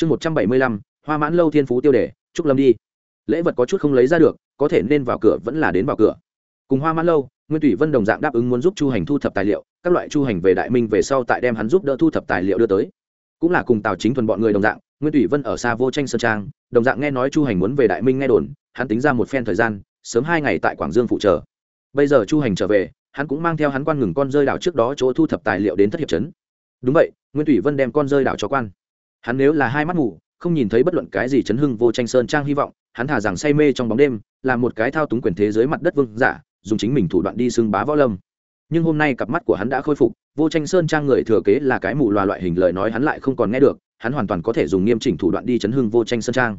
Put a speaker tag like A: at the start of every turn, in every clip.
A: chương một trăm bảy mươi lăm, hoa mãn lâu thiên phú tiêu đề, trúc lâm đi. Lễ vật có chút không lấy ra được, có thể nên vào cửa vẫn là đến vào cửa. Cùng hoa mãn lâu, nguyên thủy vân đồng dạng đáp ứng muốn giúp chu hành thu thập tài liệu, các loại chu hành về đại minh về sau tại đem hắn giúp đỡ thu thập tài liệu đưa tới. Cũng là cùng tào chính thuần bọn người đồng dạng, nguyên thủy vân ở xa vô tranh sơn trang, đồng dạng nghe nói chu hành muốn về đại minh nghe đồn, hắn tính ra một phen thời gian, sớm hai ngày tại quảng dương phụ trợ. Bây giờ chu hành trở về, hắn cũng mang theo hắn quan ngừng con rơi đảo trước đó chỗ thu thập tài liệu đến thất hiệp trấn. Đúng vậy, nguyên thủy vân đem con rơi đảo cho quan hắn nếu là hai mắt ngủ, không nhìn thấy bất luận cái gì chấn hưng vô tranh sơn trang hy vọng, hắn thả rằng say mê trong bóng đêm, là một cái thao túng quyền thế giới mặt đất vương giả, dùng chính mình thủ đoạn đi xưng bá võ lâm. Nhưng hôm nay cặp mắt của hắn đã khôi phục, vô tranh sơn trang người thừa kế là cái mù loà loại hình lời nói hắn lại không còn nghe được, hắn hoàn toàn có thể dùng nghiêm chỉnh thủ đoạn đi chấn hưng vô tranh sơn trang.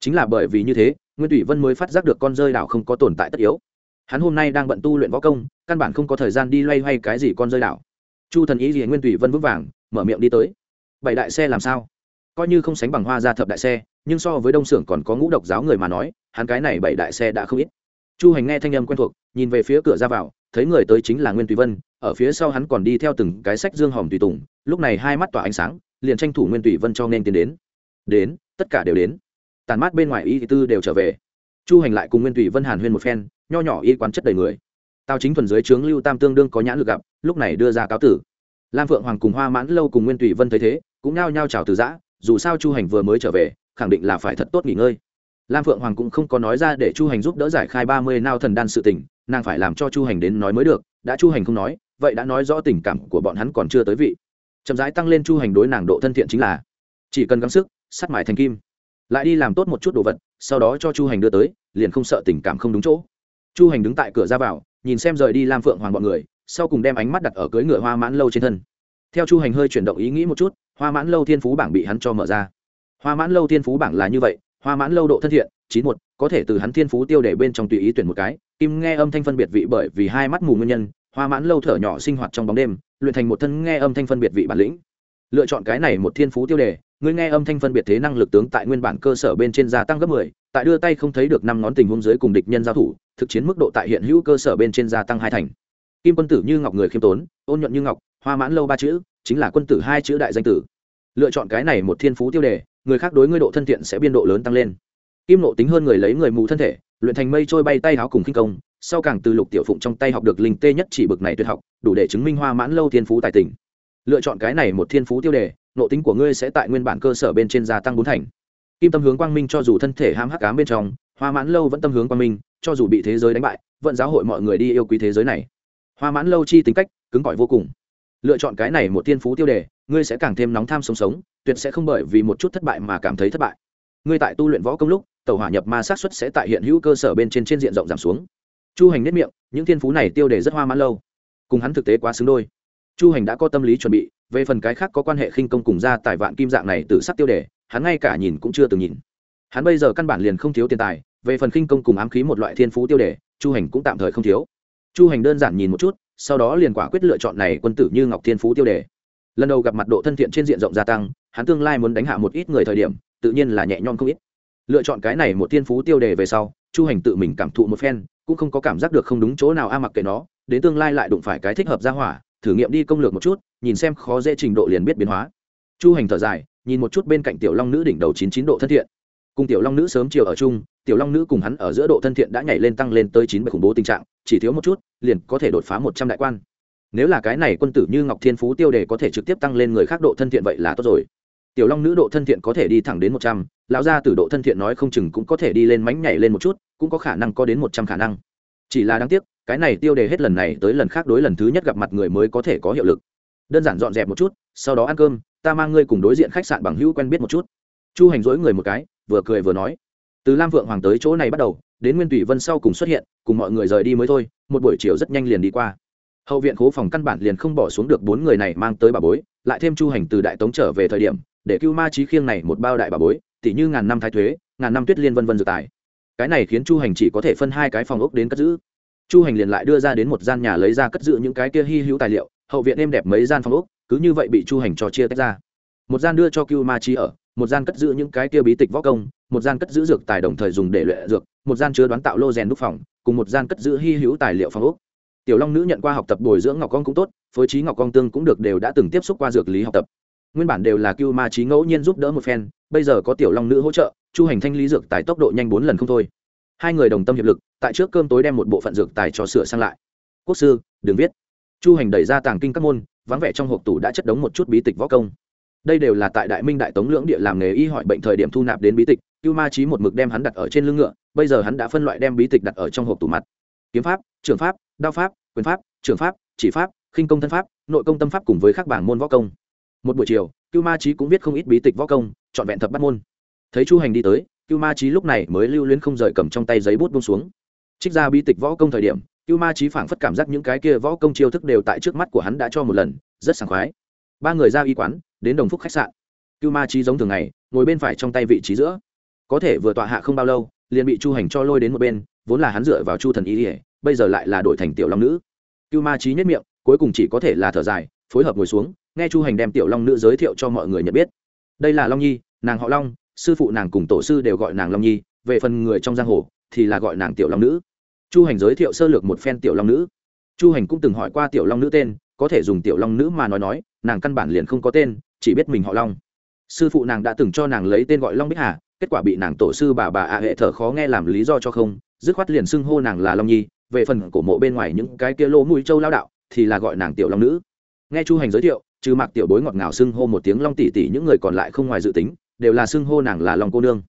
A: Chính là bởi vì như thế, nguyên thủy vân mới phát giác được con rơi đảo không có tồn tại tất yếu. Hắn hôm nay đang bận tu luyện võ công, căn bản không có thời gian đi loay hoay cái gì con rơi đảo. Chu thần ý gì nguyên thủy vân vững vàng, mở miệng đi tới. Bảy đại xe làm sao? Coi như không sánh bằng hoa gia thập đại xe, nhưng so với đông xưởng còn có ngũ độc giáo người mà nói, hắn cái này bảy đại xe đã không ít. Chu hành nghe thanh âm quen thuộc, nhìn về phía cửa ra vào, thấy người tới chính là nguyên tùy vân, ở phía sau hắn còn đi theo từng cái sách dương hòm tùy tùng, lúc này hai mắt tỏa ánh sáng, liền tranh thủ nguyên tùy vân cho nên tiến đến. Đến, tất cả đều đến. Tàn mát bên ngoài y tư đều trở về. Chu hành lại cùng nguyên tùy vân hàn huyên một phen, nho nhỏ y quán chất đầy người. Tào chính thuần dưới trướng lưu tam tương đương có nhãn lực gặp, lúc này đưa ra cáo tử. Lam phượng hoàng cùng hoa mãn lâu cùng nguyên tùy vân thấy thế, cũng nao nhao chào từ giã dù sao chu hành vừa mới trở về, khẳng định là phải thật tốt nghỉ ngơi. Lam phượng hoàng cũng không có nói ra để chu hành giúp đỡ giải khai ba mươi nao thần đan sự tình, nàng phải làm cho chu hành đến nói mới được, đã chu hành không nói, vậy đã nói rõ tình cảm của bọn hắn còn chưa tới vị. Chậm rãi tăng lên chu hành đối nàng độ thân thiện chính là, chỉ cần gắng sức, sắt mải thành kim. Lại đi làm tốt một chút đồ vật, sau đó cho chu hành đưa tới, liền không sợ tình cảm không đúng chỗ. Chu hành đứng tại cửa ra vào, nhìn xem rời đi lam phượng hoàng bọn người, sau cùng đem ánh mắt đặt ở cưới ngựa hoa mãn lâu trên thân. Theo chu hành hơi chuyển động ý nghĩ một chút hoa mãn lâu thiên phú bảng bị hắn cho mở ra. Hoa mãn lâu thiên phú bảng là như vậy hoa mãn lâu độ thân thiện chín một có thể từ hắn thiên phú tiêu để bên trong tùy ý tuyển một cái. Kim nghe âm thanh phân biệt vị bởi vì hai mắt mù nguyên nhân hoa mãn lâu thở nhỏ sinh hoạt trong bóng đêm luyện thành một thân nghe âm thanh phân biệt vị bản lĩnh. Lựa chọn cái này một thiên phú tiêu đề người nghe âm thanh phân biệt thế năng lực tướng tại nguyên bản cơ sở bên trên gia tăng gấp 10, tại đưa tay không thấy được năm ngón tình huống dưới cùng địch nhân giao thủ thực chiến mức độ tại hiện hữu cơ sở bên trên gia tăng hai thành. Kim quân tử như ngọc người khiêm tốn ôn nhuận như ngọc hoa mãn lâu ba chữ chính là quân tử hai chữ đại danh tử. Lựa chọn cái này một thiên phú tiêu đề, người khác đối ngươi độ thân thiện sẽ biên độ lớn tăng lên. Kim nộ tính hơn người lấy người mù thân thể, luyện thành mây trôi bay tay háo cùng khinh công, sau càng từ lục tiểu phụng trong tay học được linh tê nhất chỉ bực này tuyệt học, đủ để chứng minh hoa mãn lâu thiên phú tài tình. Lựa chọn cái này một thiên phú tiêu đề nộ tính của ngươi sẽ tại nguyên bản cơ sở bên trên gia tăng bốn thành. Kim tâm hướng quang minh cho dù thân thể ham hắc cám bên trong, hoa mãn lâu vẫn tâm hướng quang minh, cho dù bị thế giới đánh bại, vẫn giáo hội mọi người đi yêu quý thế giới này. Hoa mãn lâu chi tính cách, cứng cỏi vô cùng lựa chọn cái này một tiên phú tiêu đề, ngươi sẽ càng thêm nóng tham sống sống, tuyệt sẽ không bởi vì một chút thất bại mà cảm thấy thất bại. Ngươi tại tu luyện võ công lúc tàu hỏa nhập ma sát xuất sẽ tại hiện hữu cơ sở bên trên trên diện rộng giảm xuống. Chu hành nếp miệng, những thiên phú này tiêu đề rất hoa mãn lâu. Cùng hắn thực tế quá xứng đôi. Chu hành đã có tâm lý chuẩn bị, về phần cái khác có quan hệ khinh công cùng ra tài vạn kim dạng này từ sắc tiêu đề, hắn ngay cả nhìn cũng chưa từng nhìn. Hắn bây giờ căn bản liền không thiếu tiền tài, về phần khinh công cùng ám khí một loại thiên phú tiêu đề, chu hành cũng tạm thời không thiếu chu hành đơn giản nhìn một chút, sau đó liền quả quyết lựa chọn này quân tử như ngọc thiên phú tiêu đề. Lần đầu gặp mặt độ thân thiện trên diện rộng gia tăng, hắn tương lai muốn đánh hạ một ít người thời điểm, tự nhiên là nhẹ nhõm không ít. Lựa chọn cái này một thiên phú tiêu đề về sau, chu hành tự mình cảm thụ một phen, cũng không có cảm giác được không đúng chỗ nào a mặc kệ nó, đến tương lai lại đụng phải cái thích hợp ra hỏa, thử nghiệm đi công lược một chút, nhìn xem khó dễ trình độ liền biết biến hóa. Chu hành thở dài, nhìn một chút bên cạnh tiểu long nữ đỉnh đầu chín chín độ thân thiện. Cùng tiểu long nữ sớm chiều ở chung, tiểu long nữ cùng hắn ở giữa độ thân thiện đã nhảy lên tăng lên tới chín bảy khủng bố tình trạng chỉ thiếu một chút, liền có thể đột phá một trăm đại quan. Nếu là cái này quân tử như ngọc thiên phú tiêu đề có thể trực tiếp tăng lên người khác độ thân thiện vậy là tốt rồi. Tiểu long nữ độ thân thiện có thể đi thẳng đến một trăm, lão gia tử độ thân thiện nói không chừng cũng có thể đi lên mánh nhảy lên một chút, cũng có khả năng có đến một trăm khả năng. Chỉ là đáng tiếc, cái này tiêu đề hết lần này tới lần khác đối lần thứ nhất gặp mặt người mới có thể có hiệu lực. Đơn giản dọn dẹp một chút, sau đó ăn cơm, ta mang ngươi cùng đối diện khách sạn bằng hữu quen biết một chút. Chu hành dỗi người một cái, vừa cười vừa nói. Từ lam vượng hoàng tới chỗ này bắt đầu đến nguyên tùy vân sau cùng xuất hiện, cùng mọi người rời đi mới thôi, một buổi chiều rất nhanh liền đi qua. Hậu viện khố phòng căn bản liền không bỏ xuống được bốn người này mang tới bà bối, lại thêm chu hành từ đại tống trở về thời điểm, để cứu ma trí khiêng này một bao đại bà bối, tỉ như ngàn năm thái thuế, ngàn năm tuyết liên vân vân dự tài. Cái này khiến chu hành chỉ có thể phân hai cái phòng ốc đến cất giữ. Chu hành liền lại đưa ra đến một gian nhà lấy ra cất giữ những cái kia hy hữu tài liệu, hậu viện êm đẹp mấy gian phòng ốc, cứ như vậy bị chu hành cho chia tách ra. Một gian đưa cho cưu ma trí ở, một gian cất giữ những cái kia bí tịch võ công một gian cất giữ dược tài đồng thời dùng để luyện dược, một gian chứa đoán tạo lô rèn đúc phòng, cùng một gian cất giữ hy hữu tài liệu phòng ốc. Tiểu long nữ nhận qua học tập bồi dưỡng ngọc con cũng tốt, phối trí ngọc con tương cũng được đều đã từng tiếp xúc qua dược lý học tập. Nguyên bản đều là cưu ma trí ngẫu nhiên giúp đỡ một phen, bây giờ có tiểu long nữ hỗ trợ, chu hành thanh lý dược tài tốc độ nhanh bốn lần không thôi. Hai người đồng tâm hiệp lực, tại trước cơm tối đem một bộ phận dược tài cho sửa sang lại. Quốc sư, đừng viết. Chu hành đẩy ra tàng kinh các môn, vắng vẻ trong hộp tủ đã chất đống một chút bí tịch võ công đây đều là tại đại minh đại tống lưỡng địa làm nghề y hỏi bệnh thời điểm thu nạp đến bí tịch, cưu ma trí một mực đem hắn đặt ở trên lưng ngựa, bây giờ hắn đã phân loại đem bí tịch đặt ở trong hộp tủ mặt. Kiếm pháp, trường pháp, đao pháp, quyền pháp, trường pháp, chỉ pháp, khinh công thân pháp, nội công tâm pháp cùng với các bảng môn võ công. Một buổi chiều, cưu ma trí cũng viết không ít bí tịch võ công trọn vẹn thập bắt môn. Thấy chu hành đi tới, cưu ma trí lúc này mới lưu luyến không rời cầm trong tay giấy bút bông xuống. Trích ra bí tịch võ công thời điểm, cưu ma trí phảng phất cảm giác những cái kia võ công chiêu thức đều tại trước mắt của hắn đã cho một lần, rất sảng khoái ba người ra y quán, đến đồng phúc khách sạn. Cưu ma trí giống thường ngày, ngồi bên phải trong tay vị trí giữa. Có thể vừa tọa hạ không bao lâu, liền bị chu hành cho lôi đến một bên, vốn là hắn dựa vào chu thần y ỉa bây giờ lại là đổi thành tiểu long nữ. Cưu ma trí nhất miệng, cuối cùng chỉ có thể là thở dài, phối hợp ngồi xuống, nghe chu hành đem tiểu long nữ giới thiệu cho mọi người nhận biết. Đây là long nhi, nàng họ long, sư phụ nàng cùng tổ sư đều gọi nàng long nhi, về phần người trong giang hồ thì là gọi nàng tiểu long nữ. Chu hành giới thiệu sơ lược một phen tiểu long nữ. Chu hành cũng từng hỏi qua tiểu long nữ tên có thể dùng tiểu long nữ mà nói nói, nàng căn bản liền không có tên, chỉ biết mình họ long. Sư phụ nàng đã từng cho nàng lấy tên gọi long bích hà, kết quả bị nàng tổ sư bà bà ạ hệ thở khó nghe làm lý do cho không, dứt khoát liền xưng hô nàng là long nhi, về phần cổ mộ bên ngoài những cái kia lỗ mũi châu lao đạo, thì là gọi nàng tiểu long nữ. Nghe chu hành giới thiệu, trừ mặc tiểu bối ngọt ngào xưng hô một tiếng long tỷ tỷ những người còn lại không ngoài dự tính, đều là xưng hô nàng là long cô nương.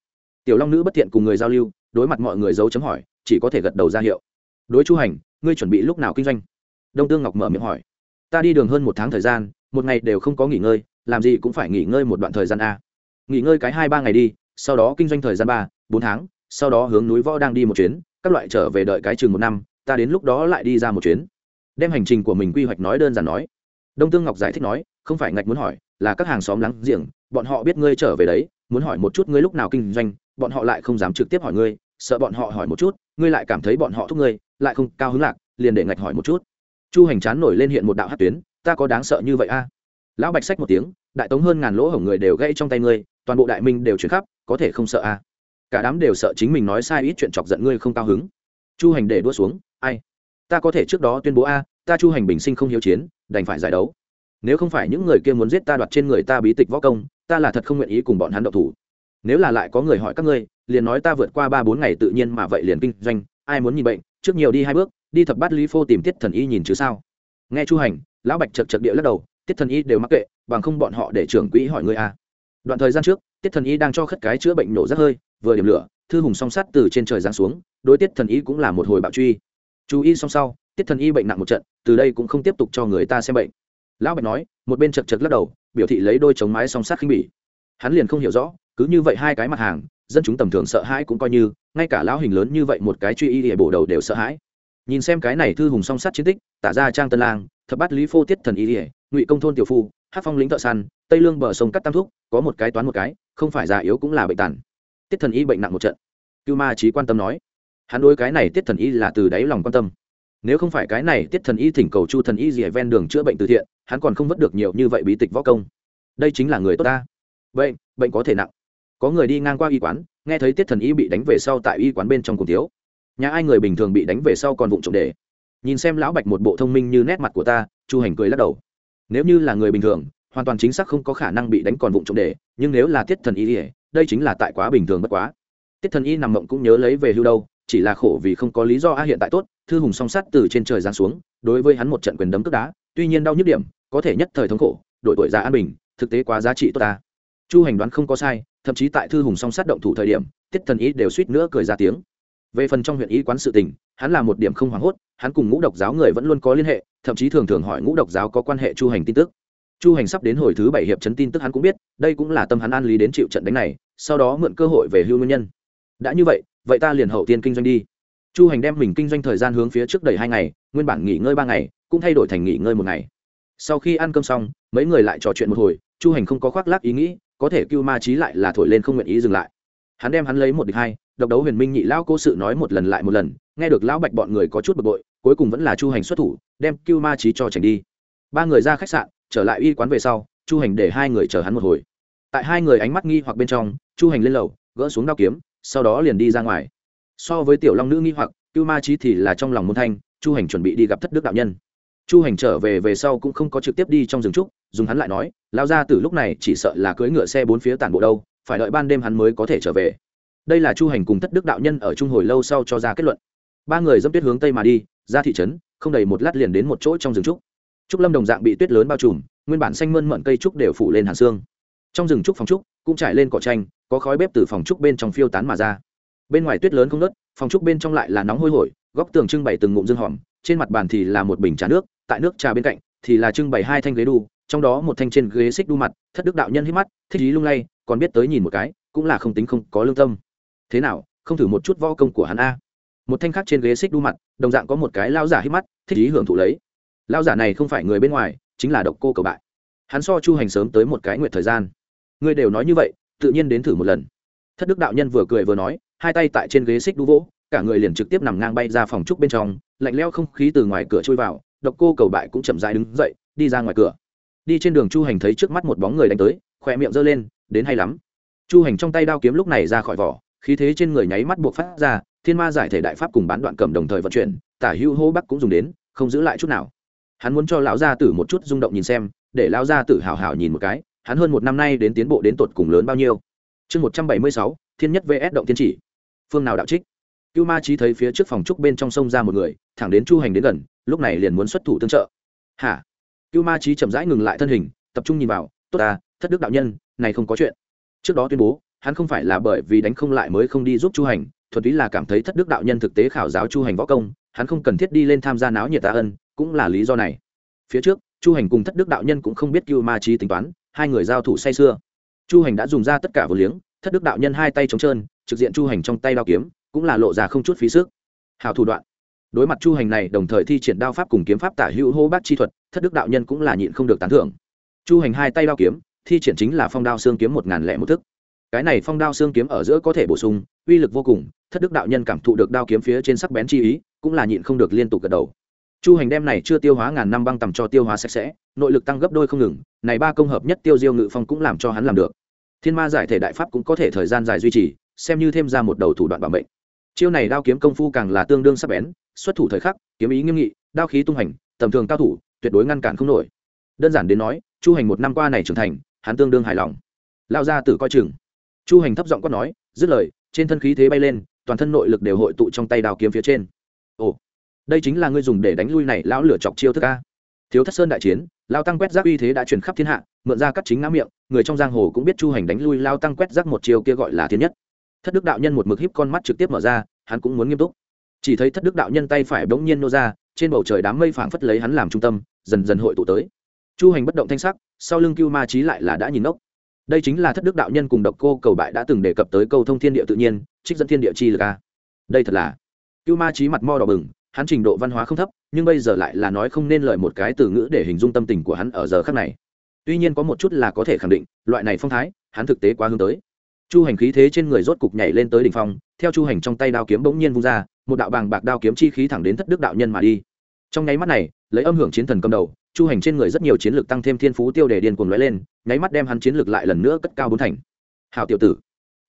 A: Tiểu long nữ bất thiện cùng người giao lưu, đối mặt mọi người giấu chấm hỏi, chỉ có thể gật đầu ra hiệu. Đối chu hành, ngươi chuẩn bị lúc nào kinh doanh? Đông tương ngọc mở miệng hỏi ta đi đường hơn một tháng thời gian, một ngày đều không có nghỉ ngơi, làm gì cũng phải nghỉ ngơi một đoạn thời gian a. Nghỉ ngơi cái hai ba ngày đi, sau đó kinh doanh thời gian ba, bốn tháng, sau đó hướng núi võ đang đi một chuyến, các loại trở về đợi cái chừng một năm, ta đến lúc đó lại đi ra một chuyến. Đem hành trình của mình quy hoạch nói đơn giản nói. Đông tương ngọc giải thích nói, không phải ngạch muốn hỏi, là các hàng xóm láng giềng, bọn họ biết ngươi trở về đấy, muốn hỏi một chút ngươi lúc nào kinh doanh, bọn họ lại không dám trực tiếp hỏi ngươi, sợ bọn họ hỏi một chút, ngươi lại cảm thấy bọn họ thúc ngươi, lại không cao hứng lạc, liền để ngạch hỏi một chút chu hành chán nổi lên hiện một đạo hát tuyến, ta có đáng sợ như vậy a? Lão bạch sách một tiếng, đại tống hơn ngàn lỗ hổng người đều gây trong tay ngươi, toàn bộ đại minh đều chuyển khắp, có thể không sợ a? Cả đám đều sợ chính mình nói sai ít chuyện chọc giận ngươi không cao hứng. Chu hành để đua xuống, ai? Ta có thể trước đó tuyên bố a, ta chu hành bình sinh không hiếu chiến, đành phải giải đấu. Nếu không phải những người kia muốn giết ta đoạt trên người ta bí tịch võ công, ta là thật không nguyện ý cùng bọn hắn độc thủ. Nếu là lại có người hỏi các ngươi, liền nói ta vượt qua ba bốn ngày tự nhiên mà vậy liền kinh doanh, ai muốn nhìn bệnh, trước nhiều đi hai bước đi thập bát lý phô tìm tiết thần y nhìn chứ sao? Nghe chu hành, lão bạch chật chật địa lắc đầu, tiết thần y đều mắc kệ, bằng không bọn họ để trưởng quỹ hỏi ngươi a đoạn thời gian trước, tiết thần y đang cho khất cái chữa bệnh nổ rất hơi, vừa điểm lửa, thư hùng song sắt từ trên trời giáng xuống, đối tiết thần y cũng là một hồi bạo truy. Chú y song sau, tiết thần y bệnh nặng một trận, từ đây cũng không tiếp tục cho người ta xem bệnh. Lão bạch nói, một bên chật chật lắc đầu, biểu thị lấy đôi chống mái song sắt khinh bỉ. Hắn liền không hiểu rõ, cứ như vậy hai cái mặt hàng, dân chúng tầm thường sợ hãi cũng coi như, ngay cả lão hình lớn như vậy một cái truy y để bổ đầu đều sợ hãi nhìn xem cái này thư hùng song sát chiến tích, tả ra trang tân lang, thập bát lý phô tiết thần y ỉa ngụy công thôn tiểu phu hát phong lính thợ săn, tây lương bờ sông cắt tam thúc, có một cái toán một cái, không phải già yếu cũng là bệnh tàn. Tiết thần y bệnh nặng một trận. Cưu ma trí quan tâm nói. Hắn đối cái này tiết thần y là từ đáy lòng quan tâm. Nếu không phải cái này tiết thần y thỉnh cầu chu thần y gì ven đường chữa bệnh từ thiện, hắn còn không vất được nhiều như vậy bí tịch võ công. Đây chính là người tốt ta. Bệnh bệnh có thể nặng. Có người đi ngang qua y quán, nghe thấy tiết thần y bị đánh về sau tại y quán bên trong cùng thiếu nhà ai người bình thường bị đánh về sau còn vụng trộm để. Nhìn xem lão bạch một bộ thông minh như nét mặt của ta, chu hành cười lắc đầu. Nếu như là người bình thường, hoàn toàn chính xác không có khả năng bị đánh còn vụng trộm để, nhưng nếu là tiết thần y ỉa đây chính là tại quá bình thường bất quá. Tiết thần y nằm mộng cũng nhớ lấy về hưu đâu, chỉ là khổ vì không có lý do a hiện tại tốt, thư hùng song sắt từ trên trời giáng xuống, đối với hắn một trận quyền đấm cướp đá, tuy nhiên đau nhức điểm, có thể nhất thời thống khổ, đội tuổi già an bình, thực tế quá giá trị tốt ta. Chu hành đoán không có sai, thậm chí tại thư hùng song sát động thủ thời điểm, tiết thần y đều suýt nữa cười ra tiếng về phần trong huyện y quán sự tình, hắn là một điểm không hoảng hốt, hắn cùng ngũ độc giáo người vẫn luôn có liên hệ, thậm chí thường thường hỏi ngũ độc giáo có quan hệ chu hành tin tức. Chu hành sắp đến hồi thứ bảy hiệp chấn tin tức hắn cũng biết, đây cũng là tâm hắn an lý đến chịu trận đánh này, sau đó mượn cơ hội về hưu nguyên nhân. Đã như vậy vậy ta liền hậu tiên kinh doanh đi. Chu hành đem mình kinh doanh thời gian hướng phía trước đầy hai ngày, nguyên bản nghỉ ngơi ba ngày, cũng thay đổi thành nghỉ ngơi một ngày. Sau khi ăn cơm xong, mấy người lại trò chuyện một hồi, chu hành không có khoác lác ý nghĩ, có thể cưu ma trí lại là thổi lên không nguyện ý dừng lại. Hắn đem hắn lấy một địch hai độc đấu huyền minh nhị lao cố sự nói một lần lại một lần, nghe được lão bạch bọn người có chút bực bội, cuối cùng vẫn là chu hành xuất thủ, đem cưu ma trí cho tránh đi. Ba người ra khách sạn, trở lại y quán về sau, chu hành để hai người chờ hắn một hồi. Tại hai người ánh mắt nghi hoặc bên trong, chu hành lên lầu, gỡ xuống đao kiếm, sau đó liền đi ra ngoài. So với tiểu long nữ nghi hoặc, cưu ma trí thì là trong lòng môn thanh, chu hành chuẩn bị đi gặp thất đức đạo nhân. Chu hành trở về về sau cũng không có trực tiếp đi trong rừng trúc, dùng hắn lại nói lao ra từ lúc này chỉ sợ là cưỡi ngựa xe bốn phía tản bộ đâu, phải đợi ban đêm hắn mới có thể trở về đây là chu hành cùng thất đức đạo nhân ở trung hồi lâu sau cho ra kết luận. Ba người dẫm tuyết hướng tây mà đi, ra thị trấn, không đầy một lát liền đến một chỗ trong rừng trúc. Trúc lâm đồng dạng bị tuyết lớn bao trùm, nguyên bản xanh mơn mận cây trúc đều phủ lên hàn xương. Trong rừng trúc phòng trúc cũng trải lên cỏ tranh, có khói bếp từ phòng trúc bên trong phiêu tán mà ra. Bên ngoài tuyết lớn không nớt phòng trúc bên trong lại là nóng hôi hổi, góc tường trưng bày từng ngụm dương hòm, trên mặt bàn thì là một bình trà nước, tại nước trà bên cạnh thì là trưng bày hai thanh ghế đu, trong đó một thanh trên ghế xích đu mặt, thất đức đạo nhân hít mắt, thích ý lung lay, còn biết tới nhìn một cái, cũng là không tính không có lương tâm thế nào, không thử một chút võ công của hắn a? Một thanh khác trên ghế xích đu mặt, đồng dạng có một cái lao giả hít mắt, thích ý hưởng thụ lấy. Lao giả này không phải người bên ngoài, chính là độc cô cầu bại. Hắn so chu hành sớm tới một cái nguyện thời gian. Ngươi đều nói như vậy, tự nhiên đến thử một lần. Thất đức đạo nhân vừa cười vừa nói, hai tay tại trên ghế xích đu vỗ, cả người liền trực tiếp nằm ngang bay ra phòng trúc bên trong, lạnh leo không khí từ ngoài cửa trôi vào, độc cô cầu bại cũng chậm dãi đứng dậy, đi ra ngoài cửa. Đi trên đường chu hành thấy trước mắt một bóng người đánh tới, khỏe miệng giơ lên, đến hay lắm. Chu hành trong tay đao kiếm lúc này ra khỏi vỏ khí thế trên người nháy mắt buộc phát ra, thiên ma giải thể đại pháp cùng bán đoạn cầm đồng thời vận chuyển, tả hữu hô bắc cũng dùng đến, không giữ lại chút nào. Hắn muốn cho lão gia tử một chút rung động nhìn xem, để lão gia tử hào hào nhìn một cái, hắn hơn một năm nay đến tiến bộ đến tột cùng lớn bao nhiêu. Chương một trăm bảy mươi sáu, thiên nhất vs động tiên chỉ. Phương nào đạo trích? Cưu ma trí thấy phía trước phòng trúc bên trong sông ra một người, thẳng đến chu hành đến gần, lúc này liền muốn xuất thủ tương trợ. Hả? Cưu ma trí chậm rãi ngừng lại thân hình, tập trung nhìn vào, tốt ta, thất đức đạo nhân, này không có chuyện. Trước đó tuyên bố hắn không phải là bởi vì đánh không lại mới không đi giúp chu hành, thuần túy là cảm thấy thất đức đạo nhân thực tế khảo giáo chu hành võ công, hắn không cần thiết đi lên tham gia náo nhiệt tạ ân, cũng là lý do này. Phía trước, chu hành cùng thất đức đạo nhân cũng không biết cưu ma trí tính toán, hai người giao thủ say sưa. Chu hành đã dùng ra tất cả vừa liếng, thất đức đạo nhân hai tay trống trơn, trực diện chu hành trong tay đao kiếm, cũng là lộ ra không chút phí sức. Hào thủ đoạn. Đối mặt chu hành này, đồng thời thi triển đao pháp cùng kiếm pháp tả hữu hô bác chi thuật, thất đức đạo nhân cũng là nhịn không được tán thưởng. Chu hành hai tay đao kiếm, thi triển chính là phong đao xương kiếm một ngàn lẻ một thức cái này phong đao xương kiếm ở giữa có thể bổ sung, uy lực vô cùng, thất đức đạo nhân cảm thụ được đao kiếm phía trên sắc bén chi ý, cũng là nhịn không được liên tục gật đầu. Chu hành đem này chưa tiêu hóa ngàn năm băng tầm cho tiêu hóa sạch sẽ, nội lực tăng gấp đôi không ngừng, này ba công hợp nhất tiêu diêu ngự phong cũng làm cho hắn làm được. Thiên ma giải thể đại pháp cũng có thể thời gian dài duy trì, xem như thêm ra một đầu thủ đoạn bảo mệnh. Chiêu này đao kiếm công phu càng là tương đương sắc bén, xuất thủ thời khắc, kiếm ý nghiêm nghị, đao khí tung hành, tầm thường cao thủ, tuyệt đối ngăn cản không nổi. Đơn giản đến nói, chu hành một năm qua này trưởng thành, hắn tương đương hài lòng. Lao ra tử coi chừng chu hành thấp giọng quát nói, dứt lời, trên thân khí thế bay lên, toàn thân nội lực đều hội tụ trong tay đào kiếm phía trên. Ồ, đây chính là ngươi dùng để đánh lui này lão lửa chọc chiêu thức a. Thiếu thất sơn đại chiến, lao tăng quét rác uy thế đã truyền khắp thiên hạ, mượn ra cắt chính ngã miệng, người trong giang hồ cũng biết chu hành đánh lui lao tăng quét rác một chiêu kia gọi là thiên nhất. Thất đức đạo nhân một mực híp con mắt trực tiếp mở ra, hắn cũng muốn nghiêm túc. Chỉ thấy thất đức đạo nhân tay phải bỗng nhiên nô ra, trên bầu trời đám mây phảng phất lấy hắn làm trung tâm, dần dần hội tụ tới. Chu hành bất động thanh sắc, sau lưng cưu ma trí lại là đã nhìn ốc đây chính là thất đức đạo nhân cùng độc cô cầu bại đã từng đề cập tới câu thông thiên địa tự nhiên, trích dẫn thiên địa chi lực a. Đây thật là cưu ma trí mặt mo đỏ bừng, hắn trình độ văn hóa không thấp, nhưng bây giờ lại là nói không nên lời một cái từ ngữ để hình dung tâm tình của hắn ở giờ khác này. Tuy nhiên có một chút là có thể khẳng định, loại này phong thái, hắn thực tế quá hướng tới. Chu hành khí thế trên người rốt cục nhảy lên tới đỉnh phong, theo chu hành trong tay đao kiếm bỗng nhiên vung ra, một đạo bàng bạc đao kiếm chi khí thẳng đến thất đức đạo nhân mà đi. Trong nháy mắt này, lấy âm hưởng chiến thần cầm đầu chu hành trên người rất nhiều chiến lược tăng thêm thiên phú tiêu đề điên cuồng lóe lên, nháy mắt đem hắn chiến lược lại lần nữa cất cao bốn thành. Hào tiểu tử,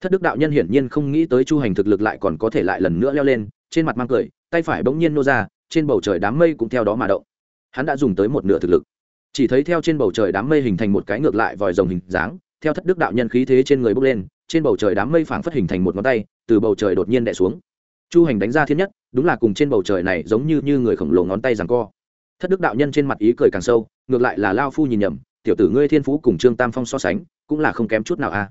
A: thất đức đạo nhân hiển nhiên không nghĩ tới chu hành thực lực lại còn có thể lại lần nữa leo lên, trên mặt mang cười, tay phải bỗng nhiên nô ra, trên bầu trời đám mây cũng theo đó mà động. Hắn đã dùng tới một nửa thực lực. Chỉ thấy theo trên bầu trời đám mây hình thành một cái ngược lại vòi rồng hình dáng, theo thất đức đạo nhân khí thế trên người bốc lên, trên bầu trời đám mây phảng phất hình thành một ngón tay, từ bầu trời đột nhiên đè xuống. Chu hành đánh ra thiên nhất, đúng là cùng trên bầu trời này giống như như người khổng lồ ngón tay rằng co thất đức đạo nhân trên mặt ý cười càng sâu, ngược lại là lao phu nhìn nhầm, tiểu tử ngươi thiên phú cùng trương tam phong so sánh, cũng là không kém chút nào a.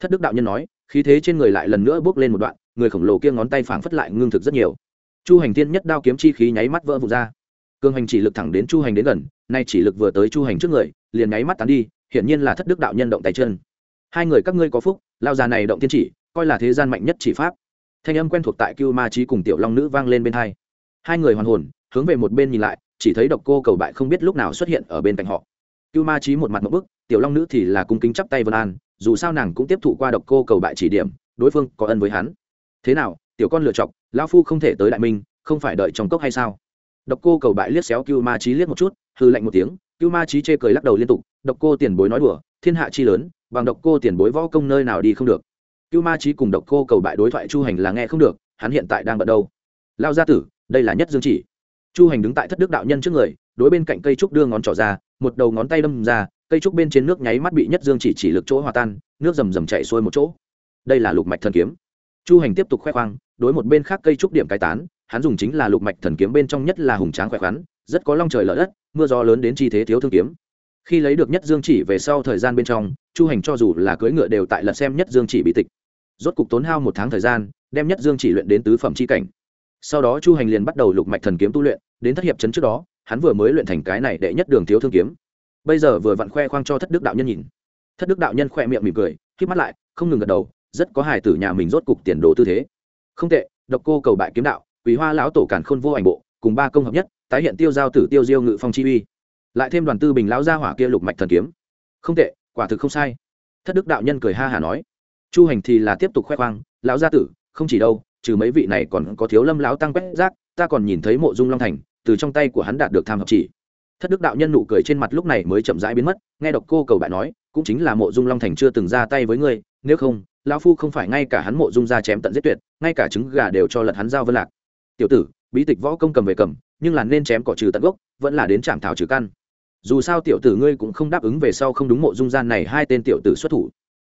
A: Thất đức đạo nhân nói, khí thế trên người lại lần nữa bước lên một đoạn, người khổng lồ kia ngón tay phảng phất lại ngưng thực rất nhiều. Chu hành thiên nhất đao kiếm chi khí nháy mắt vỡ vụt ra. Cương hành chỉ lực thẳng đến chu hành đến gần, nay chỉ lực vừa tới chu hành trước người, liền nháy mắt tán đi, hiển nhiên là thất đức đạo nhân động tay chân. Hai người các ngươi có phúc lao già này động tiên chỉ, coi là thế gian mạnh nhất chỉ pháp. Thanh âm quen thuộc tại cưu ma trí cùng tiểu long nữ vang lên bên hai. Hai người hoàn hồn, hướng về một bên nhìn lại chỉ thấy độc cô cầu bại không biết lúc nào xuất hiện ở bên cạnh họ. Cưu ma trí một mặt một bức, tiểu long nữ thì là cung kính chắp tay vân an, dù sao nàng cũng tiếp thụ qua độc cô cầu bại chỉ điểm, đối phương có ân với hắn. Thế nào, tiểu con lựa chọc, lão phu không thể tới đại minh, không phải đợi trong cốc hay sao? Độc cô cầu bại liếc xéo cưu ma trí liếc một chút hư lạnh một tiếng, cưu ma trí chê cười lắc đầu liên tục, độc cô tiền bối nói đùa, thiên hạ chi lớn, bằng độc cô tiền bối võ công nơi nào đi không được. Cưu ma trí cùng độc cô cầu bại đối thoại chu hành là nghe không được, hắn hiện tại đang bận đâu. Lao gia tử, đây là nhất dương chỉ chu hành đứng tại thất đức đạo nhân trước người, đối bên cạnh cây trúc đưa ngón trỏ ra, một đầu ngón tay đâm ra, cây trúc bên trên nước nháy mắt bị nhất dương chỉ chỉ lực chỗ hòa tan, nước rầm rầm chạy xuôi một chỗ. Đây là lục mạch thần kiếm. Chu hành tiếp tục khoe khoang, đối một bên khác cây trúc điểm cai tán, hắn dùng chính là lục mạch thần kiếm bên trong nhất là hùng tráng khỏe khoắn, rất có long trời lở đất, mưa gió lớn đến chi thế thiếu thương kiếm. Khi lấy được nhất dương chỉ về sau thời gian bên trong, chu hành cho dù là cưỡi ngựa đều tại lật xem nhất dương chỉ bị tịch. Rốt cục tốn hao một tháng thời gian, đem nhất dương chỉ luyện đến tứ phẩm c h i cảnh sau đó chu hành liền bắt đầu lục mạch thần kiếm tu luyện, đến thất hiệp chấn trước đó, hắn vừa mới luyện thành cái này đệ nhất đường thiếu thương kiếm. Bây giờ vừa vặn khoe khoang cho thất đức đạo nhân nhìn. Thất đức đạo nhân khoe miệng mỉm cười k mắt lại, không ngừng gật đầu, rất có hài tử nhà mình rốt cục tiền đồ tư thế. Không tệ, độc cô cầu bại kiếm đạo quý hoa lão tổ cản khôn vô ảnh bộ, cùng ba công hợp nhất, tái hiện tiêu giao tử, tiêu diêu ngự phong chi uy. Lại thêm đoàn tư bình lão gia hỏa kia lục mạch thần kiếm. Không tệ, quả thực không sai. Thất đức đạo nhân cười ha hả nói. Chu hành thì là tiếp tục khoe khoang, lão gia tử, không chỉ đâu trừ mấy vị này còn có thiếu lâm lão tăng quét rác, ta còn nhìn thấy mộ dung long thành, từ trong tay của hắn đạt được tham hợp chỉ. Thất đức đạo nhân nụ cười trên mặt lúc này mới chậm rãi biến mất, nghe độc cô cầu bại nói, cũng chính là mộ dung long thành chưa từng ra tay với ngươi, nếu không, lão phu không phải ngay cả hắn mộ dung ra chém tận giết tuyệt, ngay cả trứng gà đều cho lật hắn giao vân lạc. Tiểu tử, bí tịch võ công cầm về cầm, nhưng là nên chém cỏ trừ tận gốc, vẫn là đến trạm thảo trừ căn. Dù sao tiểu tử ngươi cũng không đáp ứng về sau không đúng mộ dung gian này hai tên tiểu tử xuất thủ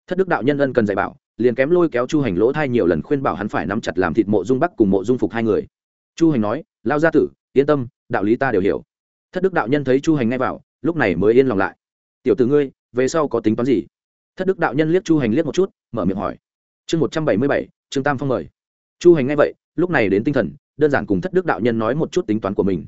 A: thất đức đạo nhân ân cần dạy bảo, liền kém lôi kéo chu hành lỗ thai nhiều lần khuyên bảo hắn phải nắm chặt làm thịt mộ dung bắc cùng mộ dung phục hai người. Chu hành nói, lao gia tử, yên tâm, đạo lý ta đều hiểu. Thất đức đạo nhân thấy chu hành ngay vào, lúc này mới yên lòng lại. Tiểu tử ngươi, về sau có tính toán gì? Thất đức đạo nhân liếc chu hành liếc một chút, mở miệng hỏi. Chương một trăm bảy mươi bảy, trương tam phong mời. Chu hành ngay vậy, lúc này đến tinh thần, đơn giản cùng thất đức đạo nhân nói một chút tính toán của mình.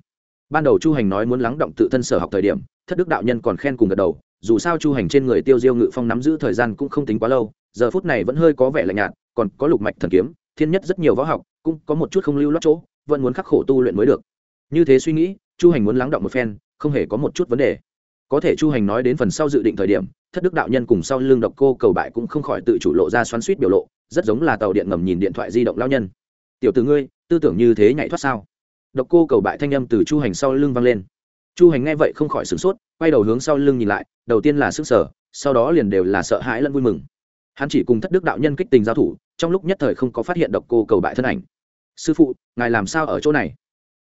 A: Ban đầu chu hành nói muốn lắng động tự thân sở học thời điểm, thất đức đạo nhân còn khen cùng gật đầu dù sao chu hành trên người tiêu diêu ngự phong nắm giữ thời gian cũng không tính quá lâu, giờ phút này vẫn hơi có vẻ lạnh nhạt, còn có lục mạch thần kiếm, thiên nhất rất nhiều võ học, cũng có một chút không lưu lót chỗ, vẫn muốn khắc khổ tu luyện mới được. Như thế suy nghĩ, chu hành muốn lắng động một phen, không hề có một chút vấn đề. Có thể chu hành nói đến phần sau dự định thời điểm, thất đức đạo nhân cùng sau lưng độc cô cầu bại cũng không khỏi tự chủ lộ ra xoắn suýt biểu lộ, rất giống là tàu điện ngầm nhìn điện thoại di động lao nhân. Tiểu từ ngươi, tư tưởng như thế nhảy thoát sao? Độc cô cầu bại thanh âm từ chu hành sau lưng vang lên. Chu hành nghe vậy không khỏi sửng sốt quay đầu hướng sau lưng nhìn lại, đầu tiên là sức sở, sau đó liền đều là sợ hãi lẫn vui mừng. Hắn chỉ cùng thất đức đạo nhân kích tình giao thủ, trong lúc nhất thời không có phát hiện độc cô cầu bại thân ảnh. Sư phụ, ngài làm sao ở chỗ này?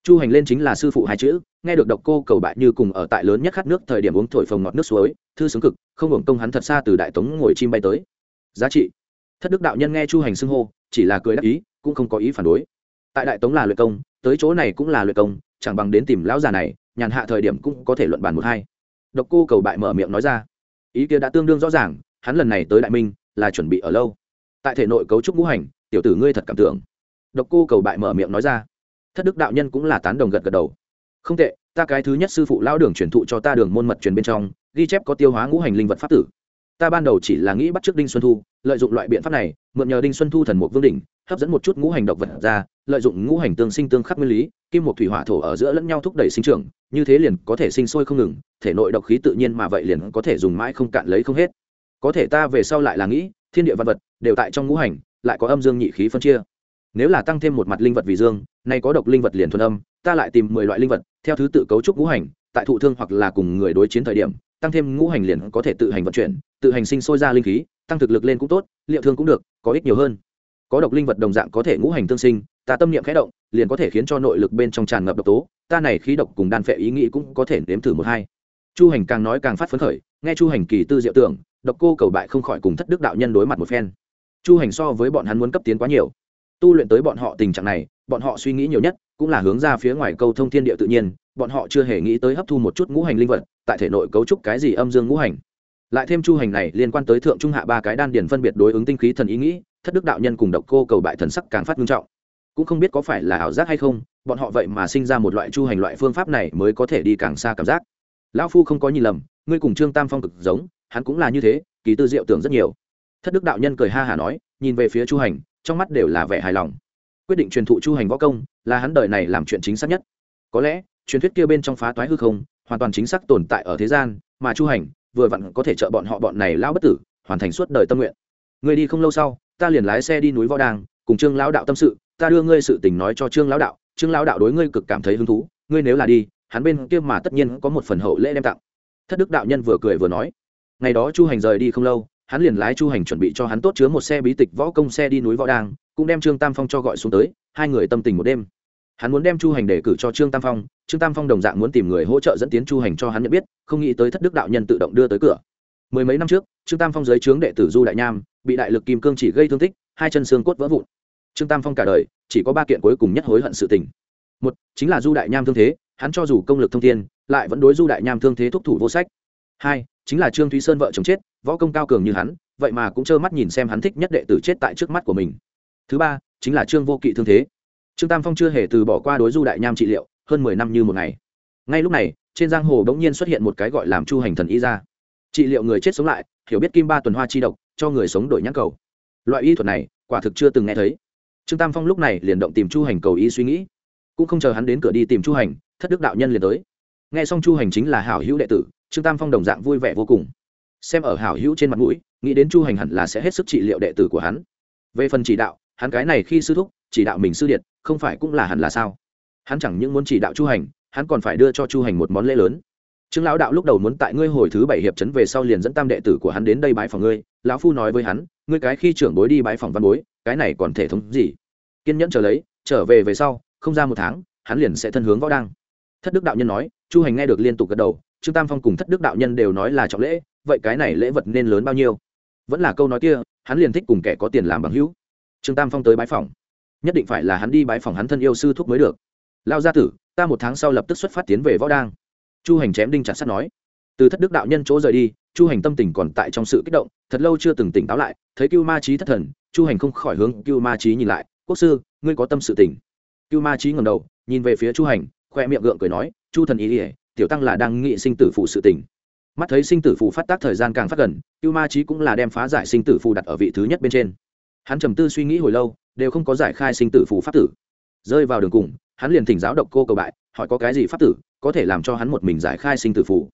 A: Chu hành lên chính là sư phụ hai chữ, nghe được độc cô cầu bại như cùng ở tại lớn nhất khát nước thời điểm uống thổi phồng ngọt nước suối, thư sướng cực, không hưởng công hắn thật xa từ đại tống ngồi chim bay tới. Giá trị. Thất đức đạo nhân nghe chu hành xưng hô, chỉ là cười đắc ý, cũng không có ý phản đối. Tại đại tống là luyện công, tới chỗ này cũng là luyện công, chẳng bằng đến tìm lão già này, nhàn hạ thời điểm cũng có thể luận bàn một hai độc cô cầu bại mở miệng nói ra. Ý kia đã tương đương rõ ràng, hắn lần này tới đại minh là chuẩn bị ở lâu. Tại thể nội cấu trúc ngũ hành, tiểu tử ngươi thật cảm tưởng. Độc cô cầu bại mở miệng nói ra. Thất đức đạo nhân cũng là tán đồng gật gật đầu. Không tệ, ta cái thứ nhất sư phụ lao đường truyền thụ cho ta đường môn mật truyền bên trong, ghi chép có tiêu hóa ngũ hành linh vật pháp tử. Ta ban đầu chỉ là nghĩ bắt trước đinh xuân thu, lợi dụng loại biện pháp này, mượn nhờ đinh xuân thu thần mục vương đỉnh, hấp dẫn một chút ngũ hành độc vật ra, lợi dụng ngũ hành tương sinh tương khắc nguyên lý, kim một thủy hỏa thổ ở giữa lẫn nhau thúc đẩy sinh trưởng, như thế liền có thể sinh sôi không ngừng thể nội độc khí tự nhiên mà vậy liền có thể dùng mãi không cạn lấy không hết. Có thể ta về sau lại là nghĩ, thiên địa văn vật đều tại trong ngũ hành, lại có âm dương nhị khí phân chia. Nếu là tăng thêm một mặt linh vật vì dương, nay có độc linh vật liền thuần âm, ta lại tìm mười loại linh vật, theo thứ tự cấu trúc ngũ hành, tại thụ thương hoặc là cùng người đối chiến thời điểm, tăng thêm ngũ hành liền có thể tự hành vận chuyển, tự hành sinh sôi ra linh khí, tăng thực lực lên cũng tốt, liệu thương cũng được, có ích nhiều hơn. Có độc linh vật đồng dạng có thể ngũ hành tương sinh, ta tâm niệm khẽ động, liền có thể khiến cho nội lực bên trong tràn ngập độc tố, ta này khí độc cùng đan phệ ý nghĩ cũng có thể nếm thử một hai chu hành càng nói càng phát phấn khởi, nghe chu hành kỳ tư diệu tưởng, độc cô cầu bại không khỏi cùng thất đức đạo nhân đối mặt một phen. Chu hành so với bọn hắn muốn cấp tiến quá nhiều. Tu luyện tới bọn họ tình trạng này, bọn họ suy nghĩ nhiều nhất cũng là hướng ra phía ngoài câu thông thiên địa tự nhiên, bọn họ chưa hề nghĩ tới hấp thu một chút ngũ hành linh vật, tại thể nội cấu trúc cái gì âm dương ngũ hành. Lại thêm chu hành này liên quan tới thượng trung hạ ba cái đan điền phân biệt đối ứng tinh khí thần ý nghĩ, thất đức đạo nhân cùng độc cô cầu bại thần sắc càng phát nghiêm trọng. Cũng không biết có phải là ảo giác hay không, bọn họ vậy mà sinh ra một loại chu hành loại phương pháp này mới có thể đi càng xa cảm giác lão phu không có nhìn lầm, ngươi cùng trương tam phong cực giống, hắn cũng là như thế, kỳ tư diệu tưởng rất nhiều. Thất đức đạo nhân cười ha hả nói, nhìn về phía chu hành, trong mắt đều là vẻ hài lòng. Quyết định truyền thụ chu hành võ công, là hắn đời này làm chuyện chính xác nhất. Có lẽ, truyền thuyết kia bên trong phá toái hư không, hoàn toàn chính xác tồn tại ở thế gian, mà chu hành, vừa vặn có thể trợ bọn họ bọn này lão bất tử, hoàn thành suốt đời tâm nguyện. Người đi không lâu sau, ta liền lái xe đi núi võ đàng, cùng trương lão đạo tâm sự, ta đưa ngươi sự tình nói cho trương lão đạo, trương lão đạo đối ngươi cực cảm thấy hứng thú, ngươi nếu là đi hắn bên kia mà tất nhiên có một phần hậu lễ đem tặng. Thất đức đạo nhân vừa cười vừa nói, ngày đó chu hành rời đi không lâu, hắn liền lái chu hành chuẩn bị cho hắn tốt chứa một xe bí tịch võ công xe đi núi võ đang cũng đem trương tam phong cho gọi xuống tới, hai người tâm tình một đêm. Hắn muốn đem chu hành đề cử cho trương tam phong, trương tam phong đồng dạng muốn tìm người hỗ trợ dẫn tiến chu hành cho hắn nhận biết, không nghĩ tới thất đức đạo nhân tự động đưa tới cửa. Mười mấy năm trước, trương tam phong dưới trướng đệ tử du đại nham, bị đại lực kim cương chỉ gây thương tích, hai chân xương cốt vỡ vụn. Trương tam phong cả đời chỉ có ba kiện cuối cùng nhất hối hận sự tình. Một, chính là du đại nham thương thế hắn cho dù công lực thông thiên, lại vẫn đối du đại nham thương thế thúc thủ vô sách. Hai, chính là trương thúy sơn vợ chồng chết, võ công cao cường như hắn, vậy mà cũng trơ mắt nhìn xem hắn thích nhất đệ tử chết tại trước mắt của mình. Thứ ba, chính là trương vô kỵ thương thế. Trương tam phong chưa hề từ bỏ qua đối du đại nham trị liệu, hơn mười năm như một ngày. Ngay lúc này, trên giang hồ đ ố n g nhiên xuất hiện một cái gọi làm chu hành thần y ra. Trị liệu người chết sống lại, hiểu biết kim ba tuần hoa chi độc, cho người sống đổi nhãn cầu. Loại y thuật này, quả thực chưa từng nghe thấy. Trương tam phong lúc này liền động tìm chu hành cầu y suy nghĩ. Cũng không chờ hắn đến cửa đi tìm chu hành thất đức đạo nhân liền tới. Nghe xong chu hành chính là hảo hữu đệ tử, trương tam phong đồng dạng vui vẻ vô cùng. Xem ở hảo hữu trên mặt mũi, nghĩ đến chu hành hẳn là sẽ hết sức trị liệu đệ tử của hắn. Về phần chỉ đạo, hắn cái này khi sư thúc, chỉ đạo mình sư điện không phải cũng là hẳn là sao? Hắn chẳng những muốn chỉ đạo chu hành, hắn còn phải đưa cho chu hành một món lễ lớn. Trương lão đạo lúc đầu muốn tại ngươi hồi thứ bảy hiệp trấn về sau liền dẫn tam đệ tử của hắn đến đây bái phòng ngươi, lão phu nói với hắn, ngươi cái khi trưởng bối đi bái phòng văn bối, cái này còn thể thống gì? Kiên nhẫn chờ lấy, trở về về sau, không ra một tháng, hắn liền sẽ thân hướng võ đăng thất đức đạo nhân nói, chu hành nghe được liên tục gật đầu, trương tam phong cùng thất đức đạo nhân đều nói là trọng lễ, vậy cái này lễ vật nên lớn bao nhiêu? Vẫn là câu nói kia, hắn liền thích cùng kẻ có tiền làm bằng hữu. Trương tam phong tới bái phòng. Nhất định phải là hắn đi bái phòng hắn thân yêu sư thúc mới được. Lao gia tử, ta một tháng sau lập tức xuất phát tiến về võ đang chu hành chém đinh chặt sắt nói. Từ thất đức đạo nhân chỗ rời đi, chu hành tâm tình còn tại trong sự kích động, thật lâu chưa từng tỉnh táo lại, thấy cưu ma trí thất thần, chu hành không khỏi hướng cưu ma trí nhìn lại, quốc sư, ngươi có tâm sự tỉnh cưu ma trí ngầm đầu, nhìn về phía chu hành khoe miệng gượng cười nói, chu thần ý ỉa tiểu tăng là đang nghị sinh tử phụ sự tình. mắt thấy sinh tử phụ phát tác thời gian càng phát gần, cưu ma trí cũng là đem phá giải sinh tử phụ đặt ở vị thứ nhất bên trên. Hắn trầm tư suy nghĩ hồi lâu, đều không có giải khai sinh tử phù pháp tử. Rơi vào đường cùng, hắn liền thỉnh giáo độc cô cầu bại, hỏi có cái gì pháp tử có thể làm cho hắn một mình giải khai sinh tử phù.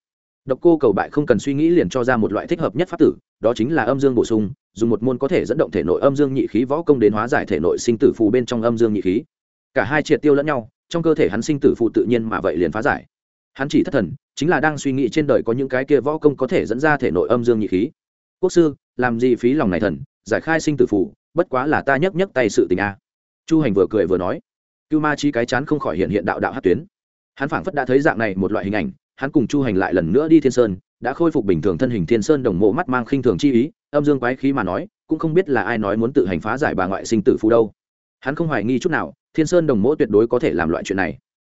A: Độc cô cầu bại không cần suy nghĩ liền cho ra một loại thích hợp nhất pháp tử, đó chính là âm dương bổ sung, dùng một môn có thể dẫn động thể nội âm dương nhị khí võ công đến hóa giải thể nội sinh tử phù bên trong âm dương nhị khí. Cả hai triệt tiêu lẫn nhau trong cơ thể hắn sinh tử phụ tự nhiên mà vậy liền phá giải. Hắn chỉ thất thần, chính là đang suy nghĩ trên đời có những cái kia võ công có thể dẫn ra thể nội âm dương nhị khí. Quốc sư, làm gì phí lòng này thần, giải khai sinh tử phụ, bất quá là ta nhấc nhấc tay sự tình a. Chu hành vừa cười vừa nói. Cưu ma chi cái chán không khỏi hiện hiện đạo đạo hát tuyến. Hắn phảng phất đã thấy dạng này một loại hình ảnh, hắn cùng chu hành lại lần nữa đi thiên sơn, đã khôi phục bình thường thân hình thiên sơn đồng mộ mắt mang khinh thường chi ý, âm dương quái khí mà nói, cũng không biết là ai nói muốn tự hành phá giải bà ngoại sinh tử phù đâu. Hắn không hoài nghi chút nào thiên sơn đồng mộ tuyệt đối có thể làm loại chuyện này.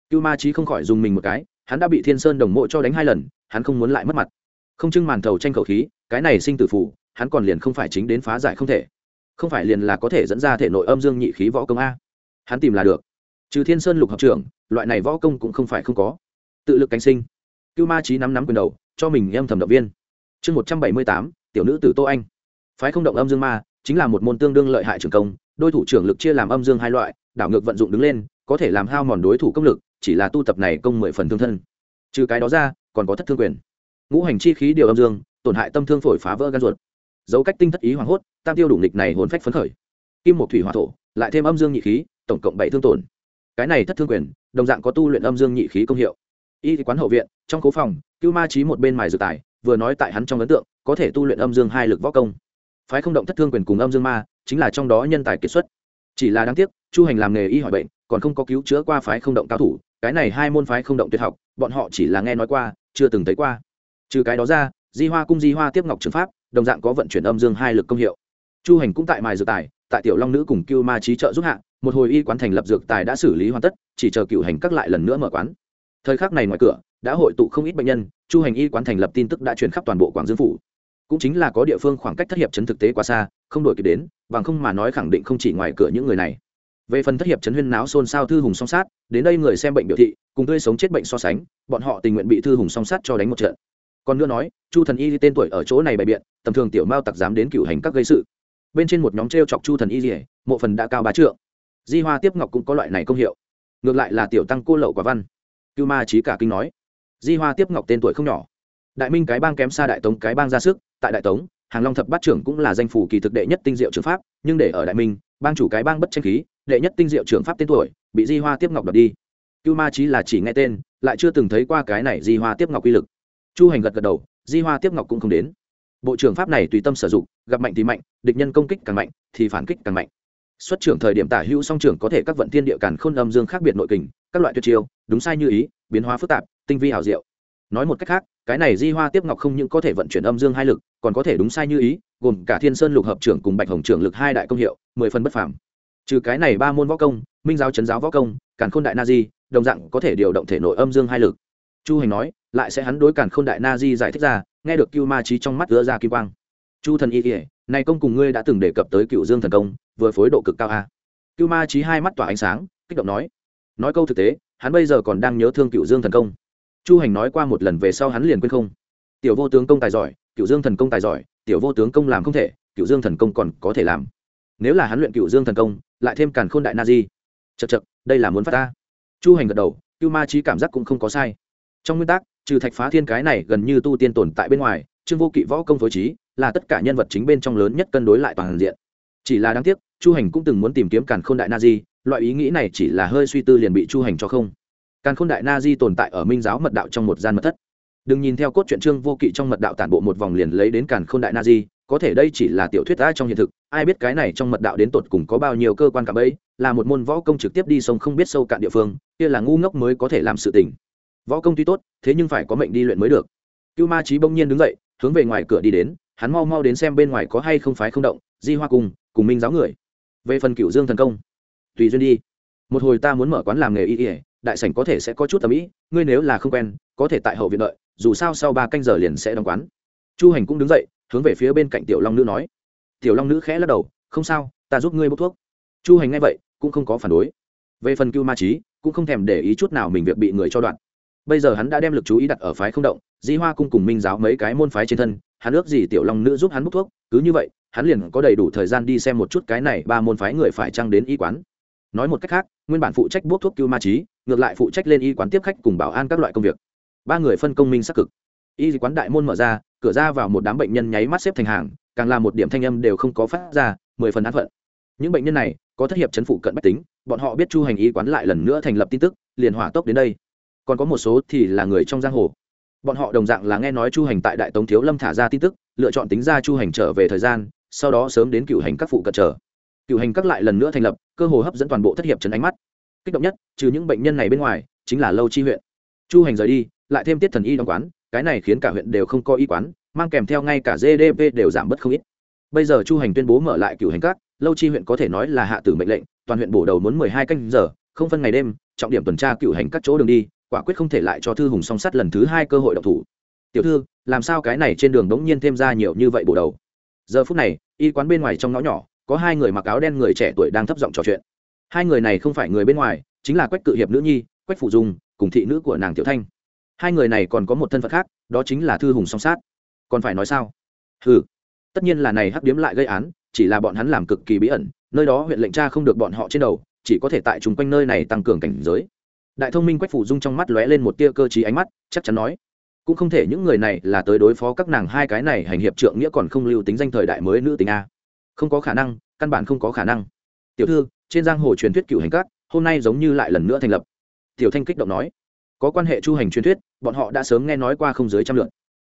A: Cưu ma trí không khỏi dùng mình một cái, hắn đã bị thiên sơn đồng mộ cho đánh hai lần, hắn không muốn lại mất mặt. Không trưng màn thầu tranh khẩu khí, cái này sinh tử phù, hắn còn liền không phải chính đến phá giải không thể. Không phải liền là có thể dẫn ra thể nội âm dương nhị khí võ công a. Hắn tìm là được. Trừ thiên sơn lục học trưởng, loại này võ công cũng không phải không có. Tự lực cánh sinh. Cưu ma trí nắm nắm quyền đầu, cho mình em thầm động viên. Chương một trăm bảy mươi tám, tiểu nữ tử tô anh. Phái không động âm dương ma, chính là một môn tương đương lợi hại trường công, đôi thủ trưởng lực chia làm âm dương hai loại đảo ngược vận dụng đứng lên, có thể làm hao mòn đối thủ công lực, chỉ là tu tập này công mười phần thương thân. Trừ cái đó ra, còn có thất thương quyền. Ngũ hành chi khí điều âm dương, tổn hại tâm thương phổi phá vỡ gan ruột. Dấu cách tinh thất ý hoảng hốt, tam tiêu đủ nghịch này hồn phách phấn khởi. Kim một thủy hỏa thổ, lại thêm âm dương nhị khí, tổng cộng bảy thương tổn. Cái này thất thương quyền, đồng dạng có tu luyện âm dương nhị khí công hiệu. Y quán hậu viện, trong cố phòng, cưu ma trí một bên mài dược tài, vừa nói tại hắn trong ấn tượng, có thể tu luyện âm dương hai lực võ công. Phái không động thất thương quyền cùng âm dương ma, chính là trong đó nhân tài kiệt xuất. Chỉ là đáng tiếc chu hành làm nghề y hỏi bệnh, còn không có cứu chữa qua phái không động cao thủ, cái này hai môn phái không động tuyệt học, bọn họ chỉ là nghe nói qua, chưa từng thấy qua. Trừ cái đó ra, di hoa cung di hoa tiếp ngọc trường pháp, đồng dạng có vận chuyển âm dương hai lực công hiệu. Chu hành cũng tại mài dược tài, tại tiểu long nữ cùng cưu ma trí trợ giúp hạ, một hồi y quán thành lập dược tài đã xử lý hoàn tất, chỉ chờ cựu hành các lại lần nữa mở quán. Thời khắc này ngoài cửa, đã hội tụ không ít bệnh nhân, chu hành y quán thành lập tin tức đã truyền khắp toàn bộ quảng dương phủ. Cũng chính là có địa phương khoảng cách thất hiệp chấn thực tế quá xa, không đổi kịp đến, bằng không mà nói khẳng định không chỉ ngoài cửa những người này về phần thất hiệp chấn huyên náo xôn xao thư hùng song sát, đến đây người xem bệnh biểu thị, cùng tươi sống chết bệnh so sánh, bọn họ tình nguyện bị thư hùng song sát cho đánh một trận. Còn nữa nói, chu thần y tên tuổi ở chỗ này bày biện, tầm thường tiểu mao tặc dám đến cựu hành các gây sự. Bên trên một nhóm t r e o chọc chu thần y rỉa mộ phần đã cao bá trượng. Di hoa tiếp ngọc cũng có loại này công hiệu. Ngược lại là tiểu tăng cô lậu quả văn. Cưu ma trí cả kinh nói, di hoa tiếp ngọc tên tuổi không nhỏ. Đại minh cái bang kém xa đại tống cái bang ra sức, tại đại tống, hàng long thập bát trưởng cũng là danh phủ kỳ thực đệ nhất tinh diệu trường pháp, nhưng để ở đại minh, bang chủ cái bang bất tranh khí đệ nhất tinh diệu trưởng pháp tên tuổi, bị di hoa tiếp ngọc đập đi. Cưu ma trí là chỉ nghe tên, lại chưa từng thấy qua cái này di hoa tiếp ngọc uy lực. Chu hành gật gật đầu, di hoa tiếp ngọc cũng không đến. Bộ trưởng pháp này tùy tâm sử dụng, gặp mạnh thì mạnh, địch nhân công kích càng mạnh, thì phản kích càng mạnh. Xuất trưởng thời điểm tả hữu song trưởng có thể các vận thiên địa càn khôn âm dương khác biệt nội kình, các loại tuyệt chiêu, đúng sai như ý, biến hóa phức tạp, tinh vi hảo diệu. Nói một cách khác, cái này di hoa tiếp ngọc không những có thể vận chuyển âm dương hai lực, còn có thể đúng sai như ý, gồm cả thiên sơn lục hợp trưởng cùng bạch hồng trưởng lực hai đại công hiệu, mười phần bất phàm trừ cái này ba môn võ công, minh giáo, chấn giáo võ công, càn khôn đại na di, đồng dạng có thể điều động thể nội âm dương hai lực. Chu hành nói, lại sẽ hắn đối càn khôn đại na di giải thích ra, nghe được cưu ma trí trong mắt đưa ra kim quang. Chu thần y kỉa này công cùng ngươi đã từng đề cập tới cựu dương thần công, vừa phối độ cực cao a. Cưu ma trí hai mắt tỏa ánh sáng, kích động nói nói câu thực tế, hắn bây giờ còn đang nhớ thương cựu dương thần công. Chu hành nói qua một lần về sau hắn liền quên không. Tiểu vô tướng công tài giỏi, cựu dương thần công tài giỏi, tiểu vô tướng công làm không thể, cựu dương thần công còn có thể làm. Nếu là hắn luyện cựu dương thần công lại thêm càn khôn đại na di. Chật chật đây là muốn phát ta. Chu hành gật đầu, cưu ma trí cảm giác cũng không có sai. Trong nguyên tắc, trừ thạch phá thiên cái này gần như tu tiên tồn tại bên ngoài, trương vô kỵ võ công phối trí là tất cả nhân vật chính bên trong lớn nhất cân đối lại toàn diện. Chỉ là đáng tiếc, chu hành cũng từng muốn tìm kiếm càn khôn đại na di, loại ý nghĩ này chỉ là hơi suy tư liền bị chu hành cho không. Càn khôn đại na di tồn tại ở minh giáo mật đạo trong một gian mật thất. Đừng nhìn theo cốt truyện trương vô kỵ trong mật đạo tản bộ một vòng liền lấy đến càn khôn đại na di có thể đây chỉ là tiểu thuyết đã trong hiện thực, ai biết cái này trong mật đạo đến tột cùng có bao nhiêu cơ quan cạm ấy là một môn võ công trực tiếp đi sông không biết sâu cạn địa phương, kia là ngu ngốc mới có thể làm sự tình. Võ công tuy tốt, thế nhưng phải có mệnh đi luyện mới được. Cưu ma trí bỗng nhiên đứng dậy, hướng về ngoài cửa đi đến, hắn mau mau đến xem bên ngoài có hay không phái không động, di hoa cùng cùng minh giáo người. Về phần cựu dương thần công, tùy duyên đi. Một hồi ta muốn mở quán làm nghề y ỉa đại sảnh có thể sẽ có chút tầm ý, ngươi nếu là không quen, có thể tại hậu viện đợi, dù sao sau ba canh giờ liền sẽ đóng quán. Chu hành cũng đứng dậy hướng về phía bên cạnh tiểu long nữ nói. Tiểu long nữ khẽ lắc đầu, không sao, ta giúp ngươi bốc thuốc. Chu hành nghe vậy, cũng không có phản đối. Về phần cưu ma trí cũng không thèm để ý chút nào mình việc bị người cho đoạn. Bây giờ hắn đã đem lực chú ý đặt ở phái không động, di hoa cung cùng minh giáo mấy cái môn phái trên thân, hắn ước gì tiểu long nữ giúp hắn bốc thuốc, cứ như vậy, hắn liền có đầy đủ thời gian đi xem một chút cái này ba môn phái người phải trăng đến y quán. Nói một cách khác, nguyên bản phụ trách bốc thuốc cưu ma trí ngược lại phụ trách lên y quán tiếp khách cùng bảo an các loại công việc. Ba người phân công minh xác cực y quán đại môn mở ra, cửa ra vào một đám bệnh nhân nháy mắt xếp thành hàng, càng là một điểm thanh âm đều không có phát ra, mười phần an phận. Những bệnh nhân này, có thất hiệp chấn phụ cận bách tính, bọn họ biết chu hành y quán lại lần nữa thành lập tin tức, liền hỏa tốc đến đây. Còn có một số thì là người trong giang hồ. Bọn họ đồng dạng là nghe nói chu hành tại đại tống thiếu lâm thả ra tin tức, lựa chọn tính ra chu hành trở về thời gian, sau đó sớm đến cựu hành các phụ cận trở cựu hành các lại lần nữa thành lập, cơ hồ hấp dẫn toàn bộ thất hiệp trấn ánh mắt. Kích động nhất, trừ những bệnh nhân này bên ngoài, chính là lâu chi huyện. Chu hành rời đi, lại thêm tiết thần y đóng quán cái này khiến cả huyện đều không có y quán, mang kèm theo ngay cả gdp đều giảm bớt không ít. Bây giờ chu hành tuyên bố mở lại cựu hành các, lâu chi huyện có thể nói là hạ tử mệnh lệnh, toàn huyện bổ đầu muốn mười hai canh giờ, không phân ngày đêm, trọng điểm tuần tra cựu hành các chỗ đường đi, quả quyết không thể lại cho thư hùng song sắt lần thứ hai cơ hội độc thủ. Tiểu thư, làm sao cái này trên đường đống nhiên thêm ra nhiều như vậy bổ đầu? Giờ phút này, y quán bên ngoài trong ngõ nhỏ, có hai người mặc áo đen người trẻ tuổi đang thấp giọng trò chuyện. Hai người này không phải người bên ngoài, chính là quách cự hiệp nữ nhi, quách phụ dung, cùng thị nữ của nàng tiểu thanh hai người này còn có một thân phận khác, đó chính là thư hùng song sát. Còn phải nói sao? Ừ tất nhiên là này hắc điếm lại gây án, chỉ là bọn hắn làm cực kỳ bí ẩn, nơi đó huyện lệnh cha không được bọn họ trên đầu, chỉ có thể tại chung quanh nơi này tăng cường cảnh giới. Đại thông minh quách phủ dung trong mắt lóe lên một tia cơ t ánh mắt, chắc chắn nói. Cũng không thể những người này là tới đối phó các nàng hai cái này, hành hiệp trượng nghĩa còn không lưu tính danh thời đại mới nữ tính a. Không có khả năng, căn bản không có khả năng. Tiểu thư, trên giang hồ truyền thuyết cựu hành các, hôm nay giống như lại lần nữa thành lập. Tiểu thanh kích động nói có quan hệ chu hành truyền thuyết, bọn họ đã sớm nghe nói qua không dưới trăm lượt.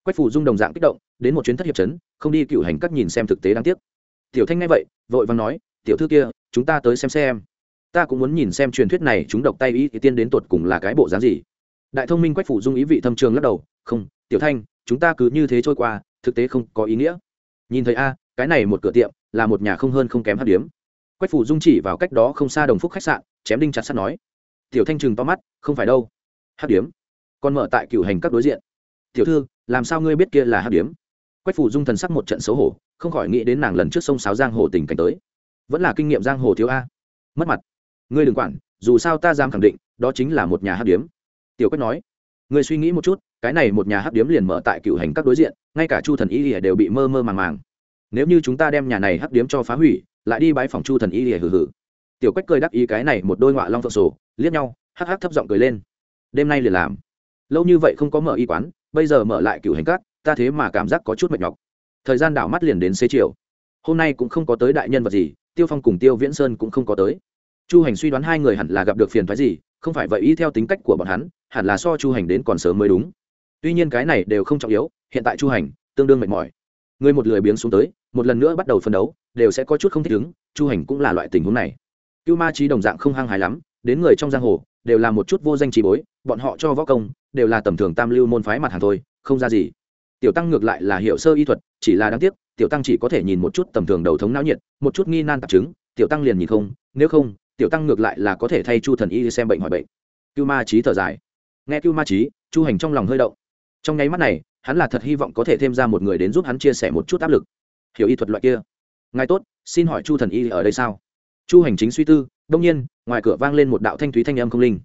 A: Quách phủ dung đồng dạng kích động, đến một chuyến thất hiệp trấn không đi cựu hành các nhìn xem thực tế đáng tiếc. Tiểu thanh nghe vậy, vội vàng nói, tiểu thư kia, chúng ta tới xem xem. Ta cũng muốn nhìn xem truyền thuyết này chúng độc tay ý thì tiên đến tột cùng là cái bộ dáng gì. Đại thông minh quách phủ dung ý vị thâm trường lắc đầu, không, tiểu thanh, chúng ta cứ như thế trôi qua, thực tế không có ý nghĩa. Nhìn thấy a, cái này một cửa tiệm, là một nhà không hơn không kém hát điếm. Quách phủ dung chỉ vào cách đó không xa đồng phúc khách sạn, chém đinh chặt sắt nói, tiểu thanh trừng to mắt, không phải đâu hát điếm. Còn mở tại cửu hành các đối diện. Tiểu thư, làm sao ngươi biết kia là hát điếm? Quách phủ dung thần sắc một trận xấu hổ, không khỏi nghĩ đến nàng lần trước sông sáo giang hồ tình cảnh tới. Vẫn là kinh nghiệm giang hồ thiếu a. Mất mặt. Ngươi đừng quản, dù sao ta dám khẳng định, đó chính là một nhà hát điếm. Tiểu quách nói. Ngươi suy nghĩ một chút, cái này một nhà hát điếm liền mở tại cựu hành các đối diện, ngay cả chu thần y lìa đều bị mơ mơ màng màng. Nếu như chúng ta đem nhà này hát điếm cho phá hủy, lại đi bãi phòng chu thần y lìa hừ hừ. Tiểu quách cười đắc ý cái này một đôi ngọa long phượng sổ, liếc nhau, hắc hắc thấp giọng cười lên đêm nay liền làm. Lâu như vậy không có mở y quán, bây giờ mở lại cựu hành cát ta thế mà cảm giác có chút mệt nhọc. Thời gian đảo mắt liền đến xế chiều. Hôm nay cũng không có tới đại nhân vật gì, tiêu phong cùng tiêu viễn sơn cũng không có tới. Chu hành suy đoán hai người hẳn là gặp được phiền thoái gì, không phải vậy ý theo tính cách của bọn hắn, hẳn là so chu hành đến còn sớm mới đúng. Tuy nhiên cái này đều không trọng yếu, hiện tại chu hành tương đương mệt mỏi. Người một lười biếng xuống tới, một lần nữa bắt đầu phân đấu, đều sẽ có chút không thích ứng, chu hành cũng là loại tình huống này. Cưu ma trí đồng dạng không hăng hái lắm, đến người trong giang hồ, đều là một chút vô danh trí bối bọn họ cho võ công, đều là tầm thường tam lưu môn phái mặt hàng thôi, không ra gì. Tiểu tăng ngược lại là hiểu sơ y thuật, chỉ là đáng tiếc, tiểu tăng chỉ có thể nhìn một chút tầm thường đầu thống não nhiệt, một chút nghi nan tạp chứng, tiểu tăng liền nhìn không, nếu không, tiểu tăng ngược lại là có thể thay chu thần y xem bệnh hỏi bệnh. Cưu ma trí thở dài. Nghe cưu ma trí chu hành trong lòng hơi động. Trong nháy mắt này, hắn là thật hy vọng có thể thêm ra một người đến giúp hắn chia sẻ một chút áp lực. Hiểu y thuật loại kia. Ngài tốt, xin hỏi chu thần y ở đây sao? Chu hành chính suy tư đông nhiên, ngoài cửa vang lên một đạo thanh thúy thanh âm không linh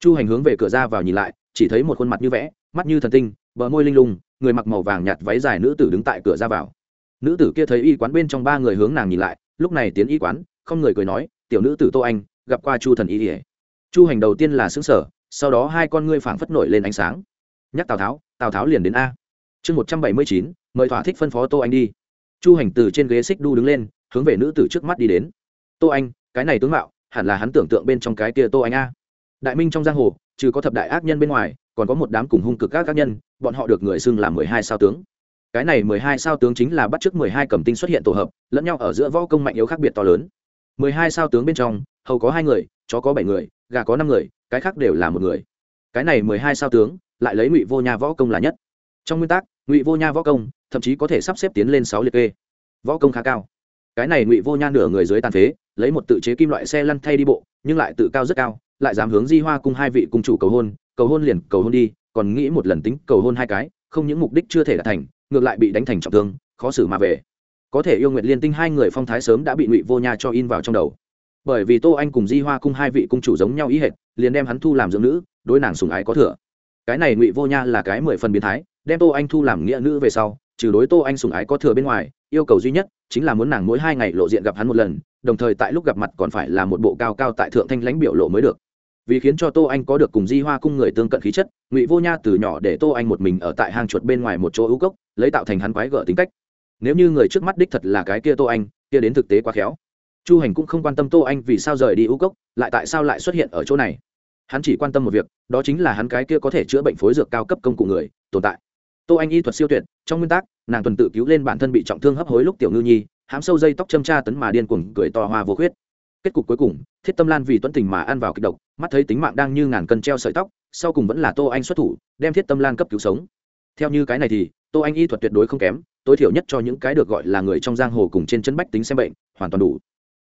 A: chu hành hướng về cửa ra vào nhìn lại, chỉ thấy một khuôn mặt như vẽ, mắt như thần tinh, bờ môi linh lung, người mặc màu vàng nhạt váy dài nữ tử đứng tại cửa ra vào. Nữ tử kia thấy y quán bên trong ba người hướng nàng nhìn lại, lúc này tiến y quán, không người cười nói, tiểu nữ tử tô anh, gặp qua chu thần y ỉa chu hành đầu tiên là xứng sở sau đó hai con ngươi phảng phất nổi lên ánh sáng. Nhắc tào tháo tào tháo liền đến a. Chương một trăm bảy mươi chín, mời thỏa thích phân phó tô anh đi. Chu hành từ trên ghế xích đu đứng lên, hướng về nữ tử trước mắt đi đến. Tô anh, cái này tướng mạo, hẳn là hắn tưởng tượng bên trong cái kia tô anh a đại minh trong giang hồ, trừ có thập đại ác nhân bên ngoài, còn có một đám cùng hung cực các ác nhân, bọn họ được người xưng là mười hai sao tướng. Cái này mười hai sao tướng chính là bắt chước mười hai cầm tinh xuất hiện tổ hợp, lẫn nhau ở giữa võ công mạnh yếu khác biệt to lớn. Mười hai sao tướng bên trong, hầu có hai người, chó có bảy người, gà có năm người, cái khác đều là một người. Cái này mười hai sao tướng, lại lấy ngụy vô nha võ công là nhất. Trong nguyên tắc, ngụy vô nha võ công, thậm chí có thể sắp xếp tiến lên sáu liệt kê. Võ công khá cao. Cái này ngụy vô nha nửa người dưới tàn phế, lấy một tự chế kim loại xe lăn thay đi bộ, nhưng lại tự cao rất cao lại dám hướng di hoa cung hai vị cung chủ cầu hôn cầu hôn liền cầu hôn đi, còn nghĩ một lần tính cầu hôn hai cái, không những mục đích chưa thể đạt thành, ngược lại bị đánh thành trọng thương, khó xử mà về. Có thể yêu nguyện liên tinh hai người phong thái sớm đã bị ngụy vô nha cho in vào trong đầu. Bởi vì tô anh cùng di hoa cung hai vị cung chủ giống nhau ý hệt, liền đem hắn thu làm dưỡng nữ, đối nàng sùng ái có thừa. Cái này ngụy vô nha là cái mười phần biến thái, đem tô anh thu làm nghĩa nữ về sau, trừ đối tô anh sùng ái có thừa bên ngoài, yêu cầu duy nhất chính là muốn nàng mỗi hai ngày lộ diện gặp hắn một lần, đồng thời tại lúc gặp mặt còn phải là một bộ cao cao tại thượng thanh lãnh biểu lộ mới được vì khiến cho tô anh có được cùng di hoa cung người tương cận khí chất, ngụy vô nha từ nhỏ để tô anh một mình ở tại hang chuột bên ngoài một chỗ ưu cốc, lấy tạo thành hắn quái gở tính cách. Nếu như người trước mắt đích thật là cái kia tô anh, kia đến thực tế quá khéo. Chu hành cũng không quan tâm tô anh vì sao rời đi ưu cốc, lại tại sao lại xuất hiện ở chỗ này. Hắn chỉ quan tâm một việc, đó chính là hắn cái kia có thể chữa bệnh phối dược cao cấp công cụ người, tồn tại. Tô anh y thuật siêu tuyệt, trong nguyên tắc, nàng tuần tự cứu lên bản thân bị trọng thương hấp hối lúc tiểu ngư nhi, hãm sâu dây tóc châm tra tấn mà điên cuồng cười to hoa vô khuyết kết cục cuối cùng, thiết tâm lan vì tuấn tình mà ăn vào kịch độc, mắt thấy tính mạng đang như ngàn cân treo sợi tóc, sau cùng vẫn là tô anh xuất thủ, đem thiết tâm lan cấp cứu sống. Theo như cái này thì, tô anh y thuật tuyệt đối không kém, tối thiểu nhất cho những cái được gọi là người trong giang hồ cùng trên chân bách tính xem bệnh, hoàn toàn đủ.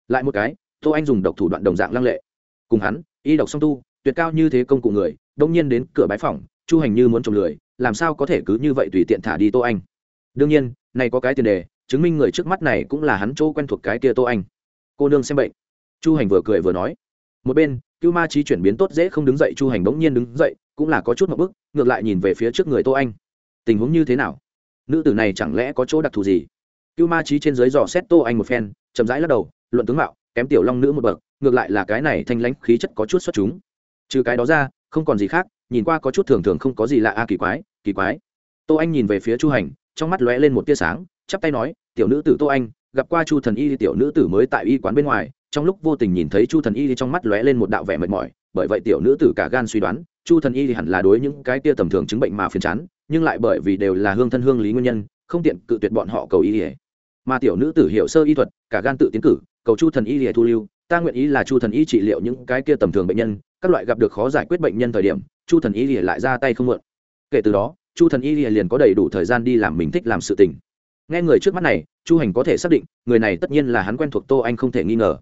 A: Lại một cái, tô anh dùng độc thủ đoạn đồng dạng lăng lệ. Cùng hắn, y độc song tu, tuyệt cao như thế công cụ người, đông nhiên đến cửa bái phòng chu hành như muốn trồng lười, làm sao có thể cứ như vậy tùy tiện thả đi tô anh? Đương nhiên, này có cái tiền đề, chứng minh người trước mắt này cũng là hắn chỗ quen thuộc cái kia tô anh. Cô nương xem bệnh chu hành vừa cười vừa nói, một bên, cưu ma trí chuyển biến tốt dễ không đứng dậy, chu hành bỗng nhiên đứng dậy, cũng là có chút một bức ngược lại nhìn về phía trước người tô anh. Tình huống như thế nào? Nữ tử này chẳng lẽ có chỗ đặc thù gì? Cưu ma trí trên dưới dò xét tô anh một phen, chậm rãi lắc đầu, luận tướng mạo, kém tiểu long nữ một bậc, ngược lại là cái này thanh lãnh khí chất có chút xuất chúng. Trừ cái đó ra, không còn gì khác, nhìn qua có chút thường thường không có gì lạ, a, kỳ quái kỳ quái. Tô anh nhìn về phía chu hành, trong mắt lóe lên một tia sáng, chắp tay nói, tiểu nữ tử tô anh, gặp qua chu thần y tiểu nữ tử mới tại y quán bên ngoài trong lúc vô tình nhìn thấy chu thần y trong mắt lóe lên một đạo vẻ mệt mỏi, bởi vậy tiểu nữ tử cả gan suy đoán, chu thần y hẳn là đối những cái tia tầm thường chứng bệnh mà phiền chán, nhưng lại bởi vì đều là hương thân hương lý nguyên nhân, không tiện cự tuyệt bọn họ cầu y mà tiểu nữ tử hiểu sơ y thuật, cả gan tự tiến cử, cầu chu thần y thu lưu, ta nguyện ý là chu thần y trị liệu những cái kia tầm thường bệnh nhân, các loại gặp được khó giải quyết bệnh nhân thời điểm, chu thần y lại ra tay không mượn. Kể từ đó, chu thần y liền có đầy đủ thời gian đi làm mình thích làm sự tình. Nghe người trước mắt này, chu hành có thể xác định, người này tất nhiên là hắn quen thuộc tô anh không thể nghi ngờ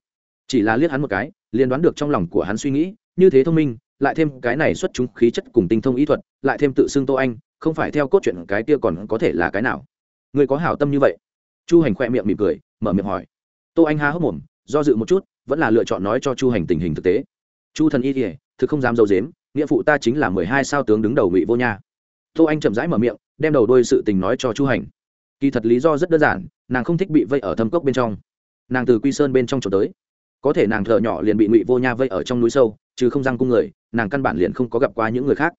A: chỉ là liếc hắn một cái, liền đoán được trong lòng của hắn suy nghĩ, như thế thông minh, lại thêm cái này xuất chúng khí chất cùng tinh thông ý thuật, lại thêm tự xưng tô anh, không phải theo cốt truyện cái kia còn có thể là cái nào. Người có hảo tâm như vậy? Chu hành khoe miệng mỉm cười, mở miệng hỏi. Tô anh há hốc mồm, do dự một chút, vẫn là lựa chọn nói cho chu hành tình hình thực tế. Chu thần y thì thực không dám dâu dếm, nghĩa phụ ta chính là mười hai sao tướng đứng đầu ngụy vô nha. Tô anh chậm rãi mở miệng, đem đầu đôi sự tình nói cho chu hành. Kỳ thật lý do rất đơn giản, nàng không thích bị vây ở thâm cốc bên trong. Nàng từ quy sơn bên trong trốn tới có thể nàng thợ nhỏ liền bị ngụy vô nha vây ở trong núi sâu, chứ không răng cung người, nàng căn bản liền không có gặp qua những người khác.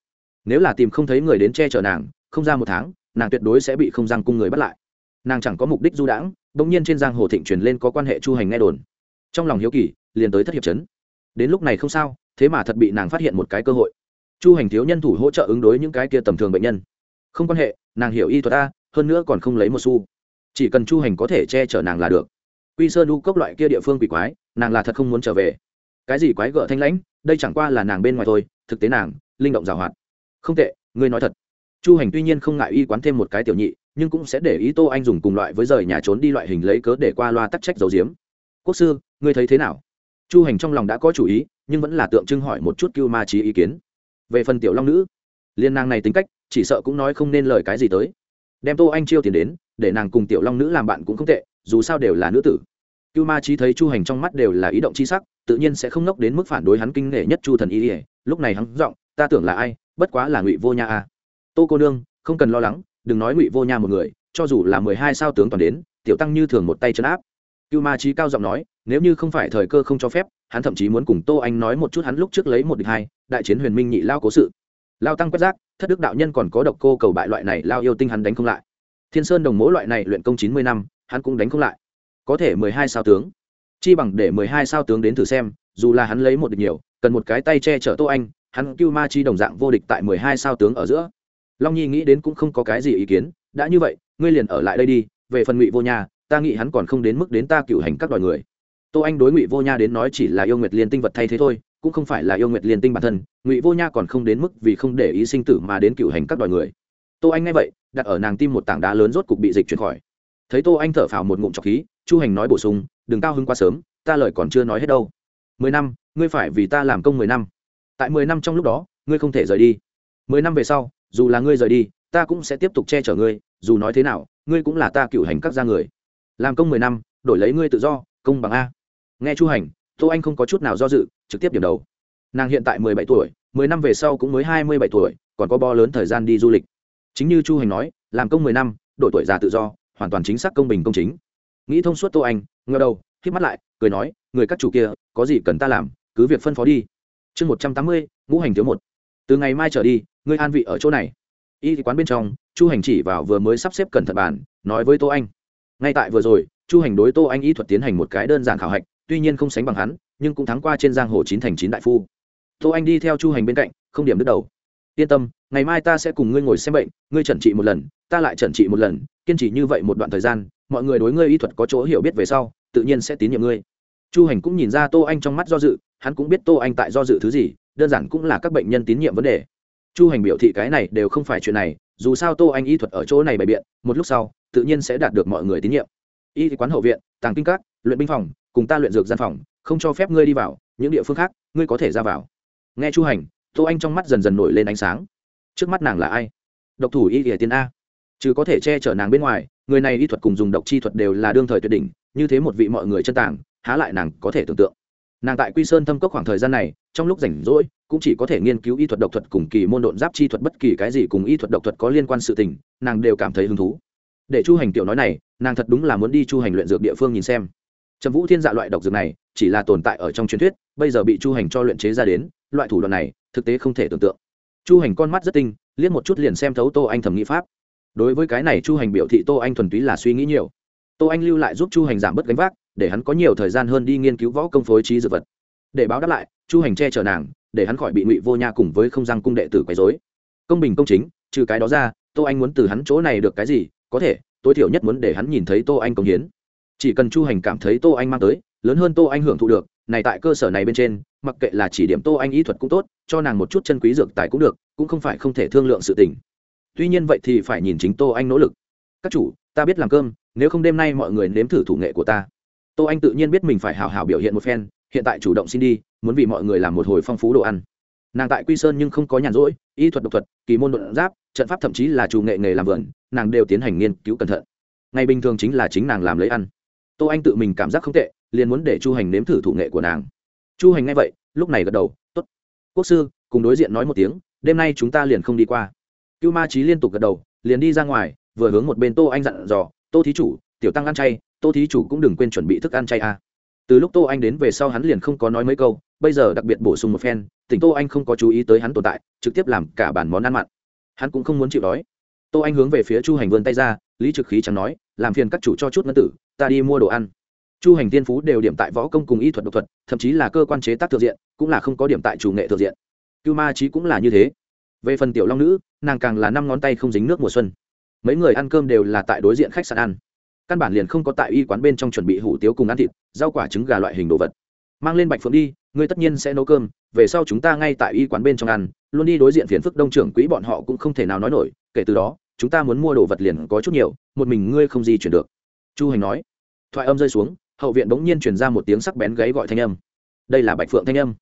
A: Nếu là tìm không thấy người đến che chở nàng, không ra một tháng, nàng tuyệt đối sẽ bị không răng cung người bắt lại. Nàng chẳng có mục đích du đãng đ ỗ n g nhiên trên giang hồ thịnh truyền lên có quan hệ chu hành nghe đồn. Trong lòng hiếu kỳ, liền tới thất hiệp chấn. Đến lúc này không sao, thế mà thật bị nàng phát hiện một cái cơ hội. Chu hành thiếu nhân thủ hỗ trợ ứng đối những cái kia tầm thường bệnh nhân. Không quan hệ, nàng hiểu y thuật a, hơn nữa còn không lấy một xu. Chỉ cần chu hành có thể che chở nàng là được quy sơn u cốc loại kia địa phương quỷ quái, nàng là thật không muốn trở về. Cái gì quái gở thanh lãnh, đây chẳng qua là nàng bên ngoài thôi, thực tế nàng, linh động giảo hoạt. Không tệ, ngươi nói thật. Chu hành tuy nhiên không ngại y quán thêm một cái tiểu nhị, nhưng cũng sẽ để ý tô anh dùng cùng loại với rời nhà trốn đi loại hình lấy cớ để qua loa tắc trách dầu diếm quốc sư, ngươi thấy thế nào? Chu hành trong lòng đã có chủ ý, nhưng vẫn là tượng trưng hỏi một chút cưu ma trí ý kiến. Về phần tiểu long nữ, liên nàng này tính cách, chỉ sợ cũng nói không nên lời cái gì tới. Đem tô anh chiêu tiền đến, để nàng cùng tiểu long nữ làm bạn cũng không tệ dù sao đều là nữ tử. Cưu ma trí thấy chu hành trong mắt đều là ý động c h i sắc, tự nhiên sẽ không nốc đến mức phản đối hắn kinh nghệ nhất chu thần ý ỉa lúc này hắn giọng, ta tưởng là ai? Bất quá là ngụy vô nha a tô cô nương, không cần lo lắng, đừng nói ngụy vô nha một người, cho dù là mười hai sao tướng toàn đến, tiểu tăng như thường một tay chấn áp. Cưu ma trí cao giọng nói, nếu như không phải thời cơ không cho phép, hắn thậm chí muốn cùng tô anh nói một chút hắn lúc trước lấy một địch hai, đại chiến huyền minh nhị lao cố sự. Lao tăng quét rác, thất đức đạo nhân còn có độc cô cầu bại loại này, lao yêu tinh hắn đánh không lại. Thiên sơn đồng mỗ loại này luyện công chín mươi năm hắn cũng đánh không lại. Có thể mười hai sao tướng. Chi bằng để mười hai sao tướng đến thử xem, dù là hắn lấy một địch nhiều, cần một cái tay che chở tô anh, hắn cưu ma chi đồng dạng vô địch tại mười hai sao tướng ở giữa. Long nhi nghĩ đến cũng không có cái gì ý kiến, đã như vậy, ngươi liền ở lại đây đi, về phần ngụy vô nhà ta nghĩ hắn còn không đến mức đến ta cựu hành các đòi người. Tô anh đối ngụy vô nha đến nói chỉ là yêu nguyệt liên tinh vật thay thế thôi, cũng không phải là yêu nguyệt liên tinh bản thân, ngụy vô nha còn không đến mức vì không để ý sinh tử mà đến cựu hành các đòi người. Tô anh nghe vậy, đặt ở nàng tim một tảng đá lớn rốt cục bị dịch chuyển khỏi thấy tô anh thở phào một ngụm trọc khí, chu hành nói bổ sung, đừng cao hứng quá sớm, ta lời còn chưa nói hết đâu. Mười năm, ngươi phải vì ta làm công mười năm. Tại mười năm trong lúc đó, ngươi không thể rời đi. Mười năm về sau, dù là ngươi rời đi, ta cũng sẽ tiếp tục che chở ngươi, dù nói thế nào, ngươi cũng là ta cựu hành các gia người. Làm công mười năm, đổi lấy ngươi tự do, công bằng a. Nghe chu hành, tô anh không có chút nào do dự, trực tiếp điểm đầu. Nàng hiện tại mười bảy tuổi, mười năm về sau cũng mới hai mươi bảy tuổi, còn có bo lớn thời gian đi du lịch. Chính như chu hành nói, làm công mười năm, đổi tuổi già tự do hoàn toàn chính xác công bình công chính. Nghĩ thông suốt tô anh ngờ đầu, hít mắt lại, cười nói, người các chủ kia, có gì cần ta làm, cứ việc phân phó đi. Chương một trăm tám mươi, ngũ hành thiếu một. Từ ngày mai trở đi, ngươi an vị ở chỗ này. Y quán bên trong, chu hành chỉ vào vừa mới sắp xếp cẩn thận bản nói với tô anh. Ngay tại vừa rồi, chu hành đối tô anh y thuật tiến hành một cái đơn giản khảo hạch, tuy nhiên không sánh bằng hắn, nhưng cũng thắng qua trên giang hồ chín thành chín đại phu. Tô anh đi theo chu hành bên cạnh, không điểm đứt đầu. Yên tâm, ngày mai ta sẽ cùng ngươi ngồi xem bệnh, ngươi trần trị một lần, ta lại trần trị một lần kiên trì như vậy một đoạn thời gian, mọi người đối ngươi y thuật có chỗ hiểu biết về sau, tự nhiên sẽ tín nhiệm ngươi. Chu hành cũng nhìn ra tô anh trong mắt do dự, hắn cũng biết tô anh tại do dự thứ gì, đơn giản cũng là các bệnh nhân tín nhiệm vấn đề. Chu hành biểu thị cái này đều không phải chuyện này, dù sao tô anh y thuật ở chỗ này bày biện, một lúc sau, tự nhiên sẽ đạt được mọi người tín nhiệm. Y quán hậu viện, tàng kinh các, luyện binh phòng, cùng ta luyện dược gian phòng, không cho phép ngươi đi vào, những địa phương khác, ngươi có thể ra vào. Nghe chu hành, tô anh trong mắt dần dần nổi lên ánh sáng. Trước mắt nàng là ai? Độc thủ y ỉa tiên a chứ có thể che chở nàng bên ngoài, người này y thuật cùng dùng độc chi thuật đều là đương thời tuyệt đỉnh, như thế một vị mọi người chân tàng, há lại nàng có thể tưởng tượng. Nàng tại quy sơn thâm cốc khoảng thời gian này, trong lúc rảnh rỗi, cũng chỉ có thể nghiên cứu y thuật độc thuật cùng kỳ môn độn giáp chi thuật bất kỳ cái gì cùng y thuật độc thuật có liên quan sự tình, nàng đều cảm thấy hứng thú. Để chu hành tiểu nói này, nàng thật đúng là muốn đi chu hành luyện dược địa phương nhìn xem. Trầm vũ thiên dạ loại độc dược này, chỉ là tồn tại ở trong truyền thuyết, bây giờ bị chu hành cho luyện chế ra đến, loại thủ đoạn này, thực tế không thể tưởng tượng. Chu hành con mắt rất tinh, liếc một chút liền xem thấu tô anh thẩm nghĩ pháp đối với cái này chu hành biểu thị tô anh thuần túy là suy nghĩ nhiều. Tô anh lưu lại giúp chu hành giảm bớt gánh vác, để hắn có nhiều thời gian hơn đi nghiên cứu võ công phối trí dược vật. Để báo đáp lại, chu hành che chở nàng, để hắn khỏi bị ngụy vô nha cùng với không gian cung đệ tử quấy dối công bình công chính, trừ cái đó ra, tô anh muốn từ hắn chỗ này được cái gì, có thể, tối thiểu nhất muốn để hắn nhìn thấy tô anh công hiến. Chỉ cần chu hành cảm thấy tô anh mang tới, lớn hơn tô anh hưởng thụ được, này tại cơ sở này bên trên, mặc kệ là chỉ điểm tô anh ý thuật cũng tốt, cho nàng một chút chân quý dược tài cũng được, cũng không phải không thể thương lượng sự tình tuy nhiên vậy thì phải nhìn chính tô anh nỗ lực. Các chủ, ta biết làm cơm, nếu không đêm nay mọi người nếm thử thủ nghệ của ta. Tô anh tự nhiên biết mình phải hào hào biểu hiện một phen, hiện tại chủ động xin đi, muốn vì mọi người làm một hồi phong phú đồ ăn. Nàng tại quy sơn nhưng không có nhàn rỗi, y thuật độc thuật, kỳ môn đột giáp, trận pháp thậm chí là chủ nghệ nghề làm vườn, nàng đều tiến hành nghiên cứu cẩn thận. Ngày bình thường chính là chính nàng làm lấy ăn. Tô anh tự mình cảm giác không tệ, liền muốn để chu hành nếm thử thủ nghệ của nàng. Chu hành ngay vậy, lúc này gật đầu t ố t quốc sư, cùng đối diện nói một tiếng, đêm nay chúng ta liền không đi qua cưu ma trí liên tục gật đầu, liền đi ra ngoài, vừa hướng một bên tô anh dặn dò, tô thí chủ, tiểu tăng ăn chay, tô thí chủ cũng đừng quên chuẩn bị thức ăn chay a. À. từ lúc tô anh đến về sau hắn liền không có nói mấy câu, bây giờ đặc biệt bổ sung một phen, tỉnh tô anh không có chú ý tới hắn tồn tại, trực tiếp làm cả bản món ăn mặn. Hắn cũng không muốn chịu đói. Tô anh hướng về phía chu hành vươn tay ra, lý trực khí chẳng nói, làm phiền các chủ cho chút ngân tử, ta đi mua đồ ăn. Chu hành tiên phú đều điểm tại võ công cùng y thuật độc thuật, thậm chí là cơ quan chế tác thượng diện, cũng là không có điểm tại chủ nghệ thượng diện. Cưu ma trí cũng là như thế về phần tiểu long nữ, nàng càng là năm ngón tay không dính nước mùa xuân. Mấy người ăn cơm đều là tại đối diện khách sạn ăn. Căn bản liền không có tại y quán bên trong chuẩn bị hủ tiếu cùng ăn thịt, rau quả trứng gà loại hình đồ vật. Mang lên bạch phượng đi, ngươi tất nhiên sẽ nấu cơm, về sau chúng ta ngay tại y quán bên trong ăn, luôn đi đối diện phiền phức đông trưởng quỹ bọn họ cũng không thể nào nói nổi, kể từ đó, chúng ta muốn mua đồ vật liền có chút nhiều, một mình ngươi không di chuyển được. Chu hành nói. Thoại âm rơi xuống, hậu viện bỗng nhiên truyền ra một tiếng sắc bén gáy gọi thanh âm. Đây là bạch phượng thanh âm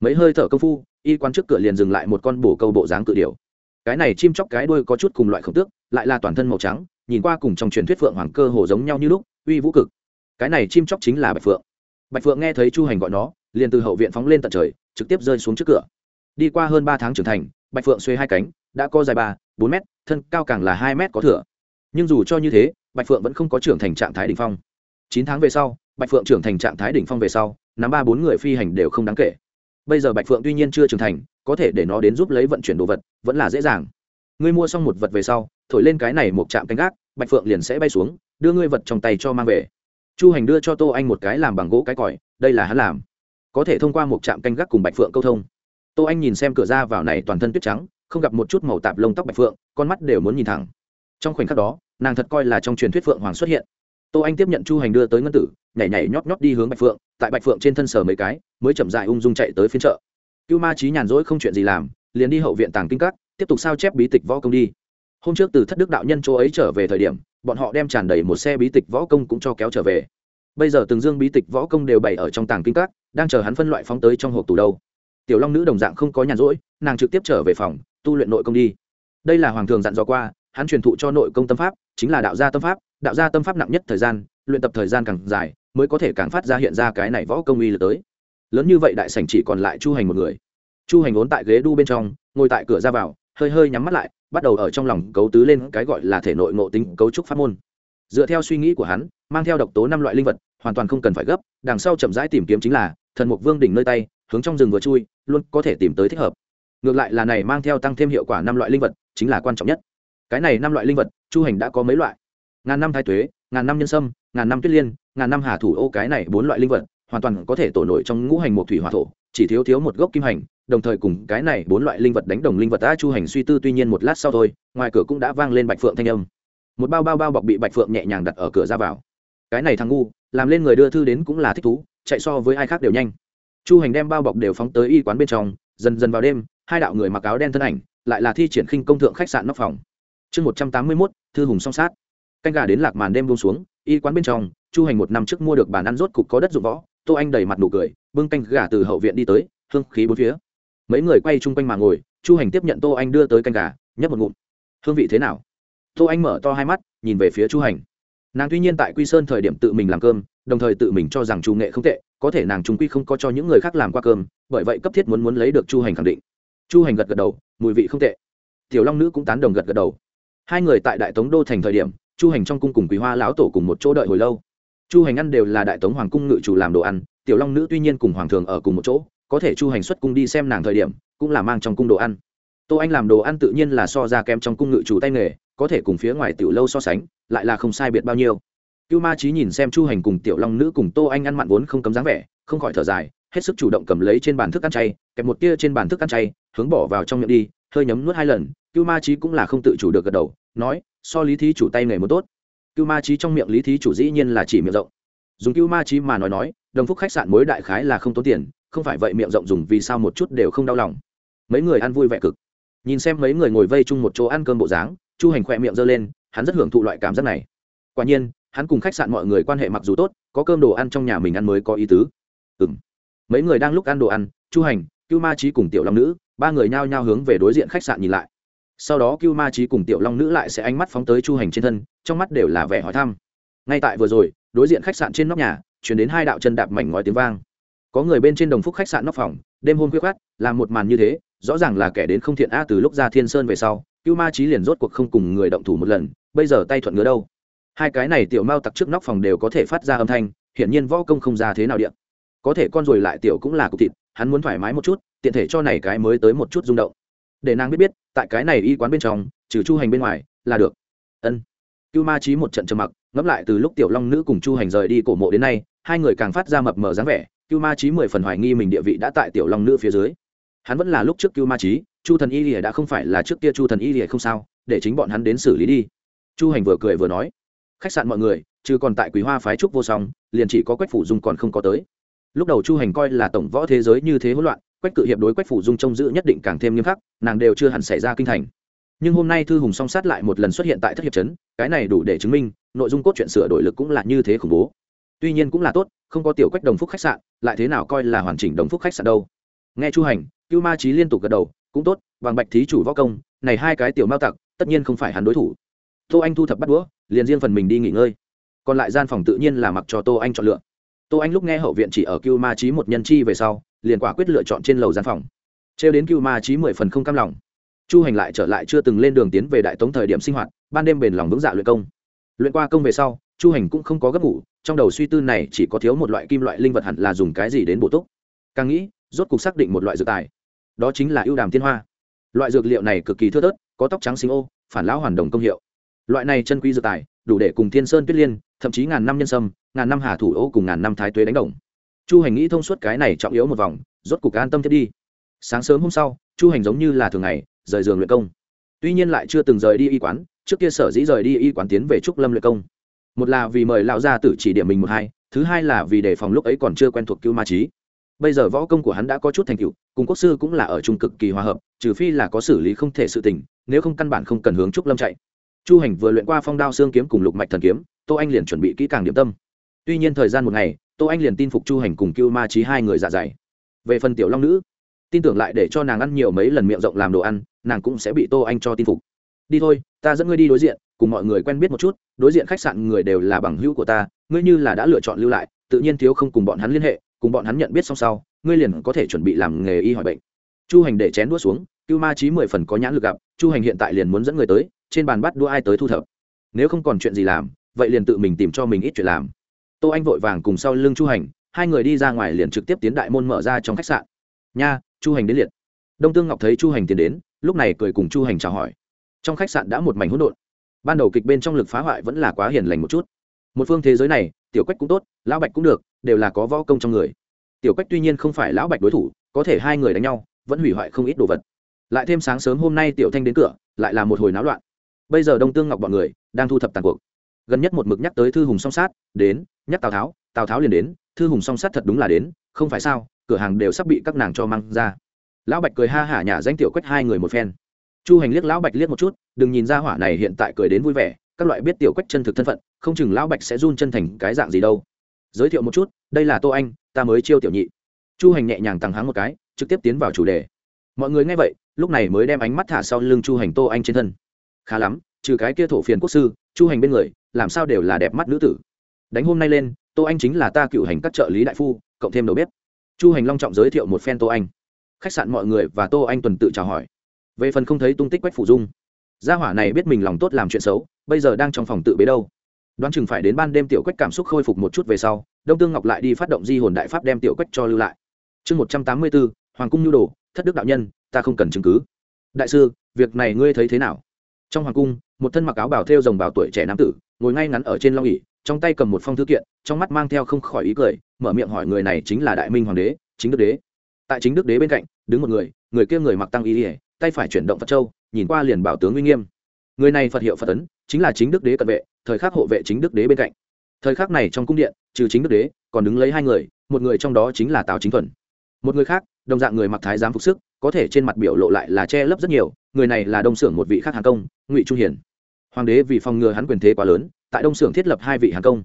A: mấy hơi thở công phu, y quan trước cửa liền dừng lại một con bổ câu bộ dáng cự điểu. Cái này chim chóc cái đuôi có chút cùng loại khổng tước, lại là toàn thân màu trắng, nhìn qua cùng trong truyền thuyết phượng hoàng cơ hồ giống nhau như lúc, uy vũ cực. Cái này chim chóc chính là bạch phượng. Bạch phượng nghe thấy chu hành gọi nó, liền từ hậu viện phóng lên tận trời, trực tiếp rơi xuống trước cửa. Đi qua hơn ba tháng trưởng thành, bạch phượng xuê hai cánh, đã có dài ba, bốn mét, thân cao càng là hai mét có thửa nhưng dù cho như thế, bạch phượng vẫn không có trưởng thành trạng thái đ ỉ n h phong. Chín tháng về sau, bạch phượng trưởng thành trạng thái đỉnh phong về sau, nắm ba bốn người phi hành đều không đáng kể bây giờ bạch phượng tuy nhiên chưa trưởng thành, có thể để nó đến giúp lấy vận chuyển đồ vật, vẫn là dễ dàng. Ngươi mua xong một vật về sau, thổi lên cái này một chạm canh gác, bạch phượng liền sẽ bay xuống, đưa ngươi vật trong tay cho mang về. Chu hành đưa cho tô anh một cái làm bằng gỗ cái còi, đây là hắn làm. Có thể thông qua một trạm canh gác cùng bạch phượng câu thông. Tô anh nhìn xem cửa ra vào này toàn thân tuyết trắng, không gặp một chút màu tạp lông tóc bạch phượng, con mắt đều muốn nhìn thẳng. Trong khoảnh khắc đó, nàng thật coi là trong truyền thuyết phượng hoàng xuất hiện tô anh tiếp nhận chu hành đưa tới ngân tử, nhảy nhảy nhót nhót đi hướng bạch phượng, tại bạch phượng trên thân sờ mấy cái, mới chậm dại ung dung chạy tới phiên chợ. Cưu ma trí nhàn rỗi không chuyện gì làm, liền đi hậu viện tàng kinh các, tiếp tục sao chép bí tịch võ công đi. Hôm trước từ thất đức đạo nhân chỗ ấy trở về thời điểm, bọn họ đem tràn đầy một xe bí tịch võ công cũng cho kéo trở về. Bây giờ từng dương bí tịch võ công đều bày ở trong tàng kinh các, đang chờ hắn phân loại phóng tới trong hộp tủ đâu. Tiểu long nữ đồng dạng không có nhàn rỗi, nàng trực tiếp trở về phòng, tu luyện nội công đi. Đây là hoàng thường dặn dò qua hắn truyền thụ cho nội công tâm pháp, chính là đạo gia tâm pháp, đạo gia tâm pháp nặng nhất thời gian, luyện tập thời gian càng dài, mới có thể càng phát ra hiện ra cái này võ công uy lực tới. Lớn như vậy đại sảnh chỉ còn lại chu hành một người. Chu hành ốn tại ghế đu bên trong, ngồi tại cửa ra vào, hơi hơi nhắm mắt lại, bắt đầu ở trong lòng cấu tứ lên cái gọi là thể nội ngộ tính cấu trúc pháp môn. Dựa theo suy nghĩ của hắn, mang theo độc tố năm loại linh vật, hoàn toàn không cần phải gấp, đằng sau chậm rãi tìm kiếm chính là thần mục vương đỉnh nơi tay, hướng trong rừng vừa chui, luôn có thể tìm tới thích hợp. Ngược lại là này mang theo tăng thêm hiệu quả năm loại linh vật, chính là quan trọng nhất cái này năm loại linh vật, chu hành đã có mấy loại. Ngàn năm thái tuế, ngàn năm nhân sâm, ngàn năm tuyết liên, ngàn năm hà thủ ô, cái này bốn loại linh vật, hoàn toàn có thể tổ nổi trong ngũ hành một thủy hỏa thổ, chỉ thiếu thiếu một gốc kim hành, đồng thời cùng cái này bốn loại linh vật đánh đồng linh vật đã chu hành suy tư tuy nhiên một lát sau thôi, ngoài cửa cũng đã vang lên bạch phượng thanh âm. Một bao bao bao bọc bị bạch phượng nhẹ nhàng đặt ở cửa ra vào. Cái này thằng ngu, làm lên người đưa thư đến cũng là thích thú, chạy so với ai khác đều nhanh. Chu hành đem bao bọc đều phóng tới y quán bên trong, dần dần vào đêm, hai đạo người mặc áo đen thân ảnh, lại là thi triển khinh công thượng khách sạn nóc phòng chương một trăm tám mươi mốt, thư hùng song sát. Canh gà đến lạc màn đêm buông xuống, y quán bên trong, chu hành một năm trước mua được bàn ăn rốt cục có đất dụng võ, tô anh đầy mặt nụ cười, bưng canh gà từ hậu viện đi tới, hương khí bốn phía. Mấy người quay chung quanh mà ngồi, chu hành tiếp nhận tô anh đưa tới canh gà, nhấp một ngụm. Hương vị thế nào? Tô anh mở to hai mắt, nhìn về phía chu hành. Nàng tuy nhiên tại quy sơn thời điểm tự mình làm cơm, đồng thời tự mình cho rằng chu nghệ không tệ, có thể nàng trung quy không có cho những người khác làm qua cơm, bởi vậy cấp thiết muốn muốn lấy được chu hành khẳng định. Chu hành gật gật đầu, mùi vị không tệ. Tiểu long nữ cũng tán đồng gật gật đầu hai người tại đại tống đô thành thời điểm, chu hành trong cung cùng quý hoa lão tổ cùng một chỗ đợi hồi lâu. Chu hành ăn đều là đại tống hoàng cung ngự chủ làm đồ ăn, tiểu long nữ tuy nhiên cùng hoàng thường ở cùng một chỗ, có thể chu hành xuất cung đi xem nàng thời điểm, cũng là mang trong cung đồ ăn. Tô anh làm đồ ăn tự nhiên là so ra kém trong cung ngự chủ tay nghề, có thể cùng phía ngoài tiểu lâu so sánh, lại là không sai biệt bao nhiêu. Cưu ma trí nhìn xem chu hành cùng tiểu long nữ cùng tô anh ăn mặn vốn không cấm dáng vẻ, không khỏi thở dài, hết sức chủ động cầm lấy trên bàn thức ăn chay, kẹp một tia trên bàn thức ăn chay, hướng bỏ vào trong miệng đi, hơi nhấm nuốt hai lần cưu ma trí cũng là không tự chủ được gật đầu, nói, so lý thí chủ tay nghề một tốt. Cưu ma trí trong miệng lý thí chủ dĩ nhiên là chỉ miệng rộng. Dùng cưu ma trí mà nói nói, đồng phúc khách sạn mới đại khái là không tốn tiền, không phải vậy miệng rộng dùng vì sao một chút đều không đau lòng. Mấy người ăn vui vẻ cực. Nhìn xem mấy người ngồi vây chung một chỗ ăn cơm bộ dáng, chu hành khỏe miệng giơ lên, hắn rất hưởng thụ loại cảm giác này. Quả nhiên, hắn cùng khách sạn mọi người quan hệ mặc dù tốt, có cơm đồ ăn trong nhà mình ăn mới có ý tứ. Ừ m mấy người đang lúc ăn đồ ăn, chu hành, cưu ma trí cùng tiểu long nữ, ba người nhao nhao hướng về đối diện khách sạn nhìn lại sau đó cưu ma trí cùng tiểu long nữ lại sẽ ánh mắt phóng tới chu hành trên thân, trong mắt đều là vẻ hỏi thăm. Ngay tại vừa rồi, đối diện khách sạn trên nóc nhà, chuyển đến hai đạo chân đạp mảnh ngói tiếng vang. Có người bên trên đồng phúc khách sạn nóc phòng, đêm hôm khuya khoát, làm một màn như thế, rõ ràng là kẻ đến không thiện a từ lúc ra thiên sơn về sau, cưu ma trí liền rốt cuộc không cùng người động thủ một lần, bây giờ tay thuận ngứa đâu. Hai cái này tiểu mao tặc trước nóc phòng đều có thể phát ra âm thanh, hiển nhiên võ công không ra thế nào điện có thể con rồi lại tiểu cũng là cục thịt, hắn muốn thoải mái một chút, tiện thể cho này cái mới tới một chút rung động để nàng biết biết, tại cái này y quán bên trong, trừ chu hành bên ngoài, là được. Ân. Cưu ma trí một trận trầm mặc, ngẫm lại từ lúc tiểu long nữ cùng chu hành rời đi cổ mộ đến nay, hai người càng phát ra mập mờ dáng vẻ, cưu ma trí mười phần hoài nghi mình địa vị đã tại tiểu long nữ phía dưới. Hắn vẫn là lúc trước cưu ma trí chu thần y lìa đã không phải là trước kia chu thần y lìa không sao, để chính bọn hắn đến xử lý đi. Chu hành vừa cười vừa nói, khách sạn mọi người chứ còn tại quý hoa phái trúc vô song, liền chỉ có quách phủ dung còn không có tới. Lúc đầu chu hành coi là tổng võ thế giới như thế hỗn loạn quách cự hiệp đối quách phủ dung trông giữ nhất định càng thêm nghiêm khắc, nàng đều chưa hẳn xảy ra kinh thành. Nhưng hôm nay thư hùng song sát lại một lần xuất hiện tại thất hiệp trấn, cái này đủ để chứng minh, nội dung cốt truyện sửa đổi lực cũng là như thế khủng bố. Tuy nhiên cũng là tốt, không có tiểu quách đồng phúc khách sạn, lại thế nào coi là hoàn chỉnh đồng phúc khách sạn đâu. Nghe chu hành, cưu ma trí liên tục gật đầu, cũng tốt bằng bạch thí chủ võ công, này hai cái tiểu mao tặc, tất nhiên không phải hắn đối thủ. Tô anh thu thập bắt đũa, liền riêng phần mình đi nghỉ ngơi. Còn lại gian phòng tự nhiên là mặc cho tô anh chọn lựa. Tô anh lúc nghe hậu viện chỉ ở cưu ma trí một nhân chi về sau liền quả quyết lựa chọn trên lầu gian phòng. Trêu đến cưu ma trí mười phần không cam lòng. Chu hành lại trở lại chưa từng lên đường tiến về đại tống thời điểm sinh hoạt, ban đêm bền lòng vững dạ luyện công. Luyện qua công về sau, chu hành cũng không có gấp ngủ, trong đầu suy tư này chỉ có thiếu một loại kim loại linh vật hẳn là dùng cái gì đến bổ túc. Càng nghĩ, rốt cuộc xác định một loại dược tài. Đó chính là ưu đàm tiên hoa. Loại dược liệu này cực kỳ thưa thớt, có tóc trắng sinh ô, phản lão hoàn đồng công hiệu. Loại này chân quý dược tài, đủ để cùng thiên sơn tuyết liên, thậm chí ngàn năm nhân sâm, ngàn năm hà thủ ô cùng ngàn năm thái tuế đánh đồng chu hành nghĩ thông suốt cái này trọng yếu một vòng, rốt cục an tâm thiết đi. Sáng sớm hôm sau, chu hành giống như là thường ngày, rời giường luyện công. Tuy nhiên lại chưa từng rời đi y quán, trước kia sở dĩ rời đi y quán tiến về trúc lâm luyện công. Một là vì mời lão gia tử chỉ điểm mình một hai, thứ hai là vì đề phòng lúc ấy còn chưa quen thuộc cưu ma trí bây giờ võ công của hắn đã có chút thành tựu, cùng quốc sư cũng là ở trung cực kỳ hòa hợp, trừ phi là có xử lý không thể sự tình, nếu không căn bản không cần hướng trúc lâm chạy. Chu hành vừa luyện qua phong đao xương kiếm cùng lục mạch thần kiếm, tô anh liền chuẩn bị kỹ càng điểm tâm. Tuy nhiên thời gian một ngày tô anh liền tin phục chu hành cùng cưu ma trí hai người dạ dày. Về phần tiểu long nữ, tin tưởng lại để cho nàng ăn nhiều mấy lần miệng rộng làm đồ ăn, nàng cũng sẽ bị tô anh cho tin phục. Đi thôi, ta dẫn ngươi đi đối diện, cùng mọi người quen biết một chút, đối diện khách sạn người đều là bằng hữu của ta, ngươi như là đã lựa chọn lưu lại, tự nhiên thiếu không cùng bọn hắn liên hệ, cùng bọn hắn nhận biết xong sau, ngươi liền có thể chuẩn bị làm nghề y hỏi bệnh. Chu hành để chén đũa xuống cưu ma trí mười phần có nhãn lực gặp, chu hành hiện tại liền muốn dẫn người tới, trên bàn bắt đũa ai tới thu thập. Nếu không còn chuyện gì làm, vậy liền tự mình tìm cho mình ít chuyện làm tô anh vội vàng cùng sau lưng chu hành, hai người đi ra ngoài liền trực tiếp tiến đại môn mở ra trong khách sạn. Nha, chu hành đến liệt. Đông tương ngọc thấy chu hành tiến đến, lúc này cười cùng chu hành chào hỏi. Trong khách sạn đã một mảnh hỗn độn. Ban đầu kịch bên trong lực phá hoại vẫn là quá hiền lành một chút. Một phương thế giới này, tiểu quách cũng tốt, lão bạch cũng được, đều là có võ công trong người. Tiểu quách tuy nhiên không phải lão bạch đối thủ, có thể hai người đánh nhau, vẫn hủy hoại không ít đồ vật. Lại thêm sáng sớm hôm nay tiểu thanh đến cửa, lại là một hồi náo loạn. Bây giờ đông tương ngọc bọn người đang thu thập tàn cuộc gần nhất một mực nhắc tới thư hùng song sát, đến, nhắc tào tháo tào tháo liền đến, thư hùng song sát thật đúng là đến, không phải sao, cửa hàng đều sắp bị các nàng cho mang ra. Lão bạch cười ha hả nhả danh tiểu quách hai người một phen. Chu hành liếc lão bạch liếc một chút, đừng nhìn ra hỏa này hiện tại cười đến vui vẻ, các loại biết tiểu quách chân thực thân phận, không chừng lão bạch sẽ run chân thành cái dạng gì đâu. Giới thiệu một chút, đây là tô anh, ta mới chiêu tiểu nhị. Chu hành nhẹ nhàng tăng háng một cái, trực tiếp tiến vào chủ đề. Mọi người nghe vậy, lúc này mới đem ánh mắt thả sau lưng chu hành tô anh trên thân. Khá lắm, trừ cái kia thổ phiền quốc sư, chu hành bên người làm sao đều là đẹp mắt nữ tử. Đánh hôm nay lên, tô anh chính là ta cựu hành các trợ lý đại phu, cộng thêm đầu bếp. Chu hành long trọng giới thiệu một phen tô anh. Khách sạn mọi người và tô anh tuần tự chào hỏi. Về phần không thấy tung tích quách phủ dung. Gia hỏa này biết mình lòng tốt làm chuyện xấu, bây giờ đang trong phòng tự bế đâu. Đoán chừng phải đến ban đêm tiểu quách cảm xúc khôi phục một chút về sau, đông tương ngọc lại đi phát động di hồn đại pháp đem tiểu quách cho lưu lại. Chương một trăm tám mươi bốn, hoàng cung nhu đồ, thất đức đạo nhân, ta không cần chứng cứ. Đại sư, việc này ngươi thấy thế nào? Trong hoàng cung, một thân mặc áo bảo thêu rồng bảo tuổi trẻ nam tử ngồi ngay ngắn ở trên long ỉ trong tay cầm một phong thư kiện, trong mắt mang theo không khỏi ý cười, mở miệng hỏi người này chính là đại minh hoàng đế, chính đức đế. Tại chính đức đế bên cạnh, đứng một người người kia người mặc tăng y ỉa tay phải chuyển động phật châu, nhìn qua liền bảo tướng uy nghiêm. Người này phật hiệu phật tấn, chính là chính đức đế cận vệ, thời khắc hộ vệ chính đức đế bên cạnh. Thời khắc này trong cung điện, trừ chính đức đế, còn đứng lấy hai người, một người trong đó chính là tào chính thuần. Một người khác, đồng dạng người mặc thái giám phục sức, có thể trên mặt biểu lộ lại là che lấp rất nhiều, người này là đông xưởng một vị khác hàng công, ngụy trung hiển hoàng đế vì phòng ngừa hắn quyền thế quá lớn, tại đông xưởng thiết lập hai vị hàng công.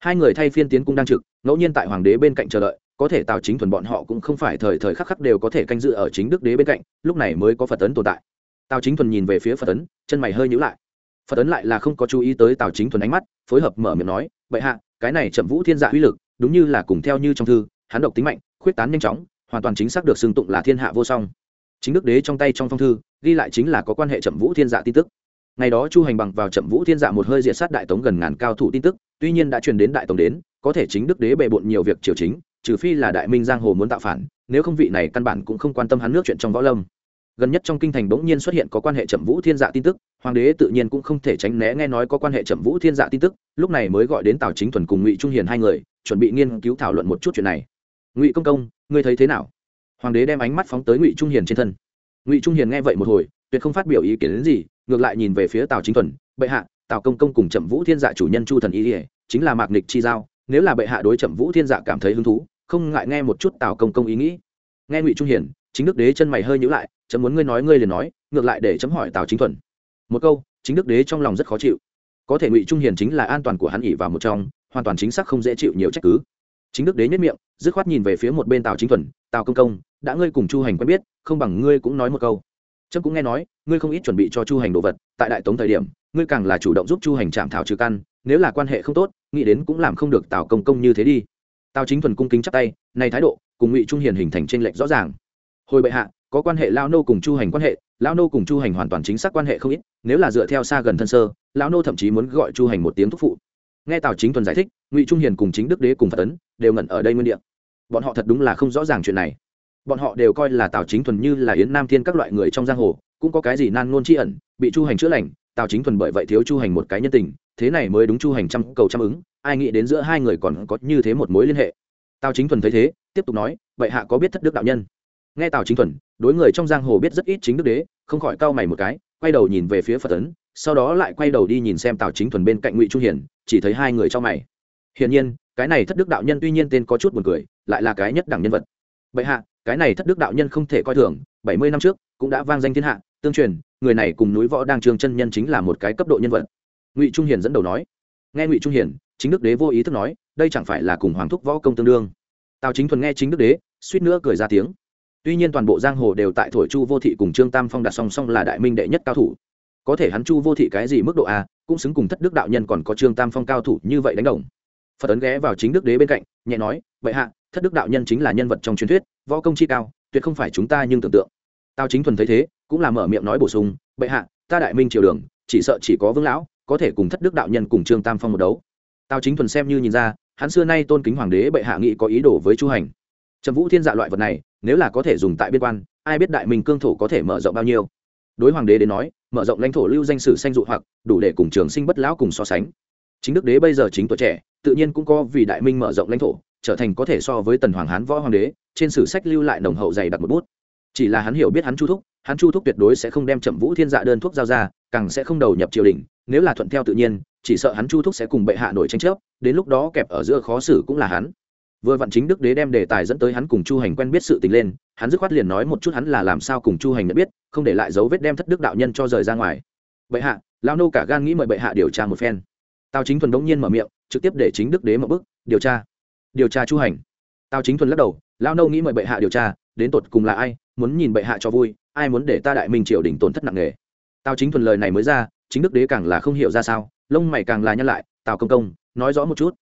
A: Hai người thay phiên tiến cung đang trực, ngẫu nhiên tại hoàng đế bên cạnh chờ đợi, có thể tào chính thuần bọn họ cũng không phải thời thời khắc khắc đều có thể canh dự ở chính đức đế bên cạnh, lúc này mới có phật tấn tồn tại. Tào chính thuần nhìn về phía phật tấn chân mày hơi nhữ lại. Phật tấn lại là không có chú ý tới tào chính thuần ánh mắt, phối hợp mở miệng nói vậy hạ, cái này chậm vũ thiên dạ uy lực, đúng như là cùng theo như trong thư, hắn độc tính mạnh, khuyết tán nhanh chóng, hoàn toàn chính xác được xưng tụng là thiên hạ vô song. Chính đức đế trong tay trong phong thư, ghi lại chính là có quan hệ chậm vũ thiên dạ tin tức ngày đó chu hành bằng vào chậm vũ thiên dạ một hơi diệt sát đại tống gần ngàn cao thủ tin tức, tuy nhiên đã truyền đến đại tống đến, có thể chính đức đế bề bộn nhiều việc triều chính, trừ phi là đại minh giang hồ muốn tạo phản, nếu không vị này căn bản cũng không quan tâm hắn nước chuyện trong võ lâm. Gần nhất trong kinh thành bỗng nhiên xuất hiện có quan hệ chậm vũ thiên dạ tin tức, hoàng đế tự nhiên cũng không thể tránh né nghe nói có quan hệ chậm vũ thiên dạ tin tức, lúc này mới gọi đến tào chính thuần cùng ngụy trung hiền hai người, chuẩn bị nghiên cứu thảo luận một chút chuyện này. Ngụy công công, ngươi thấy thế nào? Hoàng đế đem ánh mắt phóng tới ngụy trung hiền trên thân. Ngụy trung hiền nghe vậy một hồi, tuyệt không phát biểu ý kiến đến gì ngược lại nhìn về phía tào chính thuần, bệ hạ, tào công công cùng chậm vũ thiên dạ chủ nhân chu thần y ỉa chính là mạc nịch chi giao, nếu là bệ hạ đối chậm vũ thiên dạ cảm thấy hứng thú, không ngại nghe một chút tào công công ý nghĩ. Nghe ngụy trung hiển, chính đức đế chân mày hơi nhữ lại, chấm muốn ngươi nói ngươi liền nói, ngược lại để chấm hỏi tào chính thuần. Một câu, chính đức đế trong lòng rất khó chịu. Có thể ngụy trung hiền chính là an toàn của hắn ỉ vào một trong, hoàn toàn chính xác không dễ chịu nhiều trách cứ. Chính đức đế nhất miệng, dứt khoát nhìn về phía một bên tào chính thuần, tào công công, đã ngươi cùng chu hành quen biết, không bằng ngươi cũng nói một câu trâm cũng nghe nói, ngươi không ít chuẩn bị cho chu hành đồ vật, tại đại tống thời điểm, ngươi càng là chủ động giúp chu hành chạm thảo trừ căn, nếu là quan hệ không tốt, nghĩ đến cũng làm không được tào công công như thế đi. Tào chính thuần cung kính chắp tay, này thái độ, cùng ngụy trung hiền hình thành tranh lệch rõ ràng. Hồi bệ hạ, có quan hệ lao nô cùng chu hành quan hệ lao nô cùng chu hành hoàn toàn chính xác quan hệ không ít, nếu là dựa theo xa gần thân sơ, lão nô thậm chí muốn gọi chu hành một tiếng thúc phụ. Nghe tào chính thuần giải thích, ngụy trung hiền cùng chính đức đế cùng phật tấn đều ngẩn ở đây nguyên đ ị a bọn họ thật đúng là không rõ ràng chuyện này bọn họ đều coi là tào chính thuần như là yến nam thiên các loại người trong giang hồ, cũng có cái gì nan ngôn tri ẩn, bị chu hành chữa lành, tào chính thuần bởi vậy thiếu chu hành một cái nhân tình, thế này mới đúng chu hành trăm cầu trăm ứng, ai nghĩ đến giữa hai người còn có như thế một mối liên hệ. Tào chính thuần thấy thế, tiếp tục nói vậy hạ có biết thất đức đạo nhân? Nghe tào chính thuần, đối người trong giang hồ biết rất ít chính đức đế, không khỏi cau mày một cái, quay đầu nhìn về phía phật tấn, sau đó lại quay đầu đi nhìn xem tào chính thuần bên cạnh ngụy trung hiển, chỉ thấy hai người trong mày. Hiển nhiên, cái này thất đức đạo nhân tuy nhiên tên có chút buồn cười, lại là cái nhất đẳng nhân vật. Bệ hạ cái này thất đức đạo nhân không thể coi thường, bảy mươi năm trước, cũng đã vang danh thiên hạ, tương truyền, người này cùng núi võ đang trường chân nhân chính là một cái cấp độ nhân vật. Ngụy trung hiền dẫn đầu nói. Nghe ngụy trung hiền chính đức đế vô ý thức nói, đây chẳng phải là cùng hoàng thúc võ công tương đương. Tào chính thuần nghe chính đức đế, suýt nữa cười ra tiếng. Tuy nhiên toàn bộ giang hồ đều tại thổi chu vô thị cùng trương tam phong đặt song song là đại minh đệ nhất cao thủ. Có thể hắn chu vô thị cái gì mức độ a, cũng xứng cùng thất đức đạo nhân còn có trương tam phong cao thủ như vậy đánh đồng. Phật ấn ghé vào chính đức đế bên cạnh, nhẹ nói, vậy hạ thất đức đạo nhân chính là nhân vật trong truyền thuyết, võ công chi cao, tuyệt không phải chúng ta nhưng tưởng tượng. Tao chính thuần thấy thế, cũng là mở miệng nói bổ sung, bệ hạ, ta đại minh triều đường, chỉ sợ chỉ có vương lão, có thể cùng thất đức đạo nhân cùng trương tam phong một đấu. Tao chính thuần xem như nhìn ra, hắn xưa nay tôn kính hoàng đế bệ hạ nghị có ý đồ với chu hành. Trầm vũ thiên dạ loại vật này, nếu là có thể dùng tại biên quan, ai biết đại minh cương thổ có thể mở rộng bao nhiêu. Đối hoàng đế đến nói, mở rộng lãnh thổ lưu danh sử sanh dụ hoặc, đủ để cùng trường sinh bất lão cùng so sánh. Chính đức đế bây giờ chính tuổi trẻ, tự nhiên cũng có vì đại minh mở rộng lãnh thổ trở thành có thể so với tần hoàng hán võ hoàng đế, trên sử sách lưu lại nồng hậu dày đặt một bút. Chỉ là hắn hiểu biết hắn chu thúc, hắn chu thúc tuyệt đối sẽ không đem chậm vũ thiên dạ đơn thuốc giao ra, càng sẽ không đầu nhập triều đình, nếu là thuận theo tự nhiên, chỉ sợ hắn chu thúc sẽ cùng bệ hạ nổi tranh chấp, đến lúc đó kẹp ở giữa khó xử cũng là hắn. Vừa vặn chính đức đế đem đề tài dẫn tới hắn cùng chu hành quen biết sự tình lên, hắn dứt khoát liền nói một chút hắn là làm sao cùng chu hành nhận biết, không để lại dấu vết đem thất đức đạo nhân cho rời ra ngoài. Bệ hạ lao nô cả gan nghĩ mời bệ hạ điều tra một phen. Tào chính thuần đống nhiên mở miệng, trực tiếp để chính đức đế một bức, điều tra điều tra chu hành. Tao chính thuần lắc đầu lao nô nghĩ mời bệ hạ điều tra, đến tột cùng là ai, muốn nhìn bệ hạ cho vui, ai muốn để ta đại minh triều đình tổn thất nặng nề. Tao chính thuần lời này mới ra, chính đức đế càng là không hiểu ra sao, lông mày càng là nhăn lại, tào công công, nói rõ một chút.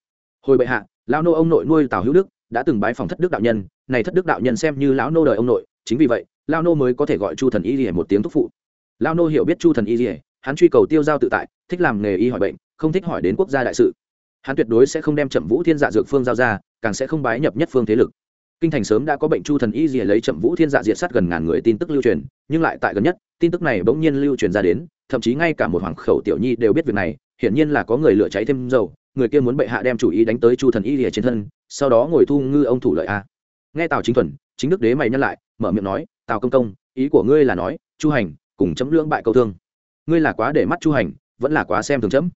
A: Hồi bệ hạ lao nô ông nội nuôi tào hữu đức, đã từng bái phòng thất đức đạo nhân, này thất đức đạo nhân xem như lão nô đời ông nội, chính vì vậy lao nô mới có thể gọi chu thần y rỉa một tiếng thúc phụ. Lao nô hiểu biết chu thần y rỉa hắn truy cầu tiêu giao tự tại, thích làm nghề y hỏi bệnh, không thích hỏi đến quốc gia đại sự hắn tuyệt đối sẽ không đem chậm vũ thiên dạ dược phương giao ra, càng sẽ không bái nhập nhất phương thế lực. Kinh thành sớm đã có bệnh chu thần y gì lấy chậm vũ thiên dạ diệt sát gần ngàn người tin tức lưu truyền, nhưng lại tại gần nhất, tin tức này bỗng nhiên lưu truyền ra đến, thậm chí ngay cả một hoàng khẩu tiểu nhi đều biết việc này, hiển nhiên là có người lửa cháy thêm dầu, người kia muốn bệ hạ đem chủ ý đánh tới chu thần y gì trên thân, sau đó ngồi thu ngư ông thủ lợi a. Nghe tào chính thuần, chính đức đế mày nhắc lại, mở miệng nói, tào công công, ý của ngươi là nói, chu hành cùng chấm lưỡng bại câu thương. Ngươi là quá để mắt chu hành, vẫn là quá xem thường chấm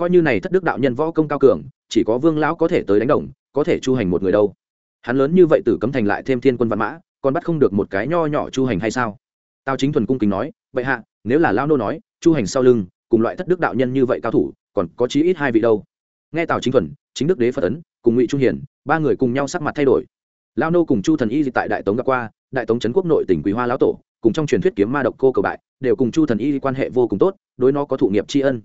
A: coi như này thất đức đạo nhân võ công cao cường, chỉ có vương lão có thể tới đánh đồng, có thể chu hành một người đâu. Hắn lớn như vậy tử cấm thành lại thêm thiên quân văn mã, còn bắt không được một cái nho nhỏ chu hành hay sao? Tào chính thuần cung kính nói vậy hạ, nếu là lao nô nói, chu hành sau lưng, cùng loại thất đức đạo nhân như vậy cao thủ, còn có chí ít hai vị đâu. Nghe tào chính thuần, chính đức đế phật ấn, cùng ngụy trung hiển, ba người cùng nhau sắc mặt thay đổi. Lao nô cùng chu thần y tại đại tống gặp qua, đại tống trấn quốc nội tỉnh quý hoa lão tổ, cùng trong truyền thuyết kiếm ma độc cô cầu bại, đều cùng chu thần y quan hệ vô cùng tốt, đối nó có thụ nghiệp tri ân.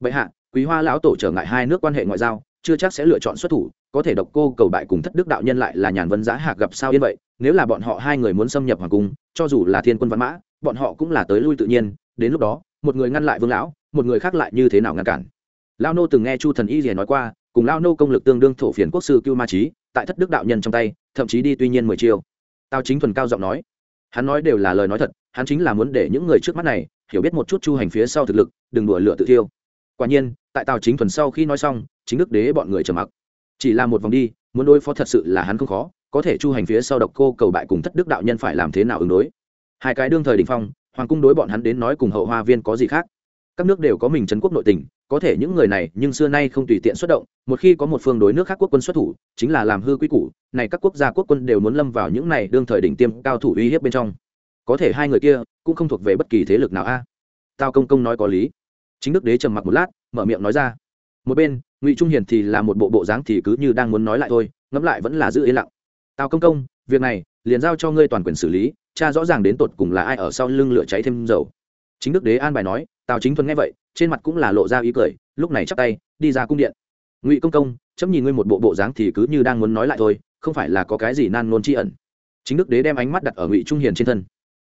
A: Vậy hạ quý hoa lão tổ trở ngại hai nước quan hệ ngoại giao, chưa chắc sẽ lựa chọn xuất thủ, có thể độc cô cầu bại cùng thất đức đạo nhân lại là nhàn vân giá hạc gặp sao yên vậy, nếu là bọn họ hai người muốn xâm nhập hoàng cung, cho dù là thiên quân văn mã, bọn họ cũng là tới lui tự nhiên, đến lúc đó, một người ngăn lại vương lão, một người khác lại như thế nào ngăn cản. Lao nô từng nghe chu thần y rìa nói qua, cùng lao nô công lực tương đương thổ phiền quốc sư cưu ma trí tại thất đức đạo nhân trong tay, thậm chí đi tuy nhiên mười chiêu. Tao chính thuần cao giọng nói, hắn nói đều là lời nói thật, hắn chính là muốn để những người trước mắt này hiểu biết một chút chu hành phía sau thực lực, đừng đùa lửa tự thiêu. Quả nhiên tại tào chính thuần sau khi nói xong, chính đức đế bọn người trầm mặc. Chỉ là một vòng đi, muốn đối phó thật sự là hắn không khó, có thể chu hành phía sau độc cô cầu bại cùng thất đức đạo nhân phải làm thế nào ứng đối. Hai cái đương thời đình phong, hoàng cung đối bọn hắn đến nói cùng hậu hoa viên có gì khác? Các nước đều có mình trấn quốc nội tình, có thể những người này nhưng xưa nay không tùy tiện xuất động, một khi có một phương đối nước khác quốc quân xuất thủ, chính là làm hư quy củ, này các quốc gia quốc quân đều muốn lâm vào những này đương thời đỉnh tiêm cao thủ uy hiếp bên trong. Có thể hai người kia cũng không thuộc về bất kỳ thế lực nào a. Tao công công nói có lý. Chính đức đế trầm mặc một lát mở miệng nói ra. Một bên, ngụy trung hiền thì là một bộ bộ dáng thì cứ như đang muốn nói lại thôi, ngẫm lại vẫn là giữ yên lặng. Tào công công, việc này liền giao cho ngươi toàn quyền xử lý, cha rõ ràng đến tột cùng là ai ở sau lưng lửa cháy thêm dầu. Chính đức đế an bài nói, tào chính thuần nghe vậy, trên mặt cũng là lộ ra ý cười, lúc này chắp tay, đi ra cung điện. Ngụy công công, chấm nhìn ngươi một bộ bộ dáng thì cứ như đang muốn nói lại thôi, không phải là có cái gì nan nôn tri ẩn. Chính đức đế đem ánh mắt đặt ở ngụy trung hiền trên thân.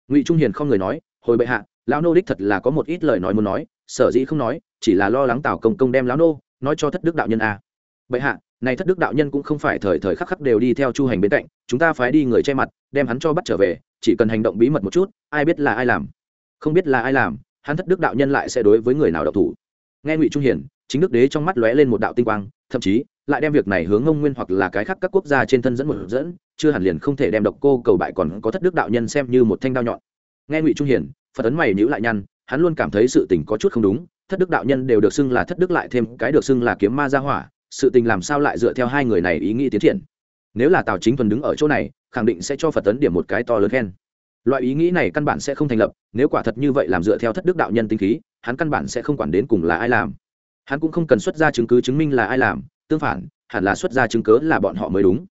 A: Ngụy trung hiền không người nói, hồi bệ hạ, lão nô đích thật là có một ít lời nói muốn nói, sở dĩ không nói chỉ là lo lắng tào công công đem lão nô nói cho thất đức đạo nhân a. Bệ hạ, này thất đức đạo nhân cũng không phải thời thời khắc khắc đều đi theo chu hành bên cạnh, chúng ta phái đi người che mặt, đem hắn cho bắt trở về, chỉ cần hành động bí mật một chút, ai biết là ai làm. Không biết là ai làm, hắn thất đức đạo nhân lại sẽ đối với người nào độc thủ. Nghe ngụy trung hiển, chính đức đế trong mắt lóe lên một đạo tinh quang, thậm chí, lại đem việc này hướng ngông nguyên hoặc là cái khác các quốc gia trên thân dẫn một dẫn, chưa hẳn liền không thể đem độc cô cầu bại còn có thất đức đạo nhân xem như một thanh đao nhọn. Nghe ngụy trung hiển, phật ấn mày nhữ lại nhăn, hắn luôn cảm thấy sự tình có chút không đúng thất đức đạo nhân đều được xưng là thất đức lại thêm cái được xưng là kiếm ma gia hỏa, sự tình làm sao lại dựa theo hai người này ý nghĩ tiến triển? Nếu là tào chính thuần đứng ở chỗ này, khẳng định sẽ cho phật tấn điểm một cái to lớn khen. Loại ý nghĩ này căn bản sẽ không thành lập, nếu quả thật như vậy làm dựa theo thất đức đạo nhân tinh khí, hắn căn bản sẽ không quản đến cùng là ai làm. Hắn cũng không cần xuất ra chứng cứ chứng minh là ai làm, tương phản, hẳn là xuất ra chứng cớ là bọn họ mới đúng.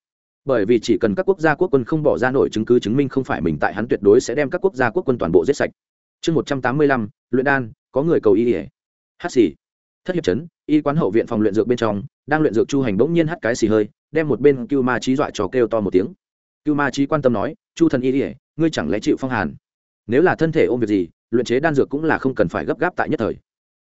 A: Bởi vì chỉ cần các quốc gia quốc quân không bỏ ra nổi chứng cứ chứng minh không phải mình tại hắn tuyệt đối sẽ đem các quốc gia quốc quân toàn bộ giết sạch. Chương một trăm tám mươi lăm, luyện đan, có người cầu y ỉa hát xì. Thất hiệp chấn, y quán hậu viện phòng luyện dược bên trong, đang luyện dược chu hành bỗng nhiên hắt cái xì hơi, đem một bên cưu ma trí dọa trò kêu to một tiếng. Cưu ma trí quan tâm nói, chu thần y ỉa ngươi chẳng lẽ chịu phong hàn? Nếu là thân thể ôm việc gì, luyện chế đan dược cũng là không cần phải gấp gáp tại nhất thời.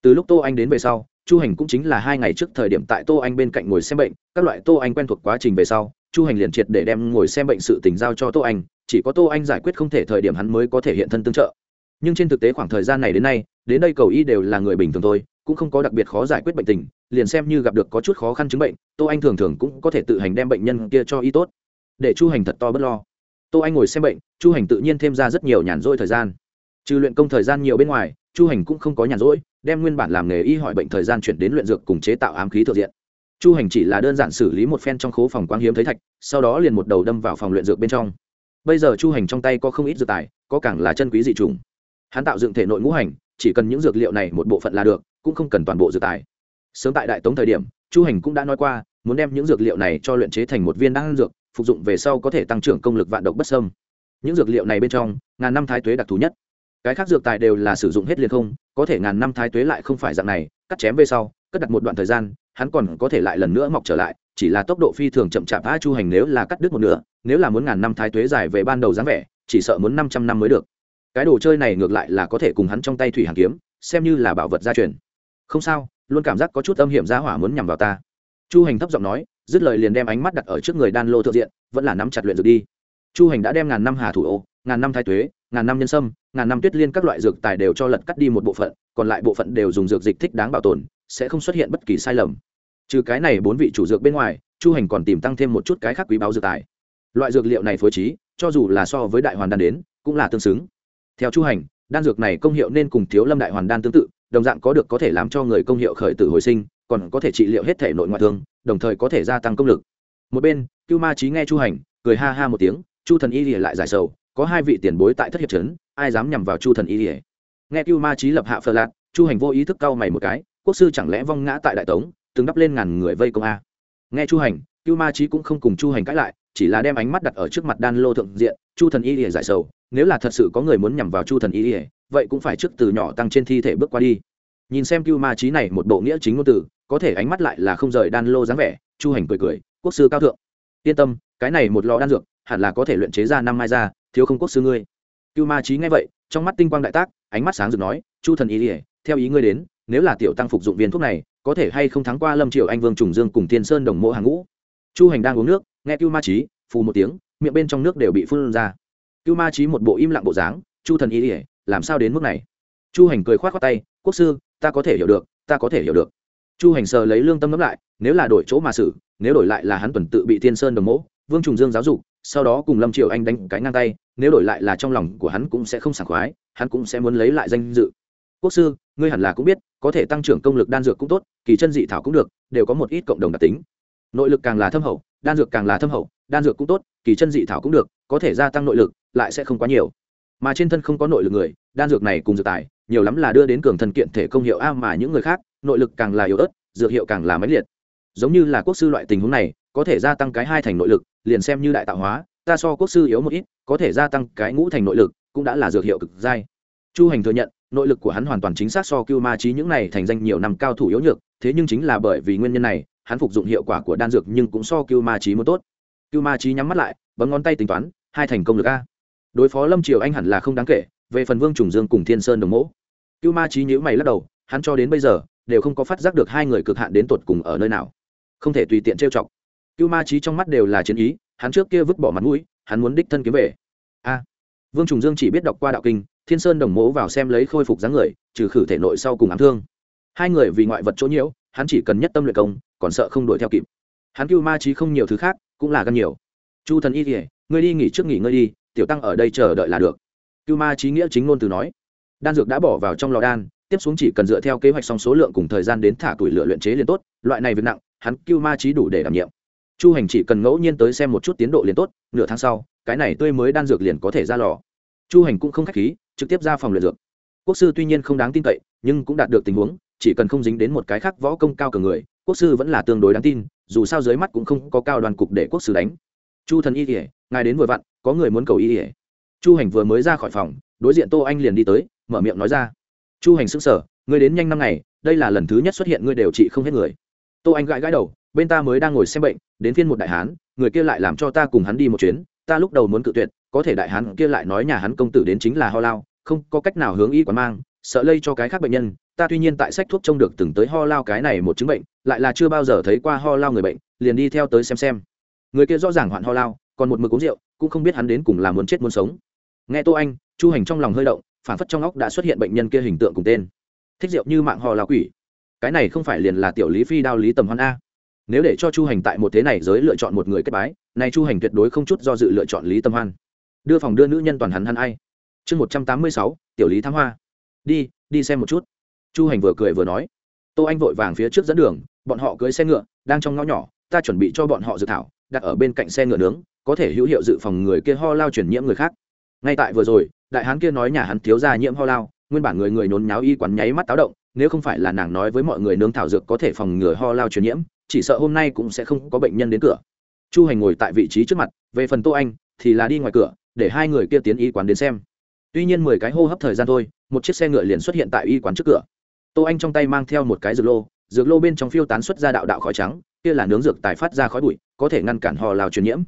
A: Từ lúc tô anh đến về sau, chu hành cũng chính là hai ngày trước thời điểm tại tô anh bên cạnh ngồi xem bệnh, các loại tô anh quen thuộc quá trình về sau, chu hành liền triệt để đem ngồi xem bệnh sự tình giao cho tô anh, chỉ có tô anh giải quyết không thể thời điểm hắn mới có thể hiện thân tương trợ nhưng trên thực tế khoảng thời gian này đến nay, đến đây cầu y đều là người bình thường thôi, cũng không có đặc biệt khó giải quyết bệnh tình, liền xem như gặp được có chút khó khăn chứng bệnh, tô anh thường thường cũng có thể tự hành đem bệnh nhân kia cho y tốt. Để chu hành thật to bất lo. Tô anh ngồi xem bệnh, chu hành tự nhiên thêm ra rất nhiều nhàn rỗi thời gian. Trừ luyện công thời gian nhiều bên ngoài, chu hành cũng không có nhàn rỗi, đem nguyên bản làm nghề y hỏi bệnh thời gian chuyển đến luyện dược cùng chế tạo ám khí thừa diện. Chu hành chỉ là đơn giản xử lý một phen trong khố phòng quang hiếm thấy thạch, sau đó liền một đầu đâm vào phòng luyện dược bên trong. Bây giờ chu hành trong tay có không ít dược tài, có càng là chân quý dị trùng hắn tạo dựng thể nội ngũ hành, chỉ cần những dược liệu này một bộ phận là được, cũng không cần toàn bộ dược tài. Sớm tại đại tống thời điểm, chu hành cũng đã nói qua, muốn đem những dược liệu này cho luyện chế thành một viên đan dược, phục dụng về sau có thể tăng trưởng công lực vạn độc bất sâm những dược liệu này bên trong, ngàn năm thái tuế đặc thù nhất. Cái khác dược tài đều là sử dụng hết liền không, có thể ngàn năm thái tuế lại không phải dạng này, cắt chém về sau, cất đặt một đoạn thời gian, hắn còn có thể lại lần nữa mọc trở lại, chỉ là tốc độ phi thường chậm chạp. A chu hành nếu là cắt đứt một nửa, nếu là muốn ngàn năm thái tuế dài về ban đầu dáng vẻ, chỉ sợ muốn năm trăm năm mới được cái đồ chơi này ngược lại là có thể cùng hắn trong tay thủy hàn kiếm, xem như là bảo vật gia truyền. Không sao, luôn cảm giác có chút âm hiểm gia hỏa muốn nhằm vào ta. Chu hành thấp giọng nói, dứt lời liền đem ánh mắt đặt ở trước người đan lô thượng diện, vẫn là nắm chặt luyện dược đi. Chu hành đã đem ngàn năm hà thủ ô, ngàn năm thái tuế, ngàn năm nhân sâm, ngàn năm tuyết liên các loại dược tài đều cho lật cắt đi một bộ phận, còn lại bộ phận đều dùng dược dịch thích đáng bảo tồn, sẽ không xuất hiện bất kỳ sai lầm. Trừ cái này bốn vị chủ dược bên ngoài, chu hành còn tìm tăng thêm một chút cái khác quý báo dược tài. Loại dược liệu này phối trí, cho dù là so với đại hoàn đan đến, cũng là tương xứng theo chu hành, đan dược này công hiệu nên cùng thiếu lâm đại hoàn đan tương tự, đồng dạng có được có thể làm cho người công hiệu khởi tử hồi sinh, còn có thể trị liệu hết thể nội ngoại thương, đồng thời có thể gia tăng công lực. Một bên, cưu ma trí nghe chu hành, cười ha ha một tiếng, chu thần y lìa lại giải sầu, có hai vị tiền bối tại thất hiệp trấn, ai dám nhằm vào chu thần y lìa? Nghe cưu ma trí lập hạ phờ lạc, chu hành vô ý thức cau mày một cái, quốc sư chẳng lẽ vong ngã tại đại tống, từng đắp lên ngàn người vây công a? Nghe chu hành, cưu ma trí cũng không cùng chu hành cãi lại chỉ là đem ánh mắt đặt ở trước mặt đan lô thượng diện, chu thần y ỉa giải sầu, nếu là thật sự có người muốn nhằm vào chu thần y ỉa vậy cũng phải trước từ nhỏ tăng trên thi thể bước qua đi. Nhìn xem cưu ma trí này một bộ nghĩa chính ngôn từ, có thể ánh mắt lại là không rời đan lô dáng vẻ, chu hành cười cười, quốc sư cao thượng, yên tâm, cái này một lò đan dược, hẳn là có thể luyện chế ra năm mai ra, thiếu không quốc sư ngươi. Cưu ma trí nghe vậy, trong mắt tinh quang đại tác, ánh mắt sáng rực nói, chu thần Y ỉa theo ý ngươi đến, nếu là tiểu tăng phục dụng viên thuốc này, có thể hay không thắng qua lâm triều anh vương trùng dương cùng tiên sơn đồng mộ hàng ngũ? Chu hành đang uống nước nghe cưu ma trí phù một tiếng, miệng bên trong nước đều bị phun ra. Cưu ma trí một bộ im lặng bộ dáng, chu thần ý ỉa làm sao đến mức này? Chu hành cười k h o á t khoác tay, quốc sư, ta có thể hiểu được, ta có thể hiểu được. Chu hành sờ lấy lương tâm ngẫm lại, nếu là đổi chỗ mà xử, nếu đổi lại là hắn tuần tự bị tiên sơn đồng mẫu vương trùng dương giáo dục, sau đó cùng lâm triều anh đánh cái ngang tay, nếu đổi lại là trong lòng của hắn cũng sẽ không sảng khoái, hắn cũng sẽ muốn lấy lại danh dự. Quốc sư, ngươi hẳn là cũng biết, có thể tăng trưởng công lực đan dược cũng tốt, kỳ chân dị thảo cũng được, đều có một ít cộng đồng đặc tính. Nội lực càng là thâm hậu đan dược càng là thâm hậu, đan dược cũng tốt, kỳ chân dị thảo cũng được, có thể gia tăng nội lực, lại sẽ không quá nhiều. Mà trên thân không có nội lực người, đan dược này cùng dược tài, nhiều lắm là đưa đến cường thần kiện thể công hiệu a mà những người khác, nội lực càng là yếu ớt, dược hiệu càng là mãnh liệt. Giống như là quốc sư loại tình huống này, có thể gia tăng cái hai thành nội lực, liền xem như đại tạo hóa, ta so quốc sư yếu một ít, có thể gia tăng cái ngũ thành nội lực, cũng đã là dược hiệu cực dai. Chu hành thừa nhận, nội lực của hắn hoàn toàn chính xác so cưu ma trí những này thành danh nhiều năm cao thủ yếu nhược, thế nhưng chính là bởi vì nguyên nhân này hắn phục dụng hiệu quả của đan dược nhưng cũng so cưu ma trí muốn tốt. Cưu ma trí nhắm mắt lại, bấm ngón tay tính toán, hai thành công lực a. Đối phó lâm triều anh hẳn là không đáng kể, về phần vương trùng dương cùng thiên sơn đồng mẫu cưu ma trí nhữ mày lắc đầu, hắn cho đến bây giờ, đều không có phát giác được hai người cực hạn đến tột cùng ở nơi nào. Không thể tùy tiện trêu chọc. Cưu ma trí trong mắt đều là chiến ý, hắn trước kia vứt bỏ mặt mũi, hắn muốn đích thân kiếm về. A. Vương trùng dương chỉ biết đọc qua đạo kinh, thiên sơn đồng mẫu vào xem lấy khôi phục dáng người, trừ khử thể nội sau cùng ám thương. Hai người vì ngoại vật chỗ nhiễu hắn chỉ cần nhất tâm luyện công, còn sợ không đuổi theo kịp. Hắn cưu ma trí không nhiều thứ khác, cũng là gần nhiều. Chu thần y kỉa ngươi đi nghỉ trước nghỉ ngơi đi, tiểu tăng ở đây chờ đợi là được. Cưu ma trí nghĩa chính ngôn từ nói. Đan dược đã bỏ vào trong lò đan, tiếp xuống chỉ cần dựa theo kế hoạch xong số lượng cùng thời gian đến thả tuổi lựa luyện chế liền tốt, loại này việc nặng, hắn cưu ma trí đủ để đảm nhiệm. Chu hành chỉ cần ngẫu nhiên tới xem một chút tiến độ liền tốt, nửa tháng sau, cái này tươi mới đan dược liền có thể ra lò. Chu hành cũng không k h á c h khí, trực tiếp ra phòng luyện dược. Quốc sư tuy nhiên không đáng tin cậy, nhưng cũng đạt được tình huống chỉ cần không dính đến một cái khác võ công cao cường người, quốc sư vẫn là tương đối đáng tin, dù sao dưới mắt cũng không có cao đoàn cục để quốc sư đánh. Chu thần y ỉa ngài đến vừa vặn, có người muốn cầu y ỉa chu hành vừa mới ra khỏi phòng, đối diện tô anh liền đi tới, mở miệng nói ra. Chu hành xứng sở ngươi đến nhanh năm ngày, đây là lần thứ nhất xuất hiện ngươi đều trị không hết người. Tô anh gãi gãi đầu, bên ta mới đang ngồi xem bệnh, đến phiên một đại hán, người kia lại làm cho ta cùng hắn đi một chuyến, ta lúc đầu muốn cự tuyệt, có thể đại hán kia lại nói nhà hắn công tử đến chính là ho lao, không có cách nào hướng y quán mang, sợ lây cho cái khác bệnh nhân ta tuy nhiên tại sách thuốc trông được từng tới ho lao cái này một chứng bệnh, lại là chưa bao giờ thấy qua ho lao người bệnh, liền đi theo tới xem xem. Người kia rõ ràng hoạn ho lao, còn một mực uống rượu, cũng không biết hắn đến cùng là muốn chết muốn sống. Nghe tô anh, chu hành trong lòng hơi động phản phất trong óc đã xuất hiện bệnh nhân kia hình tượng cùng tên. Thích rượu như mạng ho lao quỷ. Cái này không phải liền là tiểu lý phi đao lý tầm hoan a. Nếu để cho chu hành tại một thế này giới lựa chọn một người kết bái nay chu hành tuyệt đối không chút do dự lựa chọn lý tâm hoan. Đưa phòng đưa nữ nhân toàn hắn hắn ai. Chương một trăm tám mươi sáu, tiểu lý thám hoa. Đi đi xem một chút chu hành vừa cười vừa nói, tô anh vội vàng phía trước dẫn đường, bọn họ cưới xe ngựa, đang trong ngõ nhỏ, ta chuẩn bị cho bọn họ dự thảo, đặt ở bên cạnh xe ngựa nướng, có thể hữu hiệu dự phòng người kia ho lao chuyển nhiễm người khác. Ngay tại vừa rồi, đại hán kia nói nhà hắn thiếu ra nhiễm ho lao, nguyên bản người người nhốn nháo y quán nháy mắt táo động, nếu không phải là nàng nói với mọi người nướng thảo dược có thể phòng ngừa ho lao truyền nhiễm, chỉ sợ hôm nay cũng sẽ không có bệnh nhân đến cửa. Chu hành ngồi tại vị trí trước mặt, về phần tô anh, thì là đi ngoài cửa, để hai người kia tiến y quán đến xem. Tuy nhiên mười cái hô hấp thời gian thôi, một chiếc xe ngựa liền xuất hiện tại y quán trước cửa tô anh trong tay mang theo một cái dược lô dược lô bên trong phiêu tán xuất ra đạo đạo khói trắng, kia là nướng dược tài phát ra khói bụi, có thể ngăn cản hò lào truyền nhiễm.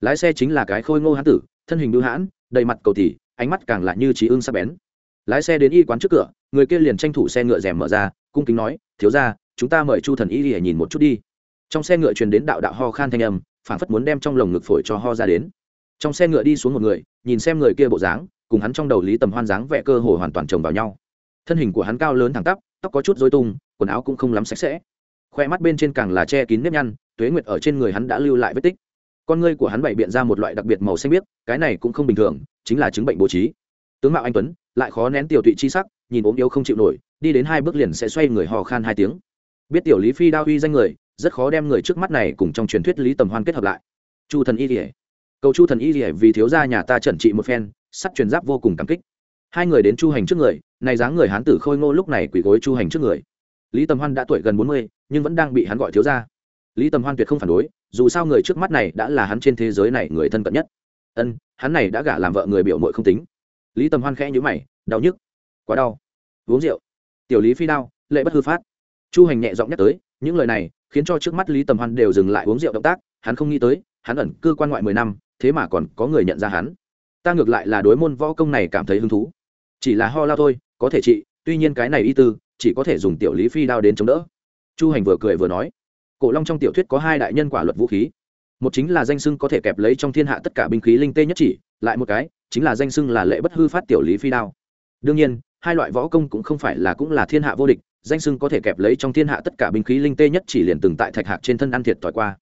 A: Lái xe chính là cái khôi ngô hán tử, thân hình bưu hãn, đầy mặt cầu tỉ, ánh mắt càng lại như trí ưng sắp bén. Lái xe đến y quán trước cửa, người kia liền tranh thủ xe ngựa rèm mở ra, cung kính nói, thiếu ra chúng ta mời chu thần y để nhìn một chút đi. Trong xe ngựa truyền đến đạo đạo ho khan thanh âm phản phất muốn đem trong lồng ngực phổi cho ho ra đến. Trong xe ngựa đi xuống một người, nhìn xem người kia bộ dáng, cùng hắn trong đầu lý tầm hoan dáng vẽ cơ hồ hoàn toàn chồng vào nhau thân hình của hắn cao lớn thẳng tắp, tóc có chút dối tung, quần áo cũng không lắm sạch sẽ. Khoe mắt bên trên càng là che kín nếp nhăn, tuế nguyệt ở trên người hắn đã lưu lại vết tích. Con ngươi của hắn bày biện ra một loại đặc biệt màu xanh biếc, cái này cũng không bình thường, chính là chứng bệnh bố trí. Tướng mạo anh tuấn, lại khó nén tiểu tụy chi sắc, nhìn ốm yếu không chịu nổi, đi đến hai bước liền sẽ xoay người hò khan hai tiếng. Biết tiểu lý phi đao uy danh người, rất khó đem người trước mắt này cùng trong truyền thuyết lý tầm hoan kết hợp lại. Chu thần y rỉa cầu chu thần y rỉa vì thiếu gia nhà ta trần trị một phen sắt truyền giáp vô cùng cảm kích. Hai người đến chu hành trước người này dáng người hán tử khôi ngô lúc này quỳ gối chu hành trước người. Lý tầm hoan đã tuổi gần bốn mươi, nhưng vẫn đang bị hắn gọi thiếu ra lý tầm hoan tuyệt không phản đối, dù sao người trước mắt này đã là hắn trên thế giới này người thân cận nhất. Ân, hắn này đã gả làm vợ người biểu mội không tính. Lý tầm hoan khẽ nhữ mày, đau nhức, quá đau. Uống rượu. Tiểu lý phi đau, lệ bất hư phát. Chu hành nhẹ giọng nhắc tới, những lời này khiến cho trước mắt lý tầm hoan đều dừng lại uống rượu động tác, hắn không nghĩ tới, hắn ẩn cư quan ngoại mười năm, thế mà còn có người nhận ra hắn. Ta ngược lại là đối môn võ công này cảm thấy hứng thú. Chỉ là ho lao thôi có thể trị, tuy nhiên cái này y tư, chỉ có thể dùng tiểu lý phi đao đến chống đỡ. Chu hành vừa cười vừa nói, cổ long trong tiểu thuyết có hai đại nhân quả luật vũ khí. Một chính là danh sưng có thể kẹp lấy trong thiên hạ tất cả binh khí linh tê nhất chỉ, lại một cái chính là danh sưng là lệ bất hư phát tiểu lý phi đao. Đương nhiên, hai loại võ công cũng không phải là cũng là thiên hạ vô địch, danh sưng có thể kẹp lấy trong thiên hạ tất cả binh khí linh tê nhất chỉ liền từng tại thạch hạc trên thân ăn thiệt tỏi qua.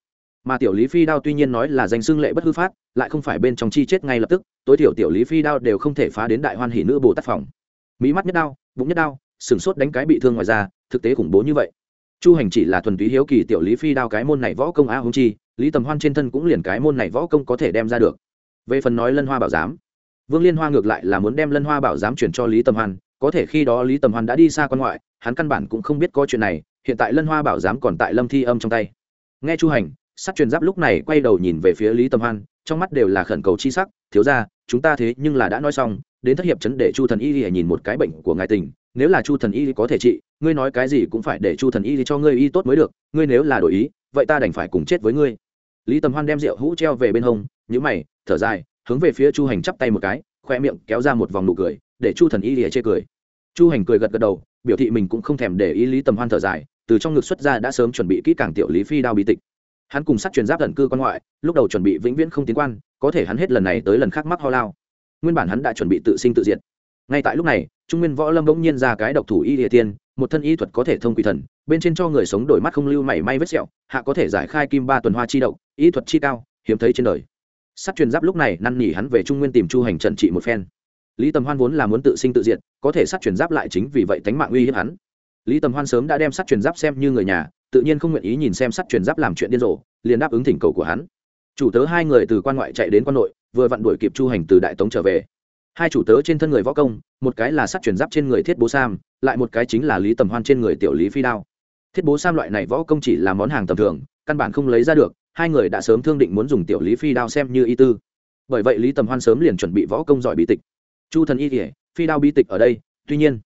A: Mà tiểu lý phi đao tuy nhiên nói là danh xưng lệ bất hư phát, lại không phải bên trong chi chết ngay lập tức, tối thiểu tiểu lý phi đao đều không thể phá đến đại hoan hỷ nữ bồ tát phòng mỹ mắt nhất đau, bụng nhất đau, sửng sốt đánh cái bị thương ngoài ra thực tế khủng bố như vậy. Chu hành chỉ là thuần túy hiếu kỳ tiểu lý phi đao cái môn này võ công a hung chi lý tầm hoan trên thân cũng liền cái môn này võ công có thể đem ra được. Về phần nói lân hoa bảo giám vương liên hoa ngược lại là muốn đem lân hoa bảo giám chuyển cho lý tầm hoan có thể khi đó lý tầm hoan đã đi xa quan ngoại hắn căn bản cũng không biết có chuyện này hiện tại lân hoa bảo giám còn tại lâm thi âm trong tay. Nghe chu hành sát truyền giáp lúc này quay đầu nhìn về phía lý tầm hoan trong mắt đều là khẩn cầu chi sắc thiếu ra chúng ta thế nhưng là đã nói xong đến thất hiệp chấn để chu thần y nhìn một cái bệnh của ngài tình, nếu là chu thần y có thể trị, ngươi nói cái gì cũng phải để chu thần y cho ngươi y tốt mới được, ngươi nếu là đổi ý, vậy ta đành phải cùng chết với ngươi. Lý tầm hoan đem rượu hũ treo về bên hông nhữ mày, thở dài, hướng về phía chu hành chắp tay một cái, khoe miệng kéo ra một vòng nụ cười, để chu thần y lìa chê cười. Chu hành cười gật gật đầu, biểu thị mình cũng không thèm để ý lý tầm hoan thở dài, từ trong ngực xuất ra đã sớm chuẩn bị kỹ càng tiểu lý phi đao bi tịch. Hắn cùng sát truyền giáp thần cư quan ngoại, lúc đầu chuẩn bị vĩnh viễn không tiến quan, có thể hắn hết lần này tới lần khác mắc ho lao nguyên bản hắn đã chuẩn bị tự sinh tự diệt. Ngay tại lúc này, trung nguyên võ lâm bỗng nhiên ra cái độc thủ y địa tiên một thân y thuật có thể thông quỷ thần, bên trên cho người sống đổi mắt không lưu mảy may vết sẹo, hạ có thể giải khai kim ba tuần hoa chi độc, y thuật chi cao, hiếm thấy trên đời. Sát truyền giáp lúc này năn nỉ hắn về trung nguyên tìm chu hành trần trị một phen. Lý tầm hoan vốn là muốn tự sinh tự diệt, có thể sát truyền giáp lại chính vì vậy tánh mạng uy hiếp hắn. Lý tầm hoan sớm đã đem sát truyền giáp xem như người nhà, tự nhiên không nguyện ý nhìn xem sát truyền giáp làm chuyện điên rồ, liền đáp ứng thỉnh cầu của hắn chủ tớ hai người từ quan ngoại chạy đến quan nội, vừa vặn đuổi kịp chu hành từ đại tống trở về. Hai chủ tớ trên thân người võ công, một cái là sắt truyền giáp trên người thiết bố sam, lại một cái chính là lý tầm hoan trên người tiểu lý phi đao. Thiết bố sam loại này võ công chỉ là món hàng tầm thường, căn bản không lấy ra được, hai người đã sớm thương định muốn dùng tiểu lý phi đao xem như y tư. Bởi vậy lý tầm hoan sớm liền chuẩn bị võ công giỏi bí tịch. Chu thần y kể phi đao bí tịch ở đây, tuy nhiên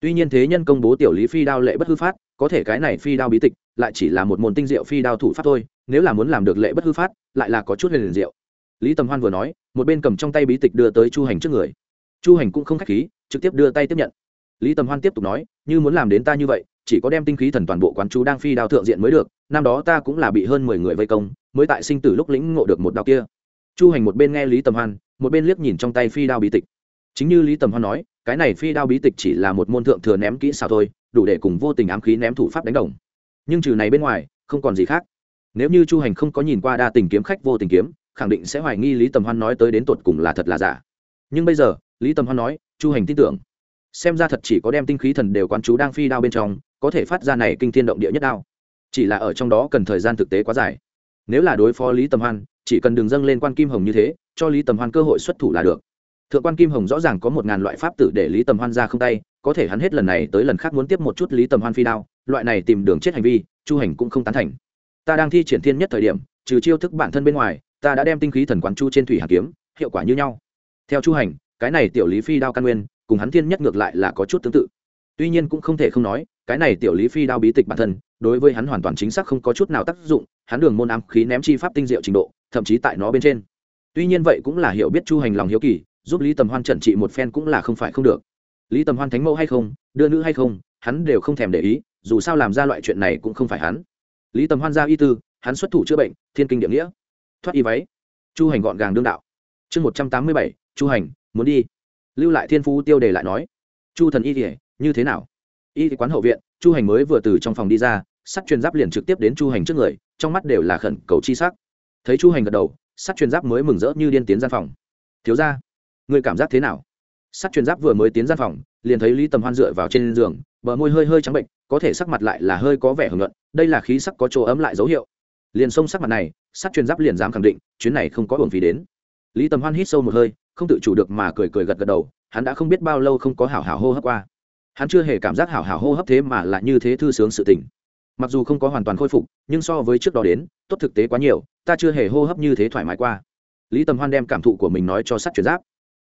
A: tuy nhiên thế nhân công bố tiểu lý phi đao lệ bất hư phát, có thể cái này phi đao bí tịch lại chỉ là một môn tinh diệu phi đao thủ pháp thôi, nếu là muốn làm được lệ bất hư phát, lại là có chút liền diệu. Lý tầm hoan vừa nói, một bên cầm trong tay bí tịch đưa tới chu hành trước người. Chu hành cũng không k h á c h khí, trực tiếp đưa tay tiếp nhận. Lý tầm hoan tiếp tục nói, như muốn làm đến ta như vậy, chỉ có đem tinh khí thần toàn bộ quán chú đang phi đao thượng diện mới được, năm đó ta cũng là bị hơn mười người vây công, mới tại sinh tử lúc lĩnh ngộ được một đao kia. Chu hành một bên nghe lý tầm hoan, một bên liếc nhìn trong tay phi đao bí tịch. Chính như lý tầm hoan nói cái này phi đao bí tịch chỉ là một môn thượng thừa ném kỹ xảo thôi, đủ để cùng vô tình ám khí ném thủ pháp đánh đồng. Nhưng trừ này bên ngoài, không còn gì khác. Nếu như chu hành không có nhìn qua đa tình kiếm khách vô tình kiếm, khẳng định sẽ hoài nghi lý tầm hoan nói tới đến tột cùng là thật là giả. Nhưng bây giờ, lý tầm hoan nói, chu hành tin tưởng. Xem ra thật chỉ có đem tinh khí thần đều quán chú đang phi đao bên trong, có thể phát ra này kinh thiên động địa nhất đao. Chỉ là ở trong đó cần thời gian thực tế quá dài. Nếu là đối phó lý tầm hoan, chỉ cần đường dâng lên quan kim hồng như thế, cho lý tầm hoan cơ hội xuất thủ là được thượng quan kim hồng rõ ràng có một ngàn loại pháp tử để lý tầm hoan ra không tay, có thể hắn hết lần này tới lần khác muốn tiếp một chút lý tầm hoan phi đao, loại này tìm đường chết hành vi, chu hành cũng không tán thành. Ta đang thi triển thiên nhất thời điểm, trừ chiêu thức bản thân bên ngoài, ta đã đem tinh khí thần quán chu trên thủy hà kiếm, hiệu quả như nhau. Theo chu hành, cái này tiểu lý phi đao căn nguyên, cùng hắn thiên nhất ngược lại là có chút tương tự. Tuy nhiên cũng không thể không nói, cái này tiểu lý phi đao bí tịch bản thân, đối với hắn hoàn toàn chính xác không có chút nào tác dụng, hắn đường môn ám khí ném chi pháp tinh diệu trình độ, thậm chí tại nó bên trên. Tuy nhiên vậy cũng là hiểu biết chu hành lòng hiếu kỳ giúp lý tầm hoan trần trị một phen cũng là không phải không được. Lý tầm hoan thánh mẫu hay không, đưa nữ hay không, hắn đều không thèm để ý, dù sao làm ra loại chuyện này cũng không phải hắn. Lý tầm hoan ra y tư, hắn xuất thủ chữa bệnh, thiên kinh địa nghĩa. Thoát y váy. Chu hành gọn gàng đương đạo. Chương một trăm tám mươi bảy, chu hành, muốn đi. Lưu lại thiên phú tiêu đề lại nói. Chu thần y thì như thế nào? Y thì quán hậu viện, chu hành mới vừa từ trong phòng đi ra, sắt truyền giáp liền trực tiếp đến chu hành trước người, trong mắt đều là khẩn cầu chi sắc. Thấy chu hành gật đầu, sắt truyền giáp mới mừng rỡ như điên tiến gian phòng. Thiếu ra người cảm giác thế nào? Sắt truyền giáp vừa mới tiến gian phòng, liền thấy lý tầm hoan dựa vào trên giường, bờ môi hơi hơi trắng bệnh, có thể sắc mặt lại là hơi có vẻ hưởng luận, đây là khí sắc có chỗ ấm lại dấu hiệu. Liền xông sắc mặt này sắt truyền giáp liền dám khẳng định, chuyến này không có buồn phí đến. Lý tầm hoan hít sâu một hơi, không tự chủ được mà cười cười gật gật đầu, hắn đã không biết bao lâu không có hảo hảo hô hấp qua. Hắn chưa hề cảm giác hảo hảo hô hấp thế mà lại như thế thư sướng sự tỉnh mặc dù không có hoàn toàn khôi phục, nhưng so với trước đó đến, tốt thực tế quá nhiều, ta chưa hề hô hấp như thế thoải mái qua. Lý tầm hoan đem cảm thụ của mình nói cho sắt truyền giáp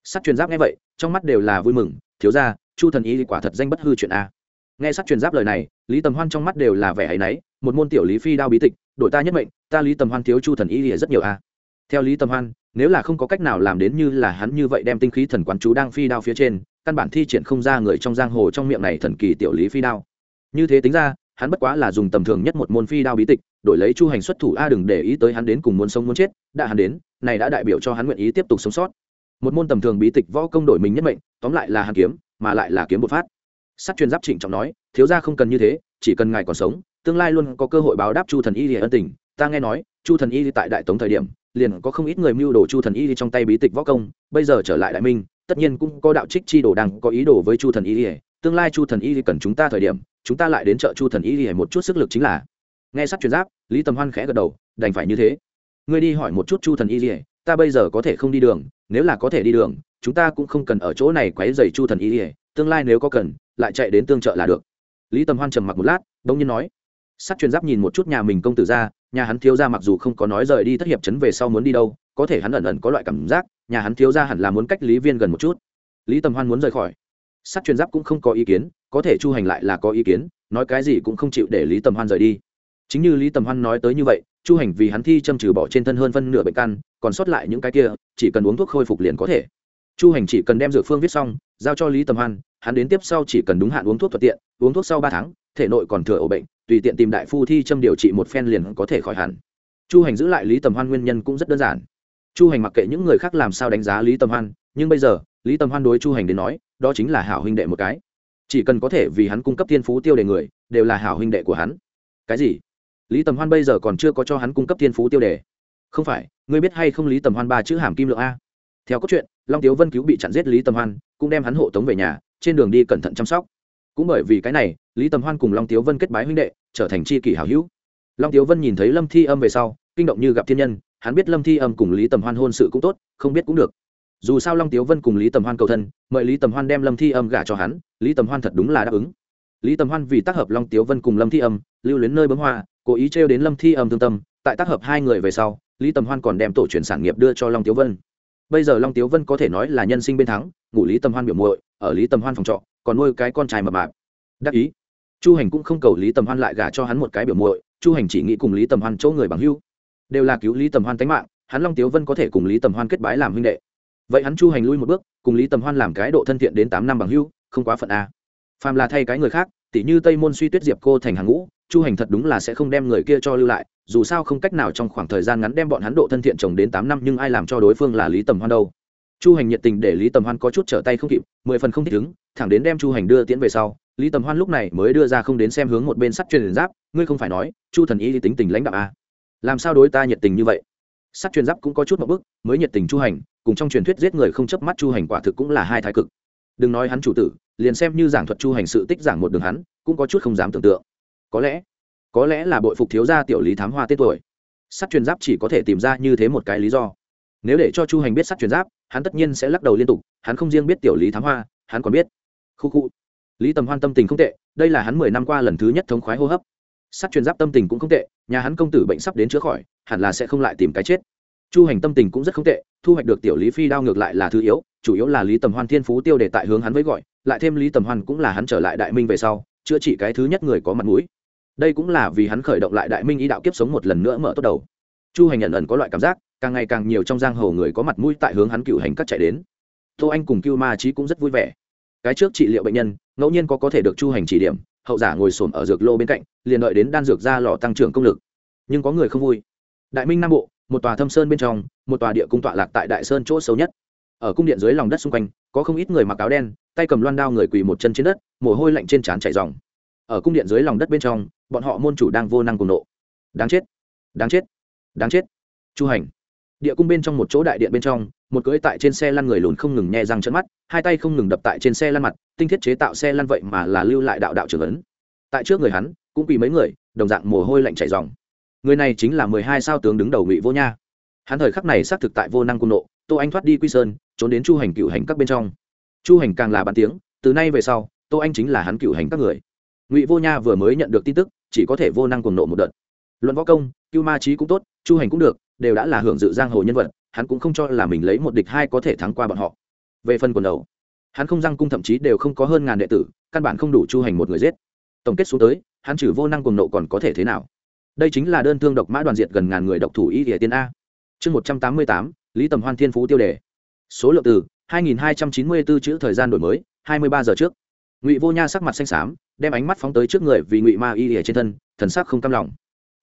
A: sắt truyền giáp nghe vậy, trong mắt đều là vui mừng, thiếu ra chu thần Y quả thật danh bất hư chuyện a. Nghe sắt truyền giáp lời này, lý tầm hoan trong mắt đều là vẻ áy náy, một môn tiểu lý phi đao bí tịch đội ta nhất mệnh, ta lý tầm hoan thiếu chu thần Y ý rất nhiều a. Theo lý tầm hoan, nếu là không có cách nào làm đến như là hắn như vậy đem tinh khí thần quán chú đang phi đao phía trên, căn bản thi triển không ra người trong giang hồ trong miệng này thần kỳ tiểu lý phi đao. Như thế tính ra, hắn bất quá là dùng tầm thường nhất một môn phi đao bí tịch, đổi lấy chu hành xuất thủ a, đừng để ý tới hắn đến cùng muốn sống muốn chết, đã hắn đến, này đã đại biểu cho hắn nguyện ý tiếp tục sống sót một môn tầm thường bí tịch võ công đổi mình nhất mệnh, tóm lại là hàn kiếm, mà lại là kiếm một phát. Sát chuyên giáp trịnh trọng nói, thiếu ra không cần như thế, chỉ cần ngài còn sống, tương lai luôn có cơ hội báo đáp chu thần y lìa ân tình. Ta nghe nói, chu thần y tại đại tống thời điểm, liền có không ít người mưu đồ chu thần y trong tay bí tịch võ công, bây giờ trở lại đại minh, tất nhiên cũng có đạo trích chi đồ đang có ý đồ với chu thần y tương lai chu thần y cần chúng ta thời điểm, chúng ta lại đến chợ chu thần y một chút sức lực chính là. Nghe sắt truyền giáp, lý tầm hoan khẽ gật đầu, đành phải như thế. Ngươi đi hỏi một chút chu thần y ta bây giờ có thể không đi đường, nếu là có thể đi đường, chúng ta cũng không cần ở chỗ này quấy dày chu thần y tương lai nếu có cần, lại chạy đến tương trợ là được. Lý tầm hoan trầm mặc một lát, bỗng nhiên nói Sắt truyền giáp nhìn một chút nhà mình công tử ra, nhà hắn thiếu ra mặc dù không có nói rời đi thất hiệp chấn về sau muốn đi đâu, có thể hắn ẩn ẩn có loại cảm giác, nhà hắn thiếu ra hẳn là muốn cách lý viên gần một chút. Lý tầm hoan muốn rời khỏi. Sắt truyền giáp cũng không có ý kiến, có thể chu hành lại là có ý kiến, nói cái gì cũng không chịu để lý tầm hoan rời đi. Chính như lý tầm hoan nói tới như vậy chu hành vì hắn thi châm trừ bỏ trên thân hơn phân nửa bệnh căn, còn sót lại những cái kia, chỉ cần uống thuốc khôi phục liền có thể. Chu hành chỉ cần đem dược phương viết xong, giao cho lý tầm hoan, hắn đến tiếp sau chỉ cần đúng hạn uống thuốc thuận tiện, uống thuốc sau ba tháng, thể nội còn thừa ổ bệnh, tùy tiện tìm đại phu thi châm điều trị một phen liền có thể khỏi hẳn. Chu hành giữ lại lý tầm hoan nguyên nhân cũng rất đơn giản. Chu hành mặc kệ những người khác làm sao đánh giá lý tầm hoan, nhưng bây giờ, lý tầm hoan đối chu hành đến nói, đó chính là hảo huynh đệ một cái. Chỉ cần có thể vì hắn cung cấp thiên phú tiêu đề người, đều là hảo huynh đệ của hắn. Cái gì? Lý tầm hoan bây giờ còn chưa có cho hắn cung cấp thiên phú tiêu đề. Không phải, ngươi biết hay không lý tầm hoan ba chữ hàm kim lượng a? Theo cốt truyện, long tiếu vân cứu bị chặn giết lý tầm hoan, cũng đem hắn hộ tống về nhà, trên đường đi cẩn thận chăm sóc. Cũng bởi vì cái này, lý tầm hoan cùng long tiếu vân kết bái huynh đệ, trở thành tri kỷ hảo hữu. Long tiếu vân nhìn thấy lâm thi âm về sau, kinh động như gặp thiên nhân, hắn biết lâm thi âm cùng lý tầm hoan hôn sự cũng tốt, không biết cũng được. Dù sao long tiếu vân cùng lý tầm hoan cầu thân, mời lý tầm hoan đem lâm thi âm gả cho hắn, lý tầm hoan thật đúng là đáp ứng. Lý tầm hoan vì tác hợp long tiếu vân cùng lâm thi âm, lưu luyến nơi bấm hoa cố ý trêu đến lâm thi âm thương tâm, tại tác hợp hai người về sau, lý tầm hoan còn đem tổ truyền sản nghiệp đưa cho long tiếu vân. Bây giờ long tiếu vân có thể nói là nhân sinh bên thắng ngủ lý tầm hoan biểu muội, ở lý tầm hoan phòng trọ, còn nuôi cái con trai mập mạp. Đắc ý. Chu hành cũng không cầu lý tầm hoan lại gả cho hắn một cái biểu muội, chu hành chỉ nghĩ cùng lý tầm hoan chỗ người bằng hưu đều là cứu lý tầm hoan tánh mạng, hắn long tiếu vân có thể cùng lý tầm hoan kết bái làm huynh đệ. Vậy hắn chu hành lui một bước, cùng lý tầm hoan làm cái độ thân thiện đến tám năm bằng hưu không quá phận a. Phàm là thay cái người khác tỉ như tây môn suy tuyết diệp cô thành hàng ngũ, chu hành thật đúng là sẽ không đem người kia cho lưu lại, dù sao không cách nào trong khoảng thời gian ngắn đem bọn hắn độ thân thiện chồng đến tám năm nhưng ai làm cho đối phương là lý tầm hoan đâu. Chu hành nhiệt tình để lý tầm hoan có chút trở tay không kịp, mười phần không thích ứng, thẳng đến đem chu hành đưa tiễn về sau, lý tầm hoan lúc này mới đưa ra không đến xem hướng một bên sắt truyền giáp, ngươi không phải nói, chu thần y tính tình lãnh đạo à? làm sao đối ta nhiệt tình như vậy? Sắt truyền giáp cũng có chút một bức, mới nhiệt tình chu hành, cùng trong truyền thuyết giết người không chấp mắt chu hành quả thực cũng là hai thái cực đừng nói hắn chủ tử, liền xem như giảng thuật chu hành sự tích giảng một đường hắn, cũng có chút không dám tưởng tượng. Có lẽ có lẽ là bội phục thiếu gia tiểu lý thám hoa tết tuổi. Sắt truyền giáp chỉ có thể tìm ra như thế một cái lý do. Nếu để cho chu hành biết sắt truyền giáp, hắn tất nhiên sẽ lắc đầu liên tục, hắn không riêng biết tiểu lý thám hoa, hắn còn biết. Khu khu. Lý tầm hoan tâm tình không tệ, đây là hắn mười năm qua lần thứ nhất thống khoái hô hấp. Sắt truyền giáp tâm tình cũng không tệ, nhà hắn công tử bệnh sắp đến chữa khỏi, hẳn là sẽ không lại tìm cái chết. Chu hành tâm tình cũng rất không tệ, thu hoạch được tiểu lý phi đao ngược lại là thứ yếu chủ yếu là lý tầm hoan thiên phú tiêu để tại hướng hắn với gọi, lại thêm lý tầm hoan cũng là hắn trở lại đại minh về sau, chữa trị cái thứ nhất người có mặt mũi. Đây cũng là vì hắn khởi động lại đại minh ý đạo kiếp sống một lần nữa mở tốt đầu. Chu hành nhận ẩn có loại cảm giác, càng ngày càng nhiều trong giang hồ người có mặt mũi tại hướng hắn cựu hành cắt chạy đến. Tô anh cùng cưu ma trí cũng rất vui vẻ. Cái trước trị liệu bệnh nhân, ngẫu nhiên có có thể được chu hành chỉ điểm, hậu giả ngồi xổm ở dược lô bên cạnh, liền đợi đến đan dược ra lò tăng trưởng công lực. Nhưng có người không vui. Đại minh nam bộ, một tòa thâm sơn bên trong, một tòa địa cung tọa lạc tại đại sơn chỗ xấu nhất ở cung điện dưới lòng đất xung quanh, có không ít người mặc áo đen, tay cầm loan đao người quỳ một chân trên đất, mồ hôi lạnh trên trán chảy dòng ở cung điện dưới lòng đất bên trong, bọn họ môn chủ đang vô năng cùng nộ. Đáng chết đáng chết đáng chết. Chu hành. Địa cung bên trong một chỗ đại điện bên trong, một cưỡi tại trên xe lăn người lùn không ngừng nhẹ răng chân mắt, hai tay không ngừng đập tại trên xe lăn mặt, tinh thiết chế tạo xe lăn vậy mà là lưu lại đạo đạo trưởng ấn. Tại trước người hắn, cũng quỳ mấy người, đồng dạng mồ hôi lạnh chảy dòng người này chính là mười hai sao tướng đứng đầu ngụy vô nha. Hắn thời khắc này xác thực tại vô năng cung nộ tô anh thoát đi quy sơn, trốn đến chu hành cựu hành các bên trong. Chu hành càng là bàn tiếng, từ nay về sau, tô anh chính là hắn cựu hành các người. Ngụy vô nha vừa mới nhận được tin tức, chỉ có thể vô năng cuồng nộ một đợt. Luận võ công, cưu ma trí cũng tốt, chu hành cũng được, đều đã là hưởng dự giang hồ nhân vật, hắn cũng không cho là mình lấy một địch hai có thể thắng qua bọn họ. Về phần quần đầu, hắn không răng cung thậm chí đều không có hơn ngàn đệ tử, căn bản không đủ chu hành một người giết. Tổng kết xuống tới, hắn trừ vô năng cuồng nộ còn có thể thế nào? Đây chính là đơn thương độc mã đoàn diệt gần ngàn người độc thủ y địa tiên a. Chương một trăm tám mươi tám lý tầm hoan thiên phú tiêu đề. Số lượng từ 2294 chữ thời gian đổi mới 23 giờ trước. Ngụy vô nha sắc mặt xanh xám, đem ánh mắt phóng tới trước người vì ngụy ma y ỉa trên thân, thần sắc không cam lòng.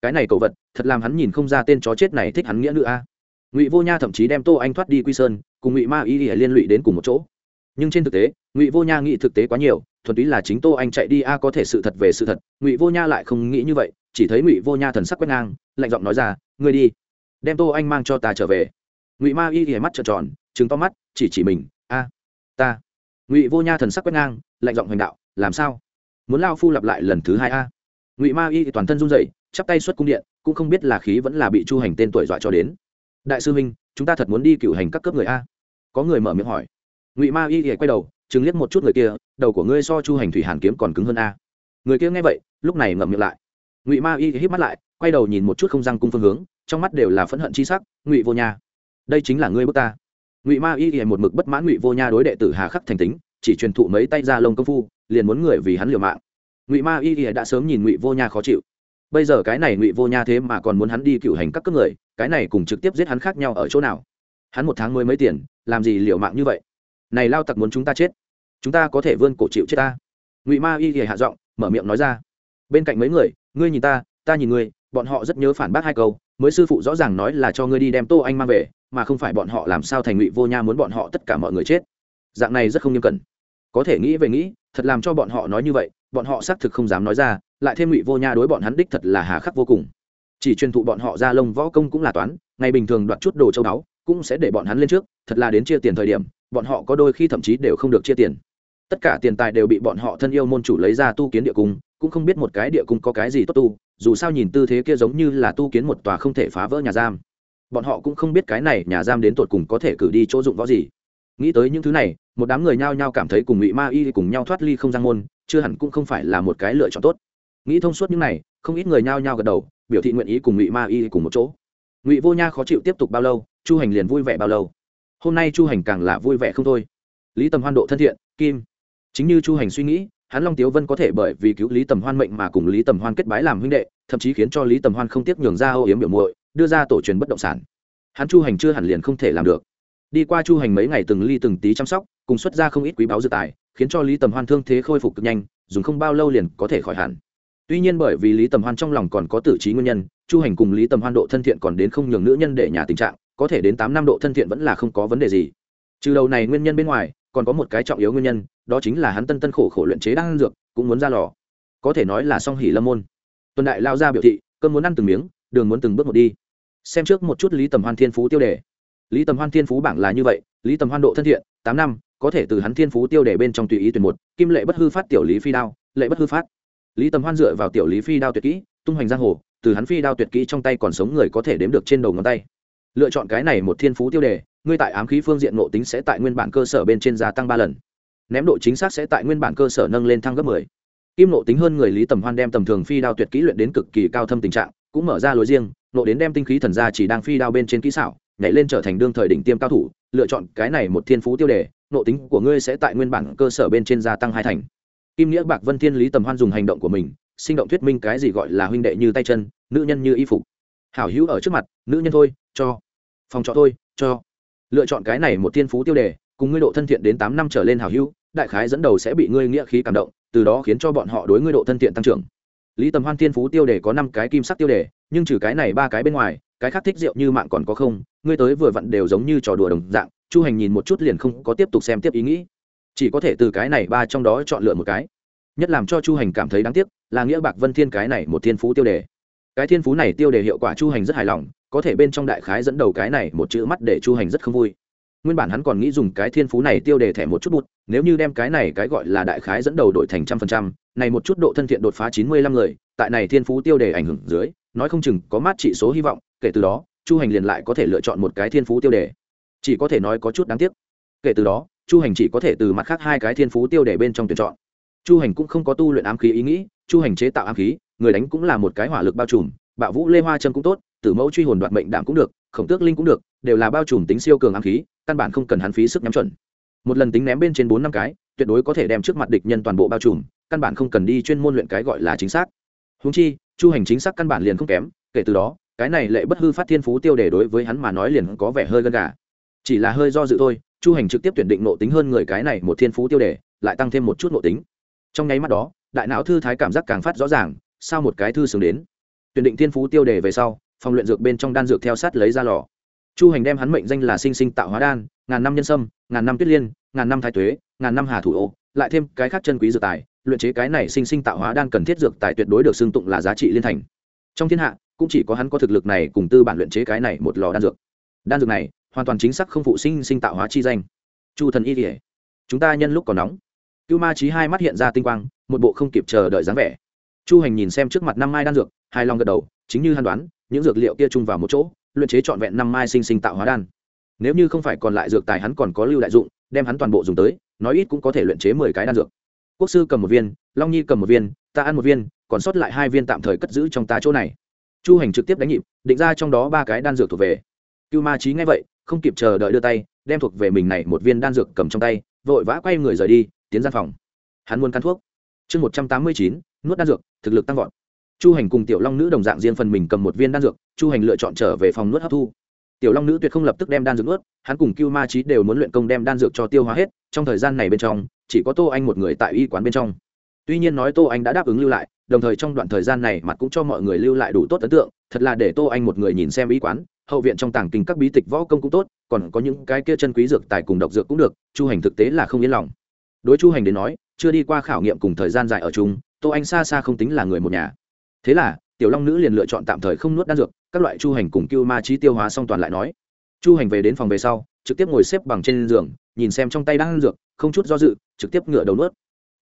A: Cái này cầu vật, thật làm hắn nhìn không ra tên chó chết này thích hắn nghĩa nữa a. Ngụy vô nha thậm chí đem tô anh thoát đi quy sơn, cùng ngụy ma y liên lụy đến cùng một chỗ. Nhưng trên thực tế, ngụy vô nha nghĩ thực tế quá nhiều, thuần túy là chính tô anh chạy đi a có thể sự thật về sự thật, ngụy vô nha lại không nghĩ như vậy, chỉ thấy ngụy vô nha thần sắc quét ngang, lạnh giọng nói ra, ngươi đi, đem tô anh mang cho ta trở về ngụy ma y thì mắt trợn tròn, trừng to mắt, chỉ chỉ mình, a, ta. Ngụy vô nha thần sắc quét ngang, lạnh giọng hoành đạo, làm sao? Muốn lao phu lặp lại lần thứ hai a? Ngụy ma y toàn thân run rẩy, chắp tay xuất cung điện, cũng không biết là khí vẫn là bị chu hành tên tuổi dọa cho đến. Đại sư huynh, chúng ta thật muốn đi cựu hành các cấp người a. Có người mở miệng hỏi. Ngụy ma y thì quay đầu chứng liếc một chút người kia, đầu của ngươi so chu hành thủy hàn kiếm còn cứng hơn a. Người kia nghe vậy, lúc này ngậm miệng lại. Ngụy ma y hít mắt lại, quay đầu nhìn một chút không răng cung phương hướng, trong mắt đều là phẫn hận chi sắc, ngụy vô nha đây chính là ngươi bước ta. Ngụy ma y thì một mực bất mãn ngụy vô nha đối đệ tử hà khắc thành tính, chỉ truyền thụ mấy tay ra lông công phu, liền muốn người vì hắn liều mạng. Ngụy ma y thì đã sớm nhìn ngụy vô nha khó chịu. Bây giờ cái này ngụy vô nha thế mà còn muốn hắn đi cựu hành các cướp người, cái này cùng trực tiếp giết hắn khác nhau ở chỗ nào? Hắn một tháng mới mấy tiền, làm gì liều mạng như vậy? Này lao tặc muốn chúng ta chết, chúng ta có thể vươn cổ chịu chết ta. Ngụy ma y thì hạ giọng, mở miệng nói ra. Bên cạnh mấy người, ngươi nhìn ta ta nhìn ngươi, bọn họ rất nhớ phản bác hai câu, mới sư phụ rõ ràng nói là cho ngươi đi đem tô anh mang về mà không phải bọn họ làm sao thành ngụy vô nha muốn bọn họ tất cả mọi người chết. Dạng này rất không nghiêm cẩn. Có thể nghĩ về nghĩ, thật làm cho bọn họ nói như vậy, bọn họ xác thực không dám nói ra, lại thêm ngụy vô nha đối bọn hắn đích thật là hà khắc vô cùng. Chỉ truyền thụ bọn họ ra lông võ công cũng là toán, ngày bình thường đoạt chút đồ châu đáo cũng sẽ để bọn hắn lên trước, thật là đến chia tiền thời điểm, bọn họ có đôi khi thậm chí đều không được chia tiền. Tất cả tiền tài đều bị bọn họ thân yêu môn chủ lấy ra tu kiến địa cung, cũng không biết một cái địa cung có cái gì tốt tu, dù sao nhìn tư thế kia giống như là tu kiến một tòa không thể phá vỡ nhà giam bọn họ cũng không biết cái này nhà giam đến tột cùng có thể cử đi chỗ dụng võ gì. Nghĩ tới những thứ này, một đám người nhao nhao cảm thấy cùng ngụy ma y cùng nhau thoát ly không gian môn, chưa hẳn cũng không phải là một cái lựa chọn tốt. Nghĩ thông suốt những này, không ít người nhao nhao gật đầu, biểu thị nguyện ý cùng ngụy ma y cùng một chỗ. Ngụy vô nha khó chịu tiếp tục bao lâu, chu hành liền vui vẻ bao lâu. Hôm nay chu hành càng là vui vẻ không thôi. Lý tầm hoan độ thân thiện, kim. Chính như chu hành suy nghĩ, hắn long tiếu vân có thể bởi vì cứu lý tầm hoan mệnh mà cùng lý tầm hoan kết bái làm huynh đệ, thậm chí khiến cho lý tầm hoan không tiếc nhường ra âu yếm biểu muội đưa ra tổ truyền bất động sản. Hắn chu hành chưa hẳn liền không thể làm được. Đi qua chu hành mấy ngày từng ly từng tí chăm sóc, cùng xuất ra không ít quý báo dự tài, khiến cho lý tầm hoan thương thế khôi phục cực nhanh, dùng không bao lâu liền có thể khỏi hẳn. Tuy nhiên bởi vì lý tầm hoan trong lòng còn có tử trí nguyên nhân, chu hành cùng lý tầm hoan độ thân thiện còn đến không nhường nữ nhân để nhà tình trạng, có thể đến tám năm độ thân thiện vẫn là không có vấn đề gì. Trừ đầu này nguyên nhân bên ngoài, còn có một cái trọng yếu nguyên nhân, đó chính là hắn tân tân khổ khổ luyện chế đan dược, cũng muốn ra lò. Có thể nói là song hỉ lâm môn. Tuần đại lao ra biểu thị cơn muốn ăn từng miếng đường muốn từng bước một đi. Xem trước một chút lý tầm hoan thiên phú tiêu đề. Lý tầm hoan thiên phú bảng là như vậy, lý tầm hoan độ thân thiện, tám năm, có thể từ hắn thiên phú tiêu đề bên trong tùy ý tuyển một, kim lệ bất hư phát tiểu lý phi đao, lệ bất hư phát. Lý tầm hoan dựa vào tiểu lý phi đao tuyệt kỹ, tung hoành giang hồ, từ hắn phi đao tuyệt kỹ trong tay còn sống người có thể đếm được trên đầu ngón tay. Lựa chọn cái này một thiên phú tiêu đề, ngươi tại ám khí phương diện nộ tính sẽ tại nguyên bản cơ sở bên trên gia tăng ba lần. Ném độ chính xác sẽ tại nguyên bản cơ sở nâng lên thăng gấp mười. Kim nộ tính hơn người lý tầm hoan đem tầm thường phi đao tuyệt kỹ luyện đến cực kỳ cao thâm tình trạng cũng mở ra lối riêng, nộ đến đem tinh khí thần ra chỉ đang phi đao bên trên kỹ xảo, nhảy lên trở thành đương thời đỉnh tiêm cao thủ, lựa chọn cái này một thiên phú tiêu đề, nộ tính của ngươi sẽ tại nguyên bản cơ sở bên trên gia tăng hai thành. Kim nghĩa bạc vân thiên lý tầm hoan dùng hành động của mình, sinh động thuyết minh cái gì gọi là huynh đệ như tay chân, nữ nhân như y phục. Hảo hữu ở trước mặt, nữ nhân thôi, cho. Phòng trọ thôi, cho. Lựa chọn cái này một thiên phú tiêu đề, cùng ngươi độ thân thiện đến tám năm trở lên hảo hữu, đại khái dẫn đầu sẽ bị ngươi nghĩa khí cảm động, từ đó khiến cho bọn họ đối ngươi độ thân thiện tăng trưởng lý tầm hoan thiên phú tiêu đề có năm cái kim sắc tiêu đề, nhưng trừ cái này ba cái bên ngoài, cái khác thích rượu như mạng còn có không? Ngươi tới vừa vặn đều giống như trò đùa đồng dạng, chu hành nhìn một chút liền không có tiếp tục xem tiếp ý nghĩ. Chỉ có thể từ cái này ba trong đó chọn lựa một cái. Nhất làm cho chu hành cảm thấy đáng tiếc, là nghĩa bạc vân thiên cái này một thiên phú tiêu đề. Cái thiên phú này tiêu đề hiệu quả chu hành rất hài lòng, có thể bên trong đại khái dẫn đầu cái này một chữ mắt để chu hành rất không vui nguyên bản hắn còn nghĩ dùng cái thiên phú này tiêu đề thẻ một chút bút, nếu như đem cái này cái gọi là đại khái dẫn đầu đổi thành trăm phần trăm, này một chút độ thân thiện đột phá chín mươi lăm người, tại này thiên phú tiêu đề ảnh hưởng dưới, nói không chừng có mát trị số hy vọng, kể từ đó, chu hành liền lại có thể lựa chọn một cái thiên phú tiêu đề. Chỉ có thể nói có chút đáng tiếc. Kể từ đó, chu hành chỉ có thể từ mặt khác hai cái thiên phú tiêu đề bên trong tuyển chọn. Chu hành cũng không có tu luyện ám khí ý nghĩ, chu hành chế tạo ám khí, người đánh cũng là một cái hỏa lực bao trùm, bạo vũ lê hoa Trâm cũng tốt, tử mẫu truy hồn đoạt mệnh đảm cũng được khổng tước linh cũng được, đều là bao trùm tính siêu cường ám khí, căn bản không cần hắn phí sức nhắm chuẩn. Một lần tính ném bên trên bốn năm cái, tuyệt đối có thể đem trước mặt địch nhân toàn bộ bao trùm, căn bản không cần đi chuyên môn luyện cái gọi là chính xác. Húng chi, chu hành chính xác căn bản liền không kém, kể từ đó, cái này lệ bất hư phát thiên phú tiêu đề đối với hắn mà nói liền có vẻ hơi gân gà. Chỉ là hơi do dự thôi, chu hành trực tiếp tuyển định nộ tính hơn người cái này một thiên phú tiêu đề, lại tăng thêm một chút nộ tính. Trong nháy mắt đó, đại não thư thái cảm giác càng phát rõ ràng, sao một cái thư sướng đến. Tuyển định thiên phú tiêu đề về sau phòng luyện dược bên trong đan dược theo sát lấy ra lò. Chu hành đem hắn mệnh danh là sinh sinh tạo hóa đan, ngàn năm nhân sâm, ngàn năm tuyết liên, ngàn năm thái tuế, ngàn năm hà thủ ô, lại thêm cái khác chân quý dược tài, luyện chế cái này sinh sinh tạo hóa đan cần thiết dược tài tuyệt đối được xưng tụng là giá trị liên thành. Trong thiên hạ, cũng chỉ có hắn có thực lực này cùng tư bản luyện chế cái này một lò đan dược. Đan dược này, hoàn toàn chính xác không phụ sinh sinh tạo hóa chi danh. Chu thần y kỉa chúng ta nhân lúc còn nóng. Cưu ma trí hai mắt hiện ra tinh quang, một bộ không kịp chờ đợi dáng vẻ. Chu hành nhìn xem trước mặt năm mai đan dược hai lòng gật đầu, chính như hắn đoán những dược liệu kia chung vào một chỗ, luyện chế trọn vẹn năm mai sinh sinh tạo hóa đan. Nếu như không phải còn lại dược tài hắn còn có lưu đại dụng, đem hắn toàn bộ dùng tới, nói ít cũng có thể luyện chế mười cái đan dược. Quốc sư cầm một viên, long nhi cầm một viên, ta ăn một viên, còn sót lại hai viên tạm thời cất giữ trong ta chỗ này. Chu hành trực tiếp đánh nhịp, định ra trong đó ba cái đan dược thuộc về. Cưu ma trí ngay vậy, không kịp chờ đợi đưa tay, đem thuộc về mình này một viên đan dược cầm trong tay, vội vã quay người rời đi, tiến gian phòng. Hắn muốn căn thuốc. Chương một trăm tám mươi chín, nuốt đan dược, thực lực tăng vọt chu hành cùng tiểu long nữ đồng dạng riêng phần mình cầm một viên đan dược, chu hành lựa chọn trở về phòng nuốt hấp thu. Tiểu long nữ tuyệt không lập tức đem đan dược nuốt, hắn cùng cưu ma trí đều muốn luyện công đem đan dược cho tiêu hóa hết, trong thời gian này bên trong, chỉ có tô anh một người tại y quán bên trong. Tuy nhiên nói tô anh đã đáp ứng lưu lại, đồng thời trong đoạn thời gian này mặt cũng cho mọi người lưu lại đủ tốt ấn tượng, thật là để tô anh một người nhìn xem y quán, hậu viện trong tàng kinh các bí tịch võ công cũng tốt, còn có những cái kia chân quý dược tài cùng độc dược cũng được, chu hành thực tế là không yên lòng. Đối chu hành đến nói, chưa đi qua khảo nghiệm cùng thời gian dài ở chung, tô anh xa xa không tính là người một nhà thế là, tiểu long nữ liền lựa chọn tạm thời không nuốt đan dược, các loại chu hành cùng cưu ma trí tiêu hóa xong toàn lại nói. Chu hành về đến phòng về sau, trực tiếp ngồi xếp bằng trên giường, nhìn xem trong tay đan dược, không chút do dự, trực tiếp ngựa đầu nuốt.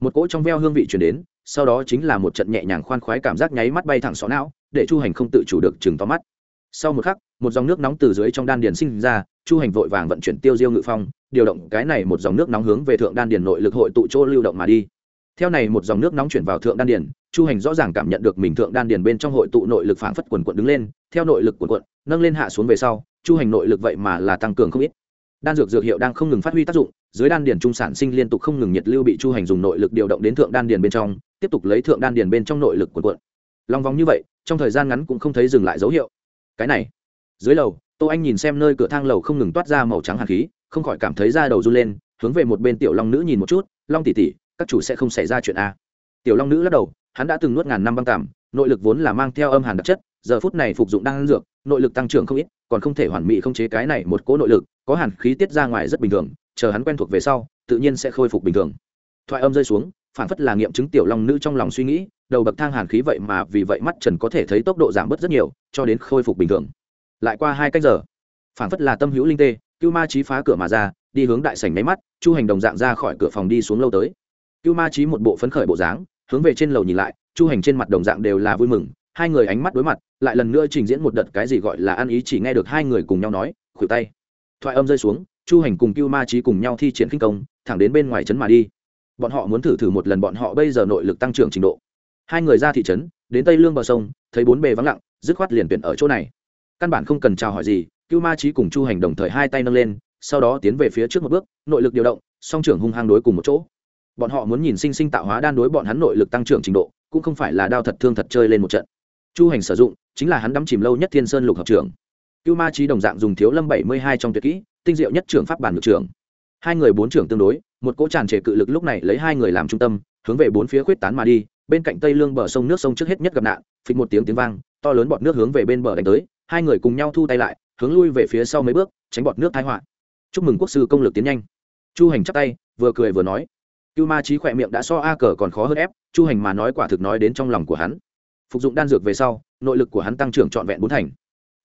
A: Một cỗ trong veo hương vị chuyển đến, sau đó chính là một trận nhẹ nhàng khoan khoái cảm giác nháy mắt bay thẳng xó não, để chu hành không tự chủ được chừng to mắt. Sau một khắc, một dòng nước nóng từ dưới trong đan điền sinh ra, chu hành vội vàng vận chuyển tiêu diêu ngự phong, điều động cái này một dòng nước nóng hướng về thượng đan điền nội lực hội tụ chỗ lưu động mà đi theo này một dòng nước nóng chuyển vào thượng đan điền, chu hành rõ ràng cảm nhận được mình thượng đan điền bên trong hội tụ nội lực phảng phất quần quận đứng lên, theo nội lực quần quận, nâng lên hạ xuống về sau, chu hành nội lực vậy mà là tăng cường không ít. Đan dược dược hiệu đang không ngừng phát huy tác dụng, dưới đan điền trung sản sinh liên tục không ngừng nhiệt lưu bị chu hành dùng nội lực điều động đến thượng đan điền bên trong, tiếp tục lấy thượng đan điền bên trong nội lực quần quận. Lòng vòng như vậy, trong thời gian ngắn cũng không thấy dừng lại dấu hiệu. Cái này, dưới lầu, tô anh nhìn xem nơi cửa thang lầu không ngừng toát ra màu trắng hạt khí, không khỏi cảm thấy da đầu run lên, hướng về một bên tiểu long nữ nhìn một chút, long tỉ tỉ các chủ sẽ không xảy ra chuyện a. Tiểu long nữ lắc đầu, hắn đã từng nuốt ngàn năm băng tạm nội lực vốn là mang theo âm hàn đặc chất, giờ phút này phục dụng đang dược, nội lực tăng trưởng không ít, còn không thể hoàn mỹ không chế cái này một cỗ nội lực, có hàn khí tiết ra ngoài rất bình thường, chờ hắn quen thuộc về sau, tự nhiên sẽ khôi phục bình thường. Thoại âm rơi xuống phản phất là nghiệm chứng tiểu long nữ trong lòng suy nghĩ, đầu bậc thang hàn khí vậy mà vì vậy mắt trần có thể thấy tốc độ giảm bớt rất nhiều, cho đến khôi phục bình thường. Lại qua hai cách giờ phản phất là tâm hữu linh tê, cưu ma trí phá cửa mà ra, đi hướng đại sảnh máy mắt, chu hành đồng dạng ra khỏi cửa phòng đi xuống lâu tới cưu ma trí một bộ phấn khởi bộ dáng, hướng về trên lầu nhìn lại, chu hành trên mặt đồng dạng đều là vui mừng, hai người ánh mắt đối mặt, lại lần nữa trình diễn một đợt cái gì gọi là ăn ý chỉ nghe được hai người cùng nhau nói, khuỷu tay. Thoại âm rơi xuống, chu hành cùng cưu ma trí cùng nhau thi triển khinh công, thẳng đến bên ngoài trấn mà đi. Bọn họ muốn thử thử một lần bọn họ bây giờ nội lực tăng trưởng trình độ. Hai người ra thị trấn, đến tây lương bờ sông, thấy bốn bề vắng lặng, dứt khoát liền tuyển ở chỗ này. Căn bản không cần chào hỏi gì, cưu ma trí cùng chu hành đồng thời hai tay nâng lên, sau đó tiến về phía trước một bước, nội lực điều động, song trưởng hung hăng đối cùng một chỗ bọn họ muốn nhìn sinh sinh tạo hóa đan đối bọn hắn nội lực tăng trưởng trình độ, cũng không phải là đao thật thương thật chơi lên một trận. Chu hành sử dụng, chính là hắn đắm chìm lâu nhất thiên sơn lục hợp trưởng cưu ma trí đồng dạng dùng thiếu lâm bảy mươi hai trong tuyệt kỹ, tinh diệu nhất trưởng pháp bản ngược trưởng. Hai người bốn trưởng tương đối, một cỗ tràn trề cự lực lúc này lấy hai người làm trung tâm, hướng về bốn phía khuyết tán mà đi, bên cạnh tây lương bờ sông nước sông trước hết nhất gặp nạn, phịch một tiếng tiếng vang, to lớn bọt nước hướng về bên bờ đánh tới, hai người cùng nhau thu tay lại, hướng lui về phía sau mấy bước, tránh bọt nước thái họa. Chúc mừng quốc sư công lực tiến nhanh. Chu hành chắp tay, vừa cười vừa nói cưu ma trí khỏe miệng đã so a cờ còn khó hơn ép, chu hành mà nói quả thực nói đến trong lòng của hắn. Phục dụng đan dược về sau, nội lực của hắn tăng trưởng trọn vẹn bốn thành,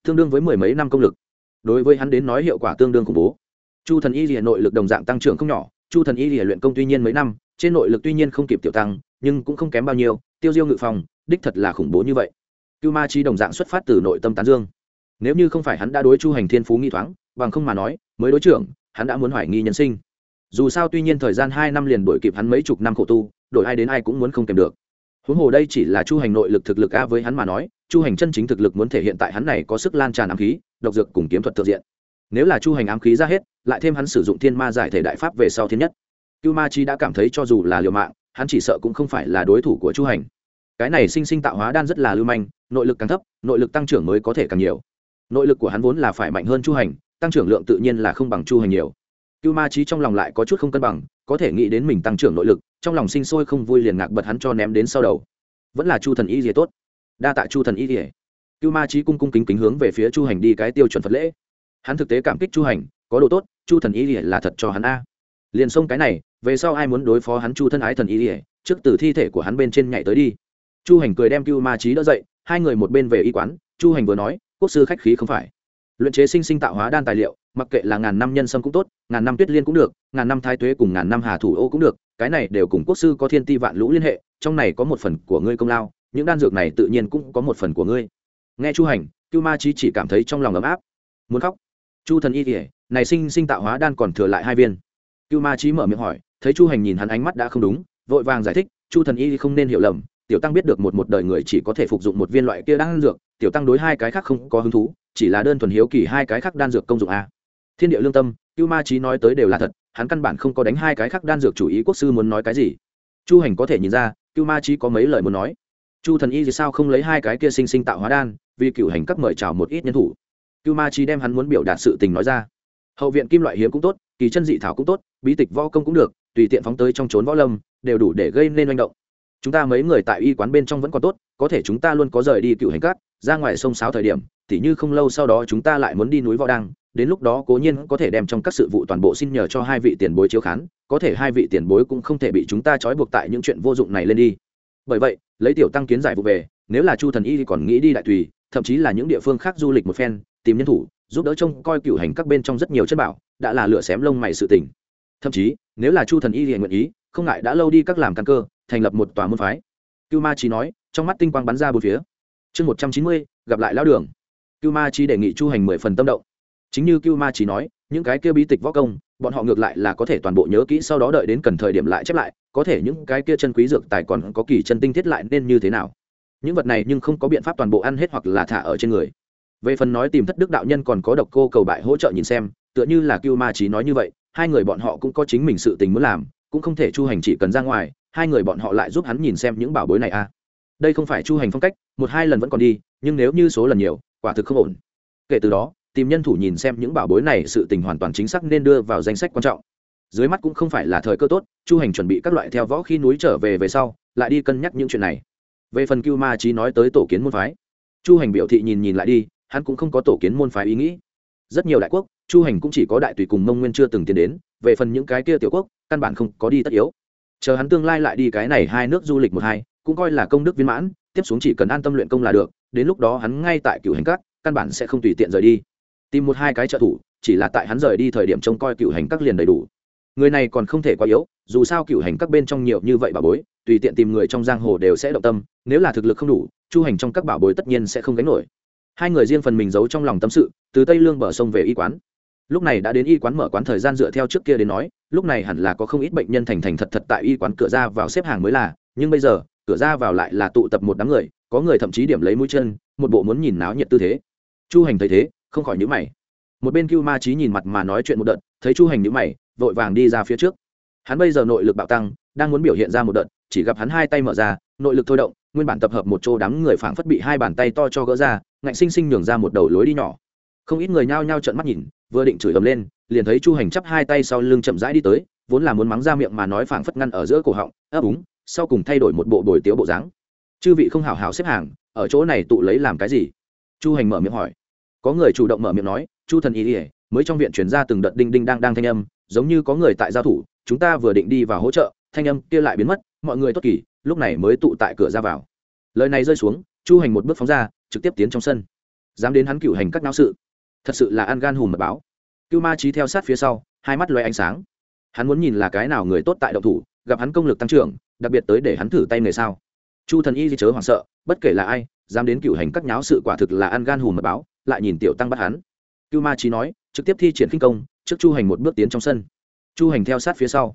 A: tương đương với mười mấy năm công lực. Đối với hắn đến nói hiệu quả tương đương khủng bố. Chu thần y lìa nội lực đồng dạng tăng trưởng không nhỏ, chu thần y lìa luyện công tuy nhiên mấy năm, trên nội lực tuy nhiên không kịp tiểu tăng, nhưng cũng không kém bao nhiêu, tiêu diêu ngự phòng, đích thật là khủng bố như vậy. Cưu ma chi đồng dạng xuất phát từ nội tâm tán dương. Nếu như không phải hắn đã đối chu hành thiên phú nghi thoáng, bằng không mà nói, mới đối trưởng, hắn đã muốn hoài nghi nhân sinh dù sao tuy nhiên thời gian hai năm liền đổi kịp hắn mấy chục năm khổ tu, đổi ai đến ai cũng muốn không kèm được. Huống hồ đây chỉ là chu hành nội lực thực lực a với hắn mà nói, chu hành chân chính thực lực muốn thể hiện tại hắn này có sức lan tràn ám khí, độc dược cùng kiếm thuật tự diện. Nếu là chu hành ám khí ra hết, lại thêm hắn sử dụng thiên ma giải thể đại pháp về sau thiên nhất. Cưu ma chi đã cảm thấy cho dù là liều mạng, hắn chỉ sợ cũng không phải là đối thủ của chu hành. Cái này sinh sinh tạo hóa đan rất là lưu manh, nội lực càng thấp, nội lực tăng trưởng mới có thể càng nhiều. Nội lực của hắn vốn là phải mạnh hơn chu hành, tăng trưởng lượng tự nhiên là không bằng chu hành nhiều cưu ma trí trong lòng lại có chút không cân bằng, có thể nghĩ đến mình tăng trưởng nội lực, trong lòng sinh sôi không vui liền ngạc bật hắn cho ném đến sau đầu. Vẫn là chu thần y rỉa tốt. Đa tạ chu thần y rỉa cưu ma trí cung cung kính kính hướng về phía chu hành đi cái tiêu chuẩn phật lễ. Hắn thực tế cảm kích chu hành, có đồ tốt, chu thần y rỉa là thật cho hắn a. Liền xông cái này, về sau ai muốn đối phó hắn chu thân ái thần y rỉa trước từ thi thể của hắn bên trên nhảy tới đi. Chu hành cười đem cưu ma trí đỡ dậy, hai người một bên về y quán, chu hành vừa nói, quốc sư khách khí không phải luyện chế sinh sinh tạo hóa đan tài liệu, mặc kệ là ngàn năm nhân sâm cũng tốt, ngàn năm tuyết liên cũng được, ngàn năm thái tuế cùng ngàn năm hà thủ ô cũng được, cái này đều cùng quốc sư có thiên ti vạn lũ liên hệ, trong này có một phần của ngươi công lao, những đan dược này tự nhiên cũng có một phần của ngươi. Nghe chu hành, cưu ma trí chỉ cảm thấy trong lòng ấm áp. Muốn khóc. Chu thần y kể này sinh sinh tạo hóa đan còn thừa lại hai viên. Cưu ma trí mở miệng hỏi, thấy chu hành nhìn hắn ánh mắt đã không đúng, vội vàng giải thích, chu thần y không nên hiểu lầm, tiểu tăng biết được một một đời người chỉ có thể phục dụng một viên loại kia đan dược, tiểu tăng đối hai cái khác không có hứng thú chỉ là đơn thuần hiếu kỳ hai cái khác đan dược công dụng a thiên địa lương tâm, cưu ma trí nói tới đều là thật, hắn căn bản không có đánh hai cái khác đan dược chủ ý quốc sư muốn nói cái gì. Chu hành có thể nhìn ra, cưu ma trí có mấy lời muốn nói. Chu thần y thì sao không lấy hai cái kia sinh sinh tạo hóa đan, vì cựu hành cấp mời chào một ít nhân thủ. Cưu ma trí đem hắn muốn biểu đạt sự tình nói ra. Hậu viện kim loại hiếm cũng tốt, kỳ chân dị thảo cũng tốt, bí tịch võ công cũng được, tùy tiện phóng tới trong trốn võ lâm, đều đủ để gây nên manh động. Chúng ta mấy người tại y quán bên trong vẫn còn tốt, có thể chúng ta luôn có rời đi cựu hành cát ra ngoài sông sáo thời điểm tỉ như không lâu sau đó chúng ta lại muốn đi núi võ đăng, đến lúc đó cố nhiên có thể đem trong các sự vụ toàn bộ xin nhờ cho hai vị tiền bối chiếu khán, có thể hai vị tiền bối cũng không thể bị chúng ta trói buộc tại những chuyện vô dụng này lên đi. Bởi vậy, lấy tiểu tăng kiến giải vụ về, nếu là chu thần y thì còn nghĩ đi đại tùy, thậm chí là những địa phương khác du lịch một phen, tìm nhân thủ, giúp đỡ trông coi cửu hành các bên trong rất nhiều chất bảo, đã là lựa xém lông mày sự tình. Thậm chí, nếu là chu thần y thì nguyện ý, không ngại đã lâu đi các làm căn cơ, thành lập một tòa môn phái. Cưu ma trí nói, trong mắt tinh quang bắn ra bốn phía. Chương một trăm chín mươi, gặp lại lão đường cưu ma chi đề nghị chu hành mười phần tâm động. Chính như cưu ma chi nói, những cái kia bí tịch võ công, bọn họ ngược lại là có thể toàn bộ nhớ kỹ sau đó đợi đến cần thời điểm lại chép lại, có thể những cái kia chân quý dược tài còn có kỳ chân tinh thiết lại nên như thế nào. Những vật này nhưng không có biện pháp toàn bộ ăn hết hoặc là thả ở trên người. Về phần nói tìm thất đức đạo nhân còn có độc cô cầu bại hỗ trợ nhìn xem, tựa như là cưu ma trí nói như vậy, hai người bọn họ cũng có chính mình sự tình muốn làm, cũng không thể chu hành chỉ cần ra ngoài, hai người bọn họ lại giúp hắn nhìn xem những bảo bối này a à. đây không phải chu hành phong cách, một hai lần vẫn còn đi, nhưng nếu như số lần nhiều quả thực không ổn. Kể từ đó, tìm nhân thủ nhìn xem những bảo bối này sự tình hoàn toàn chính xác nên đưa vào danh sách quan trọng. Dưới mắt cũng không phải là thời cơ tốt, chu hành chuẩn bị các loại theo võ khi núi trở về về sau, lại đi cân nhắc những chuyện này. Về phần cưu ma trí nói tới tổ kiến môn phái, chu hành biểu thị nhìn nhìn lại đi, hắn cũng không có tổ kiến môn phái ý nghĩ. Rất nhiều đại quốc, chu hành cũng chỉ có đại tùy cùng mông nguyên chưa từng tiến đến, về phần những cái kia tiểu quốc, căn bản không có đi tất yếu. Chờ hắn tương lai lại đi cái này hai nước du lịch một hai, cũng coi là công đức viên mãn tiếp xuống chỉ cần an tâm luyện công là được, đến lúc đó hắn ngay tại cựu hành các, căn bản sẽ không tùy tiện rời đi. Tìm một hai cái trợ thủ, chỉ là tại hắn rời đi thời điểm trông coi cựu hành các liền đầy đủ. Người này còn không thể quá yếu, dù sao cựu hành các bên trong nhiều như vậy bà bối, tùy tiện tìm người trong giang hồ đều sẽ động tâm, nếu là thực lực không đủ, chu hành trong các bảo bối tất nhiên sẽ không gánh nổi. Hai người riêng phần mình giấu trong lòng tâm sự, từ tây lương bờ sông về y quán. Lúc này đã đến y quán mở quán thời gian dựa theo trước kia đến nói, lúc này hẳn là có không ít bệnh nhân thành thành thật thật tại y quán cửa ra vào xếp hàng mới là, nhưng bây giờ cửa ra vào lại là tụ tập một đám người, có người thậm chí điểm lấy mũi chân, một bộ muốn nhìn náo nhiệt tư thế. Chu hành thấy thế, không khỏi nhữ mày. Một bên cưu ma trí nhìn mặt mà nói chuyện một đợt, thấy chu hành nhữ mày, vội vàng đi ra phía trước. Hắn bây giờ nội lực bạo tăng, đang muốn biểu hiện ra một đợt, chỉ gặp hắn hai tay mở ra, nội lực thôi động, nguyên bản tập hợp một chỗ đám người phảng phất bị hai bàn tay to cho gỡ ra, ngạnh sinh sinh nhường ra một đầu lối đi nhỏ. Không ít người nhao nhao trợn mắt nhìn, vừa định chửi ầm lên, liền thấy chu hành chắp hai tay sau lưng chậm rãi đi tới, vốn là muốn mắng ra miệng mà nói phảng phất ngăn ở giữa cổ họng, ấp úng sau cùng thay đổi một bộ bồi tiếu bộ dáng. Chư vị không hào hào xếp hàng, ở chỗ này tụ lấy làm cái gì? Chu hành mở miệng hỏi. Có người chủ động mở miệng nói, chu thần ý ỉa mới trong viện chuyển ra từng đợt đinh đinh đang đang thanh âm, giống như có người tại giao thủ, chúng ta vừa định đi vào hỗ trợ, thanh âm kia lại biến mất, mọi người tốt kỳ, lúc này mới tụ tại cửa ra vào. Lời này rơi xuống, chu hành một bước phóng ra, trực tiếp tiến trong sân. Dám đến hắn cựu hành các não sự. Thật sự là ăn gan hùm mật báo. Cưu ma trí theo sát phía sau, hai mắt loay ánh sáng. Hắn muốn nhìn là cái nào người tốt tại động thủ, gặp hắn công lực tăng trưởng đặc biệt tới để hắn thử tay người sao? Chu thần y di chớ hoảng sợ, bất kể là ai, dám đến cựu hành các nháo sự quả thực là ăn gan hùm mật báo, lại nhìn tiểu tăng bắt hắn. Cưu ma trí nói, trực tiếp thi triển khinh công, trước chu hành một bước tiến trong sân. Chu hành theo sát phía sau.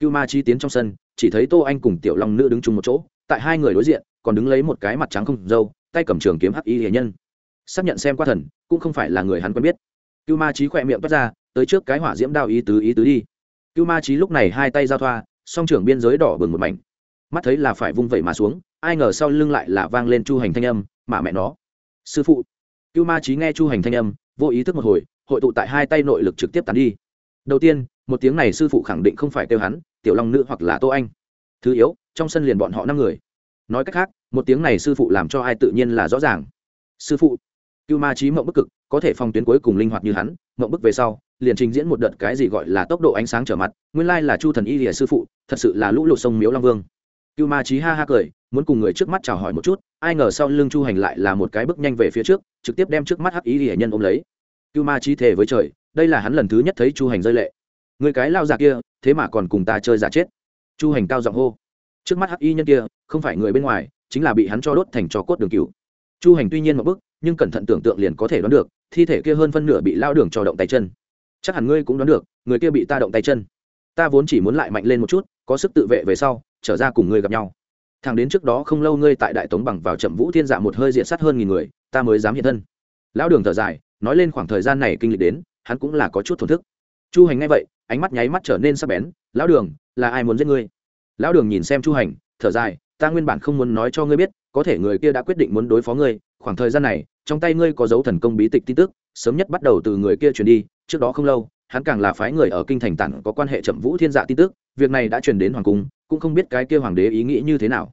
A: Cưu ma trí tiến trong sân, chỉ thấy tô anh cùng tiểu long nữ đứng chung một chỗ, tại hai người đối diện, còn đứng lấy một cái mặt trắng không dâu tay cầm trường kiếm hắc y hiền nhân. Xác nhận xem qua thần, cũng không phải là người hắn quen biết. Cưu ma trí khỏe miệng toát ra, tới trước cái hỏa diễm đao ý tứ ý tứ đi. Cưu ma trí lúc này hai tay giao thoa, song trưởng biên giới đỏ bừng một mảnh mắt thấy là phải vung vẩy mà xuống, ai ngờ sau lưng lại là vang lên chu hành thanh âm, mà mẹ nó. Sư phụ. Cưu ma trí nghe chu hành thanh âm, vô ý thức một hồi, hội tụ tại hai tay nội lực trực tiếp tán đi. Đầu tiên, một tiếng này sư phụ khẳng định không phải kêu hắn, tiểu long nữ hoặc là tô anh. Thứ yếu, trong sân liền bọn họ năm người. Nói cách khác, một tiếng này sư phụ làm cho ai tự nhiên là rõ ràng. Sư phụ. Cưu ma trí mộng bức cực, có thể phong tuyến cuối cùng linh hoạt như hắn, mộng bức về sau, liền trình diễn một đợt cái gì gọi là tốc độ ánh sáng trở mặt, nguyên lai là chu thần y lìa sư phụ, thật sự là lũ lụt sông miếu long vương cưu ma trí ha ha cười, muốn cùng người trước mắt chào hỏi một chút, ai ngờ sau lưng chu hành lại là một cái bước nhanh về phía trước, trực tiếp đem trước mắt hắc y lìa nhân ôm lấy. Cưu ma trí thề với trời, đây là hắn lần thứ nhất thấy chu hành rơi lệ. Người cái lao già kia, thế mà còn cùng ta chơi giả chết. Chu hành cao giọng hô. Trước mắt hắc y nhân kia, không phải người bên ngoài, chính là bị hắn cho đốt thành cho cốt đường cựu chu hành tuy nhiên một bức nhưng cẩn thận tưởng tượng liền có thể đoán được, thi thể kia hơn phân nửa bị lao đường cho động tay chân. Chắc hẳn ngươi cũng đoán được, người kia bị ta động tay chân. Ta vốn chỉ muốn lại mạnh lên một chút, có sức tự vệ về sau trở ra cùng ngươi gặp nhau. Thằng đến trước đó không lâu ngươi tại đại tống bằng vào chậm vũ thiên dạ một hơi diện sát hơn nghìn người, ta mới dám hiện thân. Lão đường thở dài, nói lên khoảng thời gian này kinh lịch đến, hắn cũng là có chút thổn thức. Chu hành ngay vậy, ánh mắt nháy mắt trở nên sắc bén, lão đường, là ai muốn giết ngươi? Lão đường nhìn xem chu hành, thở dài, ta nguyên bản không muốn nói cho ngươi biết, có thể người kia đã quyết định muốn đối phó ngươi, khoảng thời gian này, trong tay ngươi có dấu thần công bí tịch tin tức, sớm nhất bắt đầu từ người kia truyền đi, trước đó không lâu, hắn càng là phái người ở kinh thành tản có quan hệ chậm vũ thiên dạ tin tức việc này đã truyền đến hoàng cung, cũng không biết cái kia hoàng đế ý nghĩ như thế nào.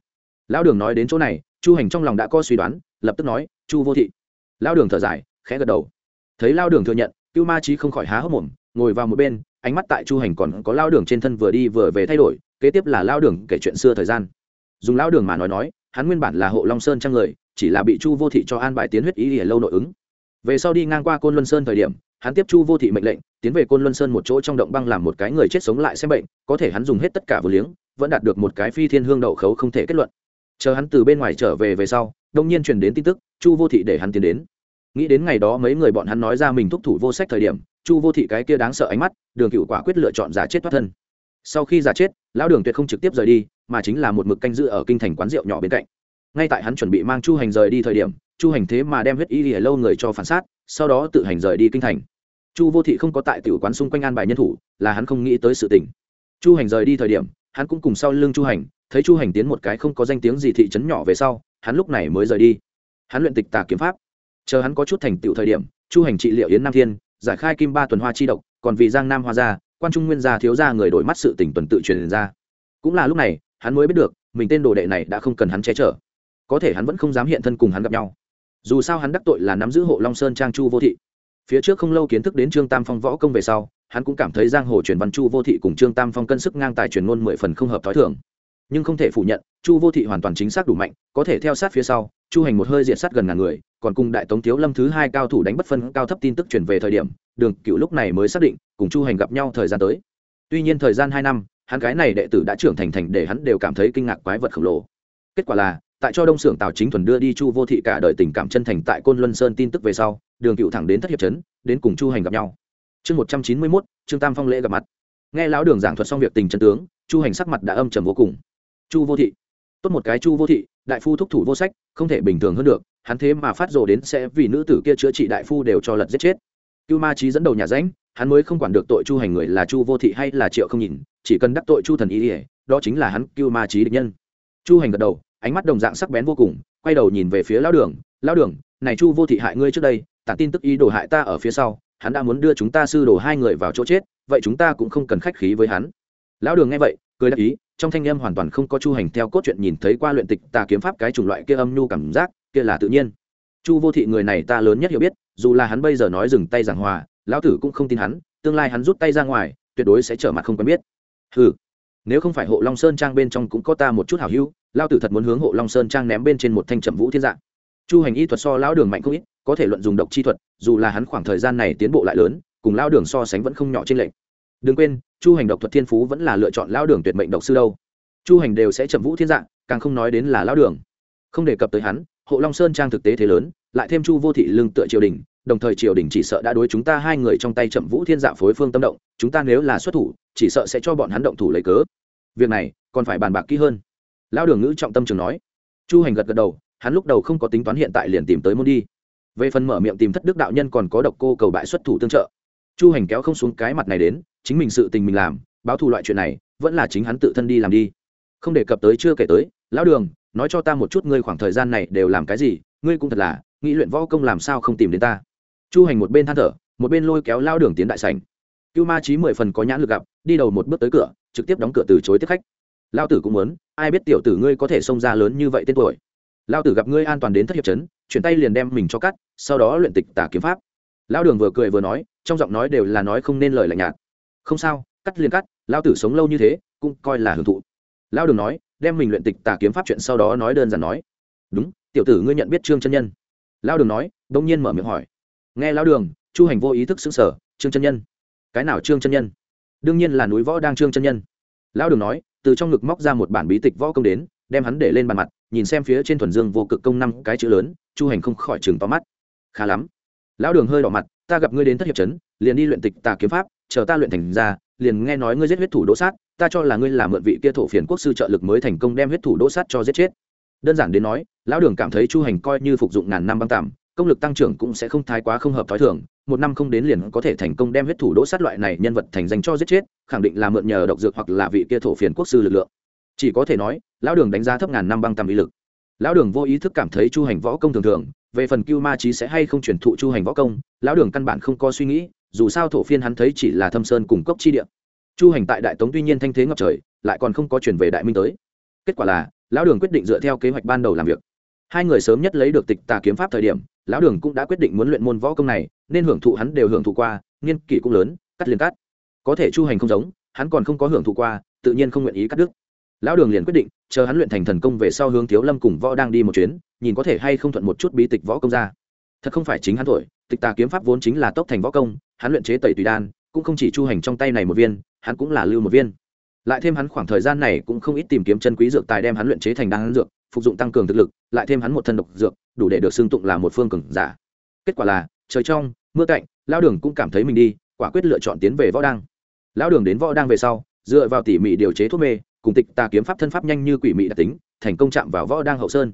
A: Lão đường nói đến chỗ này, chu hành trong lòng đã có suy đoán, lập tức nói, chu vô thị. Lão đường thở dài, khẽ gật đầu. Thấy lao đường thừa nhận, cưu ma trí không khỏi há hốc mồm, ngồi vào một bên, ánh mắt tại chu hành còn có lao đường trên thân vừa đi vừa về thay đổi, kế tiếp là lao đường kể chuyện xưa thời gian. Dùng lao đường mà nói nói, hắn nguyên bản là hộ long sơn trang người, chỉ là bị chu vô thị cho an bài tiến huyết ý ỉa lâu nội ứng về sau đi ngang qua côn luân sơn thời điểm, hắn tiếp chu vô thị mệnh lệnh, tiến về côn luân sơn một chỗ trong động băng làm một cái người chết sống lại xem bệnh, có thể hắn dùng hết tất cả vừa liếng, vẫn đạt được một cái phi thiên hương đậu khấu không thể kết luận. Chờ hắn từ bên ngoài trở về về sau, đông nhiên truyền đến tin tức, chu vô thị để hắn tiến đến. Nghĩ đến ngày đó mấy người bọn hắn nói ra mình thúc thủ vô sách thời điểm, chu vô thị cái kia đáng sợ ánh mắt, đường cựu quả quyết lựa chọn giả chết thoát thân. Sau khi giả chết, lão đường tuyệt không trực tiếp rời đi, mà chính là một mực canh giữ ở kinh thành quán rượu nhỏ bên cạnh ngay tại hắn chuẩn bị mang chu hành rời đi thời điểm, chu hành thế mà đem huyết y lìa lâu người cho phản sát sau đó tự hành rời đi kinh thành. Chu vô thị không có tại tiểu quán xung quanh an bài nhân thủ, là hắn không nghĩ tới sự tình. Chu hành rời đi thời điểm, hắn cũng cùng sau lưng chu hành, thấy chu hành tiến một cái không có danh tiếng gì thị trấn nhỏ về sau, hắn lúc này mới rời đi. Hắn luyện tịch tà kiếm pháp. Chờ hắn có chút thành tựu thời điểm, chu hành trị liệu yến nam thiên, giải khai kim ba tuần hoa chi độc, còn vì giang nam hoa gia, quan trung nguyên gia thiếu gia người đổi mắt sự tỉnh tuần tự truyền ra. Cũng là lúc này, hắn mới biết được, mình tên đồ đệ này đã không cần hắn che chở có thể hắn vẫn không dám hiện thân cùng hắn gặp nhau. Dù sao hắn đắc tội là nắm giữ hộ long sơn trang chu vô thị. Phía trước không lâu kiến thức đến trương tam phong võ công về sau, hắn cũng cảm thấy giang hồ truyền văn chu vô thị cùng trương tam phong cân sức ngang tài truyền ngôn mười phần không hợp t h ó i thường. Nhưng không thể phủ nhận, chu vô thị hoàn toàn chính xác đủ mạnh, có thể theo sát phía sau, chu hành một hơi diệt sát gần ngàn người, còn cùng đại tống thiếu lâm thứ hai cao thủ đánh bất phân cao thấp tin tức chuyển về thời điểm, đường cựu lúc này mới xác định, cùng chu hành gặp nhau thời gian tới. Tuy nhiên thời gian hai năm, hắn cái này đệ tử đã trưởng thành thành để hắn đều cảm thấy kinh ngạc quái vật khổng lồ. Kết quả là tại cho đông xưởng tào chính thuần đưa đi chu vô thị cả đời tình cảm chân thành tại côn luân sơn tin tức về sau, đường cựu thẳng đến thất hiệp trấn, đến cùng chu hành gặp nhau. Chương một trăm chín mươi mốt, trương tam phong lễ gặp mặt. Nghe lão đường giảng thuật xong việc tình chân tướng, chu hành sắc mặt đã âm trầm vô cùng. Chu vô thị. Tốt một cái chu vô thị, đại phu thúc thủ vô sách, không thể bình thường hơn được, hắn thế mà phát rồ đến sẽ vì nữ tử kia chữa trị đại phu đều cho lật giết chết. Cưu ma trí dẫn đầu nhà ránh hắn mới không quản được tội chu hành người là chu vô thị hay là triệu không nhìn, chỉ cần đắc tội chu thần ý ỉa đó chính là hắn cưu ma trí địch nhân. Chu hành gật đầu ánh mắt đồng dạng sắc bén vô cùng, quay đầu nhìn về phía lão đường lão đường, này chu vô thị hại ngươi trước đây, tản tin tức ý đồ hại ta ở phía sau, hắn đã muốn đưa chúng ta sư đồ hai người vào chỗ chết, vậy chúng ta cũng không cần khách khí với hắn. Lão đường nghe vậy, cười đáp ý, trong thanh âm hoàn toàn không có chu hành theo cốt truyện nhìn thấy qua luyện tịch ta kiếm pháp cái chủng loại kia âm nhu cảm giác, kia là tự nhiên. Chu vô thị người này ta lớn nhất hiểu biết, dù là hắn bây giờ nói dừng tay giảng hòa, lão tử cũng không tin hắn, tương lai hắn rút tay ra ngoài, tuyệt đối sẽ trở mặt không quen biết. Ừ nếu không phải hộ long sơn trang bên trong cũng có ta một chút hảo hữu lão tử thật muốn hướng hộ long sơn trang ném bên trên một thanh trầm vũ thiên dạng. Chu hành y thuật so lão đường mạnh không ít, có thể luận dùng độc chi thuật, dù là hắn khoảng thời gian này tiến bộ lại lớn, cùng lão đường so sánh vẫn không nhỏ trên lệnh đừng quên, chu hành độc thuật thiên phú vẫn là lựa chọn lao đường tuyệt mệnh độc sư đâu. Chu hành đều sẽ chậm vũ thiên dạng, càng không nói đến là lao đường. Không đề cập tới hắn, hộ long sơn trang thực tế thế lớn, lại thêm chu vô thị lương tựa triều đình, đồng thời triều đình chỉ sợ đã đối chúng ta hai người trong tay chậm vũ thiên dạ phối phương tâm động, chúng ta nếu là xuất thủ, chỉ sợ sẽ cho bọn hắn động thủ lấy cớ. Việc này, còn phải bàn bạc kỹ hơn lao đường ngữ trọng tâm trường nói. Chu hành gật gật đầu, hắn lúc đầu không có tính toán hiện tại liền tìm tới môn đi. Về phần mở miệng tìm thất đức đạo nhân còn có độc cô cầu bại xuất thủ tương trợ. Chu hành kéo không xuống cái mặt này đến, chính mình sự tình mình làm, báo thù loại chuyện này, vẫn là chính hắn tự thân đi làm đi. Không đề cập tới chưa kể tới, lão đường, nói cho ta một chút ngươi khoảng thời gian này đều làm cái gì, ngươi cũng thật là, nghĩ luyện võ công làm sao không tìm đến ta. Chu hành một bên than thở, một bên lôi kéo lao đường tiến đại sành cưu ma trí mười phần có nhãn lực gặp, đi đầu một bước tới cửa, trực tiếp đóng cửa từ chối tiếp khách lao tử cũng muốn, ai biết tiểu tử ngươi có thể xông ra lớn như vậy tên tuổi. Lao tử gặp ngươi an toàn đến thất hiệp trấn chuyển tay liền đem mình cho cắt, sau đó luyện tịch tả kiếm pháp. Lao đường vừa cười vừa nói, trong giọng nói đều là nói không nên lời lạnh nhạt. Không sao, cắt liền cắt lao tử sống lâu như thế, cũng coi là hưởng thụ. Lao đường nói, đem mình luyện tịch tả kiếm pháp chuyện sau đó nói đơn giản nói. Đúng, tiểu tử ngươi nhận biết trương chân nhân. Lao đường nói, đông nhiên mở miệng hỏi. Nghe lao đường, chu hành vô ý thức xứng sở trương chân nhân. Cái nào trương chân nhân? Đương nhiên là núi võ đang trương chân nhân. Lão đường nói từ trong ngực móc ra một bản bí tịch võ công đến, đem hắn để lên bàn mặt, nhìn xem phía trên thuần dương vô cực công năm cái chữ lớn, chu hành không khỏi chừng to mắt. Khá lắm. Lão đường hơi đỏ mặt, ta gặp ngươi đến thất hiệp trấn liền đi luyện tịch tà kiếm pháp, chờ ta luyện thành ra, liền nghe nói ngươi giết huyết thủ đỗ sát, ta cho là ngươi làm mượn vị kia thổ phiền quốc sư trợ lực mới thành công đem huyết thủ đỗ sát cho giết chết. Đơn giản đến nói, lão đường cảm thấy chu hành coi như phục dụng ngàn năm băng tạm, công lực tăng trưởng cũng sẽ không thái quá không hợp t h i thường một năm không đến liền có thể thành công đem huyết thủ đỗ sát loại này nhân vật thành danh cho giết chết, khẳng định là mượn nhờ độc dược hoặc là vị kia thổ phiền quốc sư lực lượng. Chỉ có thể nói, lão đường đánh giá thấp ngàn năm băng tầm ý lực. Lão đường vô ý thức cảm thấy chu hành võ công thường thường, về phần cưu ma trí sẽ hay không chuyển thụ chu hành võ công, lão đường căn bản không có suy nghĩ, dù sao thổ phiên hắn thấy chỉ là thâm sơn cùng cốc chi địa. Chu hành tại đại tống tuy nhiên thanh thế ngập trời, lại còn không có chuyển về đại minh tới. Kết quả là, lão đường quyết định dựa theo kế hoạch ban đầu làm việc. Hai người sớm nhất lấy được tịch tà kiếm pháp thời điểm lão đường cũng đã quyết định muốn luyện môn võ công này, nên hưởng thụ hắn đều hưởng thụ qua, nghiên kỷ cũng lớn, cắt liền cắt. Có thể chu hành không giống, hắn còn không có hưởng thụ qua, tự nhiên không nguyện ý cắt đứt. Lão đường liền quyết định, chờ hắn luyện thành thần công về sau hướng thiếu lâm cùng võ đang đi một chuyến, nhìn có thể hay không thuận một chút bí tịch võ công ra. Thật không phải chính hắn thổi, tịch tà kiếm pháp vốn chính là tốc thành võ công, hắn luyện chế tẩy tùy đan, cũng không chỉ chu hành trong tay này một viên, hắn cũng là lưu một viên. Lại thêm hắn khoảng thời gian này cũng không ít tìm kiếm chân quý dược tài đem hắn luyện chế thành đan dược phục dụng tăng cường thực lực, lại thêm hắn một thân độc dược, đủ để được xưng tụng là một phương cường giả. Kết quả là, trời trong, mưa cạnh lão đường cũng cảm thấy mình đi, quả quyết lựa chọn tiến về võ đăng. Lão đường đến võ đăng về sau, dựa vào tỉ mỉ điều chế thuốc mê, cùng tịch tà kiếm pháp thân pháp nhanh như quỷ mị đặc tính, thành công chạm vào võ đăng hậu sơn.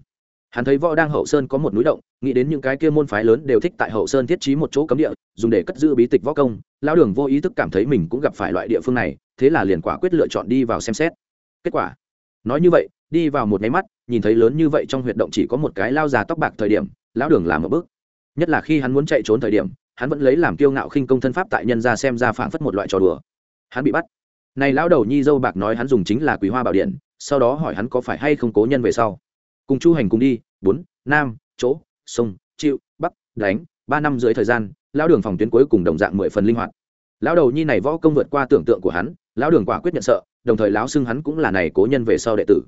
A: Hắn thấy võ đăng hậu sơn có một núi động, nghĩ đến những cái kia môn phái lớn đều thích tại hậu sơn thiết trí một chỗ cấm địa, dùng để cất giữ bí tịch võ công, lão đường vô ý thức cảm thấy mình cũng gặp phải loại địa phương này, thế là liền quả quyết lựa chọn đi vào xem xét. Kết quả, nói như vậy, đi vào một nháy mắt nhìn thấy lớn như vậy trong huyệt động chỉ có một cái lao già tóc bạc thời điểm, lão đường làm một bước. Nhất là khi hắn muốn chạy trốn thời điểm, hắn vẫn lấy làm kiêu ngạo khinh công thân pháp tại nhân ra xem ra phảng phất một loại trò đùa. Hắn bị bắt. Này lão đầu nhi dâu bạc nói hắn dùng chính là quý hoa bảo điện, sau đó hỏi hắn có phải hay không cố nhân về sau. Cùng chu hành cùng đi, bốn, nam, chỗ, sông chịu bắc, đánh, ba năm dưới thời gian, lão đường phòng tuyến cuối cùng đồng dạng mười phần linh hoạt. Lão đầu nhi này võ công vượt qua tưởng tượng của hắn, lão đường quả quyết nhận sợ, đồng thời lão xưng hắn cũng là này cố nhân về sau đệ tử.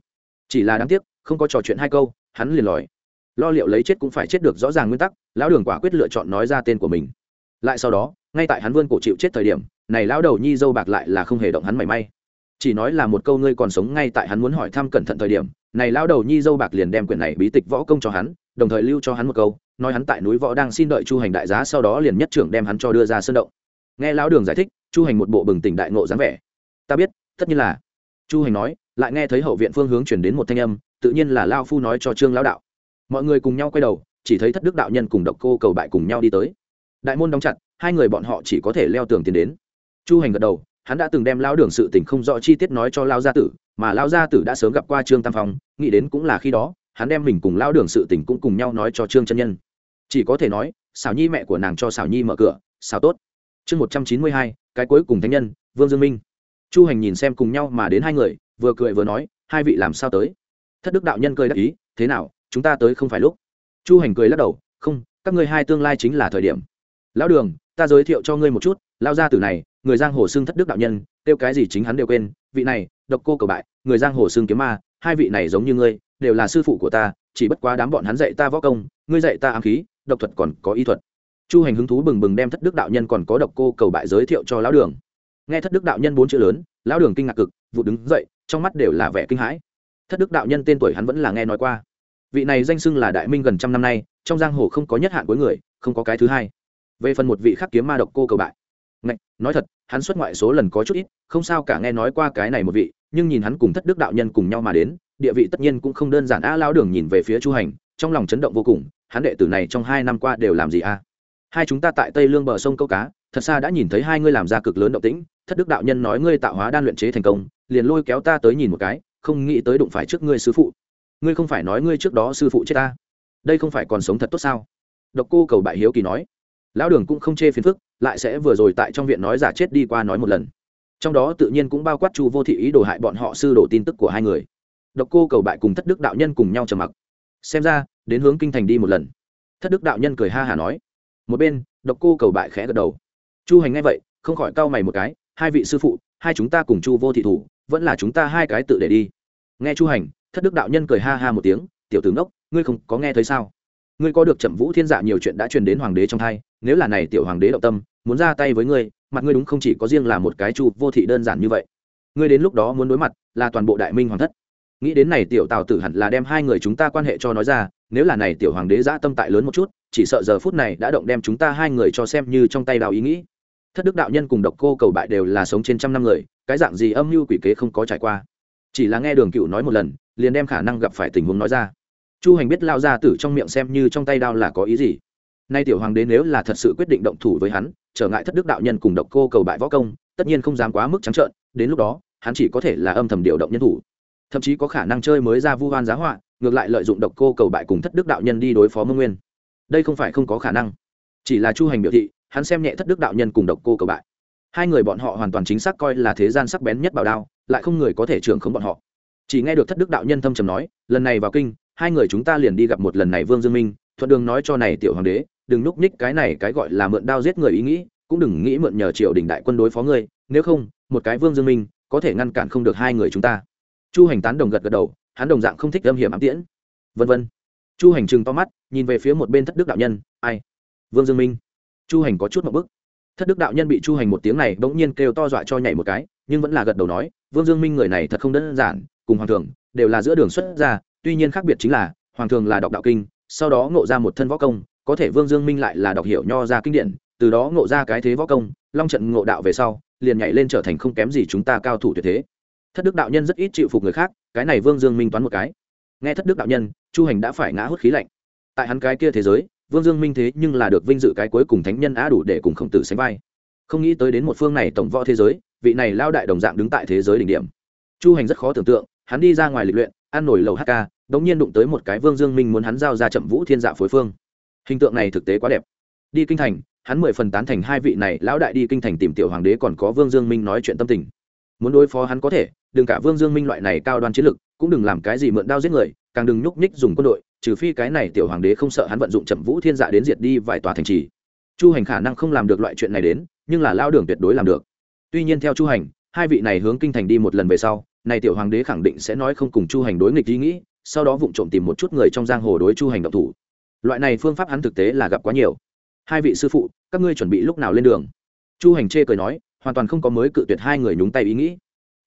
A: Chỉ là đáng tiếc không có trò chuyện hai câu, hắn liền lòi. Lo liệu lấy chết cũng phải chết được rõ ràng nguyên tắc, lão đường quả quyết lựa chọn nói ra tên của mình. Lại sau đó, ngay tại hắn vươn cổ chịu chết thời điểm, này lão đầu nhi dâu bạc lại là không hề động hắn mảy may. Chỉ nói là một câu ngươi còn sống ngay tại hắn muốn hỏi thăm cẩn thận thời điểm, này lão đầu nhi dâu bạc liền đem quyển này bí tịch võ công cho hắn, đồng thời lưu cho hắn một câu, nói hắn tại núi võ đang xin đợi chu hành đại giá sau đó liền nhất trưởng đem hắn cho đưa ra sân động. Nghe lão đường giải thích, chu hành một bộ bừng tỉnh đại ngộ dáng vẻ. Ta biết, tất nhiên là. Chu hành nói, lại nghe thấy hậu viện phương hướng chuyển đến một thanh âm tự nhiên là lao phu nói cho trương lão đạo. Mọi người cùng nhau quay đầu, chỉ thấy thất đức đạo nhân cùng độc cô cầu bại cùng nhau đi tới. Đại môn đóng chặt, hai người bọn họ chỉ có thể leo tường tiến đến. Chu hành gật đầu, hắn đã từng đem lao đường sự tình không rõ chi tiết nói cho lao gia tử, mà lao gia tử đã sớm gặp qua trương tam phong, nghĩ đến cũng là khi đó, hắn đem mình cùng lao đường sự tình cũng cùng nhau nói cho trương chân nhân. Chỉ có thể nói, xảo nhi mẹ của nàng cho xảo nhi mở cửa, xảo tốt. Chương một trăm chín mươi hai, cái cuối cùng thánh nhân, vương dương minh. Chu hành nhìn xem cùng nhau mà đến hai người, vừa cười vừa nói, hai vị làm sao tới? Thất đức đạo nhân cười đắc ý, thế nào, chúng ta tới không phải lúc? Chu hành cười lắc đầu, không, các ngươi hai tương lai chính là thời điểm. Lão đường, ta giới thiệu cho ngươi một chút lao gia tử này, người giang hồ xưng thất đức đạo nhân, kêu cái gì chính hắn đều quên, vị này, độc cô cầu bại, người giang hồ xưng kiếm ma, hai vị này giống như ngươi, đều là sư phụ của ta, chỉ bất quá đám bọn hắn dạy ta võ công, ngươi dạy ta ám khí, độc thuật còn có y thuật. Chu hành hứng thú bừng bừng đem thất đức đạo nhân còn có độc cô cầu bại giới thiệu cho lão đường. Nghe thất đức đạo nhân bốn chữ lớn, lão đường kinh ngạc cực, vụ đứng dậy, trong mắt đều là vẻ kinh hãi thất đức đạo nhân tên tuổi hắn vẫn là nghe nói qua. Vị này danh xưng là đại minh gần trăm năm nay trong giang hồ không có nhất hạn cuối người không có cái thứ hai. Về phần một vị khắc kiếm ma độc cô cầu bại. Ngạch, nói thật hắn xuất ngoại số lần có chút ít không sao cả nghe nói qua cái này một vị nhưng nhìn hắn cùng thất đức đạo nhân cùng nhau mà đến địa vị tất nhiên cũng không đơn giản. A lao đường nhìn về phía chu hành trong lòng chấn động vô cùng hắn đệ tử này trong hai năm qua đều làm gì a? Hai chúng ta tại tây lương bờ sông câu cá thật xa đã nhìn thấy hai ngươi làm ra cực lớn động tĩnh thất đức đạo nhân nói ngươi tạo hóa đan luyện chế thành công liền lôi kéo ta tới nhìn một cái không nghĩ tới đụng phải trước ngươi sư phụ. Ngươi không phải nói ngươi trước đó sư phụ chết ta. Đây không phải còn sống thật tốt sao? Độc cô cầu bại hiếu kỳ nói. Lão đường cũng không chê phiền phức, lại sẽ vừa rồi tại trong viện nói giả chết đi qua nói một lần. Trong đó tự nhiên cũng bao quát chu vô thị ý đồ hại bọn họ sư đồ tin tức của hai người. Độc cô cầu bại cùng thất đức đạo nhân cùng nhau trầm mặc. Xem ra, đến hướng kinh thành đi một lần. Thất đức đạo nhân cười ha hả nói. Một bên, độc cô cầu bại khẽ gật đầu. Chu hành ngay vậy, không khỏi cau mày một cái. Hai vị sư phụ, hai chúng ta cùng chu vô thị thủ vẫn là chúng ta hai cái tự để đi. Nghe chu hành, thất đức đạo nhân cười ha ha một tiếng, tiểu tướng đốc ngươi không có nghe thấy sao? Ngươi có được chậm vũ thiên dạ nhiều chuyện đã truyền đến hoàng đế trong thai, nếu là này tiểu hoàng đế động tâm, muốn ra tay với ngươi, mặt ngươi đúng không chỉ có riêng là một cái chu vô thị đơn giản như vậy. Ngươi đến lúc đó muốn đối mặt là toàn bộ đại minh hoàng thất. Nghĩ đến này tiểu tào tử hẳn là đem hai người chúng ta quan hệ cho nói ra, nếu là này tiểu hoàng đế dã tâm tại lớn một chút, chỉ sợ giờ phút này đã động đem chúng ta hai người cho xem như trong tay đào ý nghĩ thất đức đạo nhân cùng độc cô cầu bại đều là sống trên trăm năm người, cái dạng gì âm mưu quỷ kế không có trải qua. Chỉ là nghe đường cựu nói một lần, liền đem khả năng gặp phải tình huống nói ra. Chu hành biết lao ra tử trong miệng xem như trong tay đao là có ý gì. Nay tiểu hoàng đế nếu là thật sự quyết định động thủ với hắn, trở ngại thất đức đạo nhân cùng độc cô cầu bại võ công, tất nhiên không dám quá mức trắng trợn, đến lúc đó, hắn chỉ có thể là âm thầm điều động nhân thủ. Thậm chí có khả năng chơi mới ra vu hoan giá họa, ngược lại lợi dụng độc cô cầu bại cùng thất đức đạo nhân đi đối phó mông nguyên. Đây không phải không có khả năng. Chỉ là chu hành biểu thị hắn xem nhẹ thất đức đạo nhân cùng độc cô cầu bại. Hai người bọn họ hoàn toàn chính xác coi là thế gian sắc bén nhất bảo đao, lại không người có thể trưởng khống bọn họ. Chỉ nghe được thất đức đạo nhân thâm trầm nói, lần này vào kinh, hai người chúng ta liền đi gặp một lần này vương dương minh, thuận đường nói cho này tiểu hoàng đế, đừng núp ních cái này cái gọi là mượn đao giết người ý nghĩ, cũng đừng nghĩ mượn nhờ triều đình đại quân đối phó ngươi, nếu không, một cái vương dương minh có thể ngăn cản không được hai người chúng ta. Chu hành tán đồng gật gật đầu, hắn đồng dạng không thích âm hiểm ám tiễn. Vân vân. Chu hành trừng to mắt, nhìn về phía một bên thất đức đạo nhân, ai? Vương dương minh? Chu hành có chút một bức. Thất đức đạo nhân bị chu hành một tiếng này bỗng nhiên kêu to dọa cho nhảy một cái, nhưng vẫn là gật đầu nói, vương dương minh người này thật không đơn giản, cùng hoàng thường đều là giữa đường xuất ra, tuy nhiên khác biệt chính là, hoàng thường là đọc đạo kinh, sau đó ngộ ra một thân võ công, có thể vương dương minh lại là đọc hiểu nho ra kinh điển, từ đó ngộ ra cái thế võ công, long trận ngộ đạo về sau, liền nhảy lên trở thành không kém gì chúng ta cao thủ tuyệt thế. Thất đức đạo nhân rất ít chịu phục người khác, cái này vương dương minh toán một cái. Nghe thất đức đạo nhân, chu hành đã phải ngã hút khí lạnh. Tại hắn cái kia thế giới vương dương minh thế nhưng là được vinh dự cái cuối cùng thánh nhân á đủ để cùng khổng tử sánh vai. Không nghĩ tới đến một phương này tổng võ thế giới, vị này lao đại đồng dạng đứng tại thế giới đỉnh điểm. Chu hành rất khó tưởng tượng, hắn đi ra ngoài lịch luyện, ăn nổi lầu hk đống nhiên đụng tới một cái vương dương minh muốn hắn giao ra chậm vũ thiên dạ phối phương. Hình tượng này thực tế quá đẹp. Đi kinh thành, hắn mười phần tán thành hai vị này lão đại đi kinh thành tìm tiểu hoàng đế còn có vương dương minh nói chuyện tâm tình. Muốn đối phó hắn có thể, đừng cả vương dương minh loại này cao đoan chiến lực, cũng đừng làm cái gì mượn đao giết người, càng đừng nhúc nhích dùng quân đội trừ phi cái này tiểu hoàng đế không sợ hắn vận dụng chậm vũ thiên dạ đến diệt đi vài tòa thành trì. Chu hành khả năng không làm được loại chuyện này đến, nhưng là lao đường tuyệt đối làm được. Tuy nhiên theo chu hành, hai vị này hướng kinh thành đi một lần về sau, này tiểu hoàng đế khẳng định sẽ nói không cùng chu hành đối nghịch ý nghĩ, sau đó vụng trộm tìm một chút người trong giang hồ đối chu hành động thủ. Loại này phương pháp hắn thực tế là gặp quá nhiều. Hai vị sư phụ, các ngươi chuẩn bị lúc nào lên đường? Chu hành chê cười nói, hoàn toàn không có mới cự tuyệt hai người nhúng tay ý nghĩ.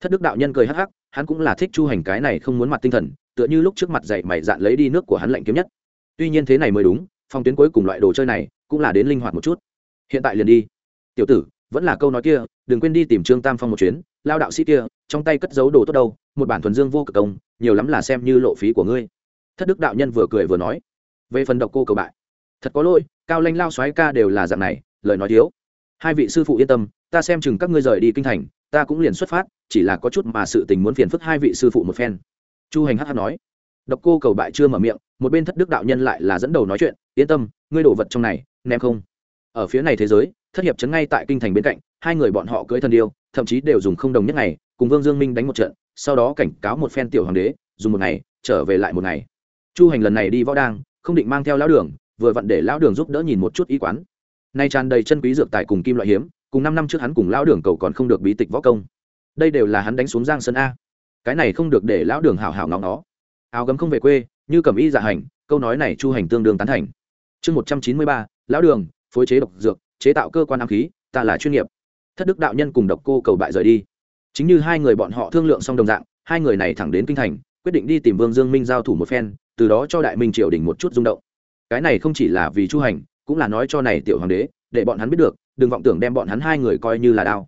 A: Thất đức đạo nhân cười hắc hắc, hắn cũng là thích chu hành cái này không muốn mặt tinh thần tựa như lúc trước mặt dậy mày dạn lấy đi nước của hắn lạnh kiếm nhất. Tuy nhiên thế này mới đúng phong tuyến cuối cùng loại đồ chơi này cũng là đến linh hoạt một chút. Hiện tại liền đi. Tiểu tử, vẫn là câu nói kia, đừng quên đi tìm trương tam phong một chuyến, lao đạo sĩ kia, trong tay cất giấu đồ tốt đâu, một bản thuần dương vô cực công, nhiều lắm là xem như lộ phí của ngươi. Thất đức đạo nhân vừa cười vừa nói. Về phần độc cô cầu bại. Thật có lỗi, cao lanh lao xoáy ca đều là dạng này, lời nói thiếu. Hai vị sư phụ yên tâm, ta xem chừng các ngươi rời đi kinh thành, ta cũng liền xuất phát, chỉ là có chút mà sự tình muốn phiền phức hai vị sư phụ một phen chu hành hh nói. Độc cô cầu bại chưa mở miệng, một bên thất đức đạo nhân lại là dẫn đầu nói chuyện, yên tâm, ngươi đổ vật trong này, ném không. Ở phía này thế giới, thất hiệp chấn ngay tại kinh thành bên cạnh, hai người bọn họ cưới thần điêu, thậm chí đều dùng không đồng nhất ngày, cùng vương dương minh đánh một trận, sau đó cảnh cáo một phen tiểu hoàng đế, dùng một ngày, trở về lại một ngày. Chu hành lần này đi võ đang không định mang theo lão đường, vừa vặn để lão đường giúp đỡ nhìn một chút ý quán. Nay tràn đầy chân quý dược tài cùng kim loại hiếm, cùng năm năm trước hắn cùng lão đường cầu còn không được bí tịch võ công. Đây đều là hắn đánh xuống giang sơn a cái này không được để lão đường hảo hảo ngóng nó. Áo gấm không về quê, như cầm y dạ hành, câu nói này chu hành tương đương tán thành. Chương một trăm chín mươi ba, lão đường, phối chế độc dược, chế tạo cơ quan ám khí, ta là chuyên nghiệp. Thất đức đạo nhân cùng độc cô cầu bại rời đi. Chính như hai người bọn họ thương lượng xong đồng dạng, hai người này thẳng đến kinh thành, quyết định đi tìm vương dương minh giao thủ một phen, từ đó cho đại minh triều đình một chút rung động. Cái này không chỉ là vì chu hành, cũng là nói cho này tiểu hoàng đế, để bọn hắn biết được, đừng vọng tưởng đem bọn hắn hai người coi như là đao.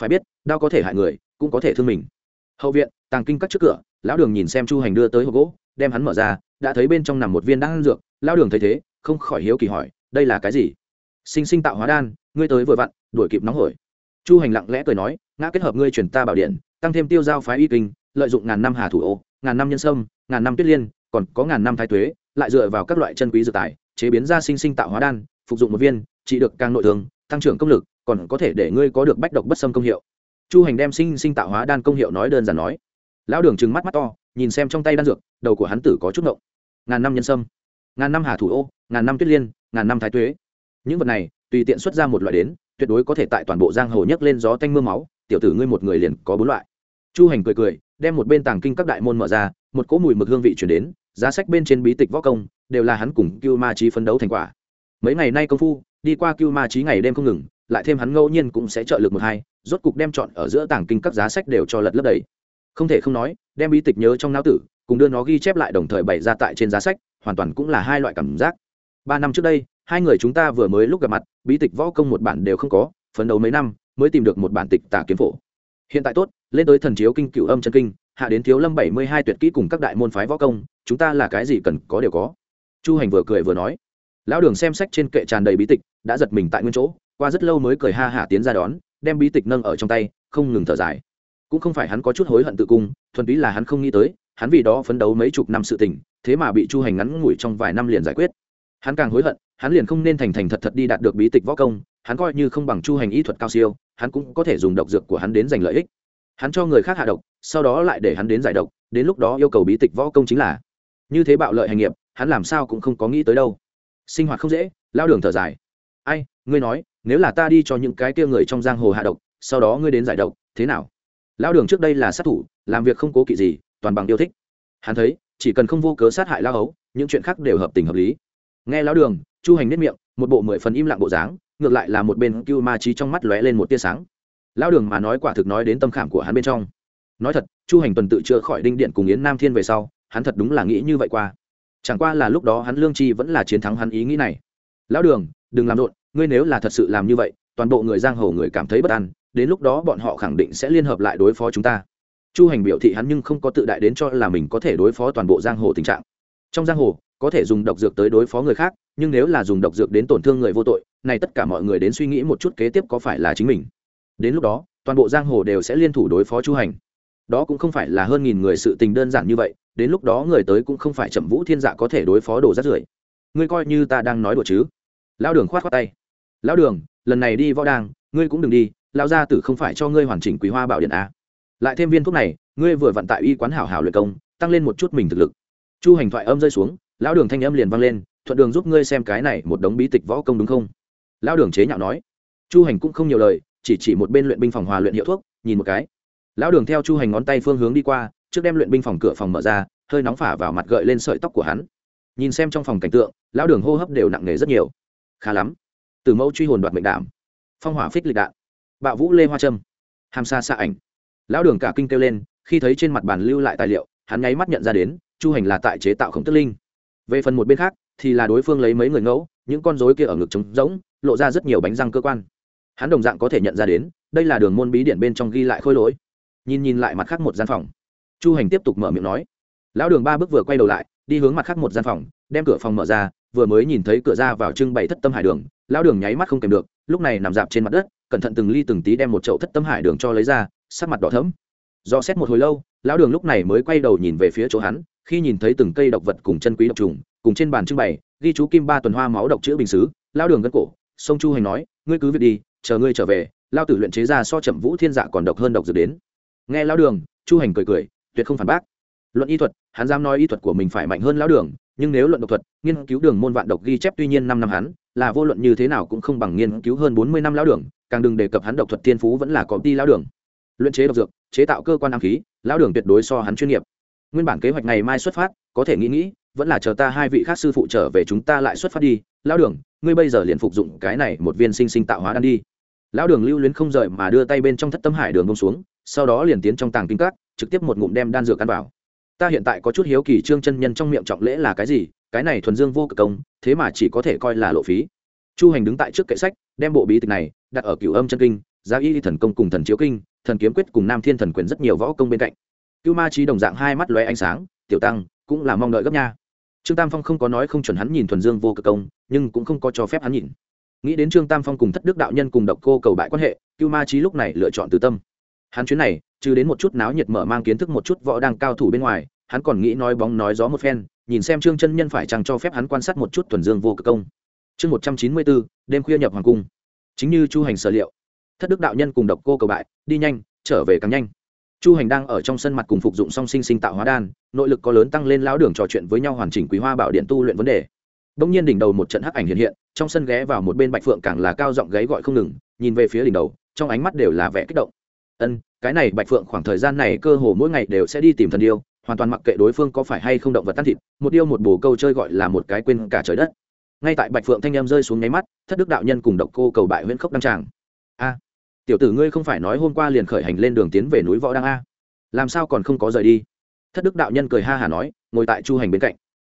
A: Phải biết, đao có thể hại người, cũng có thể thương mình. Hậu viện tàng kinh cắt trước cửa, lão đường nhìn xem chu hành đưa tới hộp gỗ, đem hắn mở ra, đã thấy bên trong nằm một viên đan dược, lão đường thấy thế, không khỏi hiếu kỳ hỏi, đây là cái gì? Sinh sinh tạo hóa đan, ngươi tới vừa vặn, đuổi kịp nóng hổi. Chu hành lặng lẽ cười nói, ngã kết hợp ngươi truyền ta bảo điện, tăng thêm tiêu giao phái y kinh, lợi dụng ngàn năm hà thủ ô, ngàn năm nhân sâm, ngàn năm tuyết liên, còn có ngàn năm thái tuế, lại dựa vào các loại chân quý dược tài, chế biến ra sinh sinh tạo hóa đan, phục dụng một viên, trị được càng nội thương, tăng trưởng công lực, còn có thể để ngươi có được bách độc bất xâm công hiệu. Chu hành đem sinh sinh tạo hóa đan công hiệu nói đơn giản nói lão đường trừng mắt mắt to, nhìn xem trong tay đan dược, đầu của hắn tử có chút ngộng. Ngàn năm nhân sâm, ngàn năm hà thủ ô, ngàn năm tuyết liên, ngàn năm thái tuế. Những vật này, tùy tiện xuất ra một loại đến, tuyệt đối có thể tại toàn bộ giang hồ nhấc lên gió tanh mưa máu, tiểu tử ngươi một người liền có bốn loại. Chu hành cười cười, đem một bên tàng kinh các đại môn mở ra, một cỗ mùi mực hương vị chuyển đến, giá sách bên trên bí tịch võ công, đều là hắn cùng cưu ma trí phấn đấu thành quả. Mấy ngày nay công phu, đi qua cưu ma trí ngày đêm không ngừng, lại thêm hắn ngẫu nhiên cũng sẽ trợ lực một hai, rốt cục đem chọn ở giữa tàng kinh các giá sách đều cho lật lấp đầy không thể không nói, đem bí tịch nhớ trong não tử, cùng đưa nó ghi chép lại đồng thời bày ra tại trên giá sách, hoàn toàn cũng là hai loại cảm giác. Ba năm trước đây, hai người chúng ta vừa mới lúc gặp mặt, bí tịch võ công một bản đều không có, phấn đấu mấy năm, mới tìm được một bản tịch tả kiếm phổ. Hiện tại tốt, lên tới thần chiếu kinh cựu âm chân kinh, hạ đến thiếu lâm bảy mươi hai tuyệt kỹ cùng các đại môn phái võ công, chúng ta là cái gì cần có đều có. Chu hành vừa cười vừa nói. Lão đường xem sách trên kệ tràn đầy bí tịch, đã giật mình tại nguyên chỗ, qua rất lâu mới cười ha hả tiến ra đón, đem bí tịch nâng ở trong tay, không ngừng thở dài cũng không phải hắn có chút hối hận tự cung, thuần túy là hắn không nghĩ tới, hắn vì đó phấn đấu mấy chục năm sự tình, thế mà bị chu hành ngắn ngủi trong vài năm liền giải quyết. Hắn càng hối hận, hắn liền không nên thành thành thật thật đi đạt được bí tịch võ công, hắn coi như không bằng chu hành y thuật cao siêu, hắn cũng có thể dùng độc dược của hắn đến giành lợi ích. Hắn cho người khác hạ độc, sau đó lại để hắn đến giải độc, đến lúc đó yêu cầu bí tịch võ công chính là. Như thế bạo lợi hành nghiệp, hắn làm sao cũng không có nghĩ tới đâu. Sinh hoạt không dễ, lao đường thở dài. Ai, ngươi nói, nếu là ta đi cho những cái kia người trong giang hồ hạ độc, sau đó ngươi đến giải độc, thế nào? Lao đường trước đây là sát thủ, làm việc không cố kỵ gì, toàn bằng yêu thích. Hắn thấy, chỉ cần không vô cớ sát hại lao hấu, những chuyện khác đều hợp tình hợp lý. Nghe lao đường, chu hành nếp miệng, một bộ mười phần im lặng bộ dáng, ngược lại là một bên cưu ma trí trong mắt lóe lên một tia sáng. Lao đường mà nói quả thực nói đến tâm khảm của hắn bên trong. Nói thật, chu hành tuần tự chữa khỏi đinh điện cùng yến nam thiên về sau, hắn thật đúng là nghĩ như vậy qua. Chẳng qua là lúc đó hắn lương chi vẫn là chiến thắng hắn ý nghĩ này. Lão đường, đừng làm rộn, ngươi nếu là thật sự làm như vậy toàn bộ người giang hồ người cảm thấy bất an, đến lúc đó bọn họ khẳng định sẽ liên hợp lại đối phó chúng ta. Chu hành biểu thị hắn nhưng không có tự đại đến cho là mình có thể đối phó toàn bộ giang hồ tình trạng. Trong giang hồ, có thể dùng độc dược tới đối phó người khác, nhưng nếu là dùng độc dược đến tổn thương người vô tội, này tất cả mọi người đến suy nghĩ một chút kế tiếp có phải là chính mình. Đến lúc đó, toàn bộ giang hồ đều sẽ liên thủ đối phó chu hành. Đó cũng không phải là hơn nghìn người sự tình đơn giản như vậy, đến lúc đó người tới cũng không phải chậm vũ thiên dạ có thể đối phó đồ rát rưởi. Ngươi coi như ta đang nói đùa chứ? Lão đường khoát khoát tay. Lão đường lần này đi võ đàng, ngươi cũng đừng đi, lão gia tử không phải cho ngươi hoàn chỉnh quý hoa bảo điện a lại thêm viên thuốc này, ngươi vừa vận tại y quán hảo hảo luyện công, tăng lên một chút mình thực lực. Chu hành thoại âm rơi xuống, lão đường thanh âm liền vang lên, thuận đường giúp ngươi xem cái này một đống bí tịch võ công đúng không? Lão đường chế nhạo nói. Chu hành cũng không nhiều lời, chỉ chỉ một bên luyện binh phòng hòa luyện hiệu thuốc, nhìn một cái. Lão đường theo chu hành ngón tay phương hướng đi qua, trước đem luyện binh phòng cửa phòng mở ra, hơi nóng phả vào mặt gợi lên sợi tóc của hắn. Nhìn xem trong phòng cảnh tượng, lão đường hô hấp đều nặng nề rất nhiều. Khá lắm từ mẫu truy hồn đoạt mệnh đảm phong hỏa phích lịch đạn, bạo vũ lê hoa trâm hàm xa xa ảnh. Lão đường cả kinh kêu lên, khi thấy trên mặt bàn lưu lại tài liệu, hắn nháy mắt nhận ra đến, chu hành là tại chế tạo khổng tức linh. Về phần một bên khác, thì là đối phương lấy mấy người ngẫu, những con rối kia ở ngực trống rỗng, lộ ra rất nhiều bánh răng cơ quan. Hắn đồng dạng có thể nhận ra đến, đây là đường môn bí điển bên trong ghi lại khôi lỗi. Nhìn nhìn lại mặt khác một gian phòng. Chu hành tiếp tục mở miệng nói. Lão đường ba bước vừa quay đầu lại, đi hướng mặt khác một gian phòng, đem cửa phòng mở ra, vừa mới nhìn thấy cửa ra vào trưng bày thất tâm hải đường lão đường nháy mắt không kèm được, lúc này nằm dạp trên mặt đất, cẩn thận từng ly từng tí đem một chậu thất tâm hải đường cho lấy ra, sắc mặt đỏ thấm do xét một hồi lâu, lão đường lúc này mới quay đầu nhìn về phía chỗ hắn, khi nhìn thấy từng cây độc vật cùng chân quý độc trùng, cùng trên bàn trưng bày, ghi chú kim ba tuần hoa máu độc chữ bình xứ, lão đường gân cổ, sông chu hành nói, ngươi cứ việc đi, chờ ngươi trở về lao tử luyện chế ra so chậm vũ thiên dạ còn độc hơn độc dược đến. Nghe lão đường, chu hành cười cười, tuyệt không phản bác. Luận y thuật, hắn dám nói y thuật của mình phải mạnh hơn lão đường nhưng nếu luận độc thuật, nghiên cứu đường môn vạn độc ghi chép tuy nhiên năm năm hắn, là vô luận như thế nào cũng không bằng nghiên cứu hơn bốn mươi năm lão đường, càng đừng đề cập hắn độc thuật thiên phú vẫn là có đi lão đường. Luyện chế độc dược, chế tạo cơ quan am khí, lão đường tuyệt đối so hắn chuyên nghiệp. Nguyên bản kế hoạch ngày mai xuất phát, có thể nghĩ nghĩ, vẫn là chờ ta hai vị khác sư phụ trở về chúng ta lại xuất phát đi. Lão đường, ngươi bây giờ liền phục dụng cái này một viên sinh sinh tạo hóa đan đi. Lão đường lưu luyến không rời mà đưa tay bên trong thất tâm hải đường bông xuống, sau đó liền tiến trong tàng kinh các, trực tiếp một ngụm đem đan dược ăn vào ta hiện tại có chút hiếu kỳ trương chân nhân trong miệng trọng lễ là cái gì, cái này thuần dương vô cực công, thế mà chỉ có thể coi là lộ phí. Chu hành đứng tại trước kệ sách, đem bộ bí tịch này đặt ở cửu âm chân kinh, giá y thần công cùng thần chiếu kinh, thần kiếm quyết cùng nam thiên thần quyền rất nhiều võ công bên cạnh. Cưu ma trí đồng dạng hai mắt lóe ánh sáng, tiểu tăng, cũng là mong đợi gấp nha. Trương tam phong không có nói không chuẩn hắn nhìn thuần dương vô cực công, nhưng cũng không có cho phép hắn nhìn. Nghĩ đến trương tam phong cùng thất đức đạo nhân cùng độc cô cầu bại quan hệ, cưu ma trí lúc này lựa chọn từ tâm hắn chuyến này trừ đến một chút náo nhiệt mở mang kiến thức một chút võ đang cao thủ bên ngoài hắn còn nghĩ nói bóng nói gió một phen nhìn xem trương chân nhân phải chăng cho phép hắn quan sát một chút thuần dương vô cực công. Chương một trăm chín mươi bốn đêm khuya nhập hoàng cung. Chính như chu hành sở liệu thất đức đạo nhân cùng độc cô cầu bại đi nhanh trở về càng nhanh. Chu hành đang ở trong sân mặt cùng phục dụng song sinh sinh tạo hóa đan nội lực có lớn tăng lên lão đường trò chuyện với nhau hoàn chỉnh quý hoa bảo điện tu luyện vấn đề. Đông nhiên đỉnh đầu một trận hắc ảnh hiện hiện, trong sân ghé vào một bên Bạch Phượng càng là cao giọng gáy gọi không ngừng, nhìn về phía đỉnh đầu, trong ánh mắt đều là vẻ kích động. Ân, cái này Bạch Phượng khoảng thời gian này cơ hồ mỗi ngày đều sẽ đi tìm thần điêu, hoàn toàn mặc kệ đối phương có phải hay không động vật tan thịt, một điêu một bồ câu chơi gọi là một cái quên cả trời đất. ngay tại bạch phượng thanh em rơi xuống nháy mắt thất đức đạo nhân cùng độc cô cầu bại huyễn khốc đăng tràng. A tiểu tử ngươi không phải nói hôm qua liền khởi hành lên đường tiến về núi võ đăng a? Làm sao còn không có rời đi? Thất đức đạo nhân cười ha hả nói ngồi tại chu hành bên cạnh.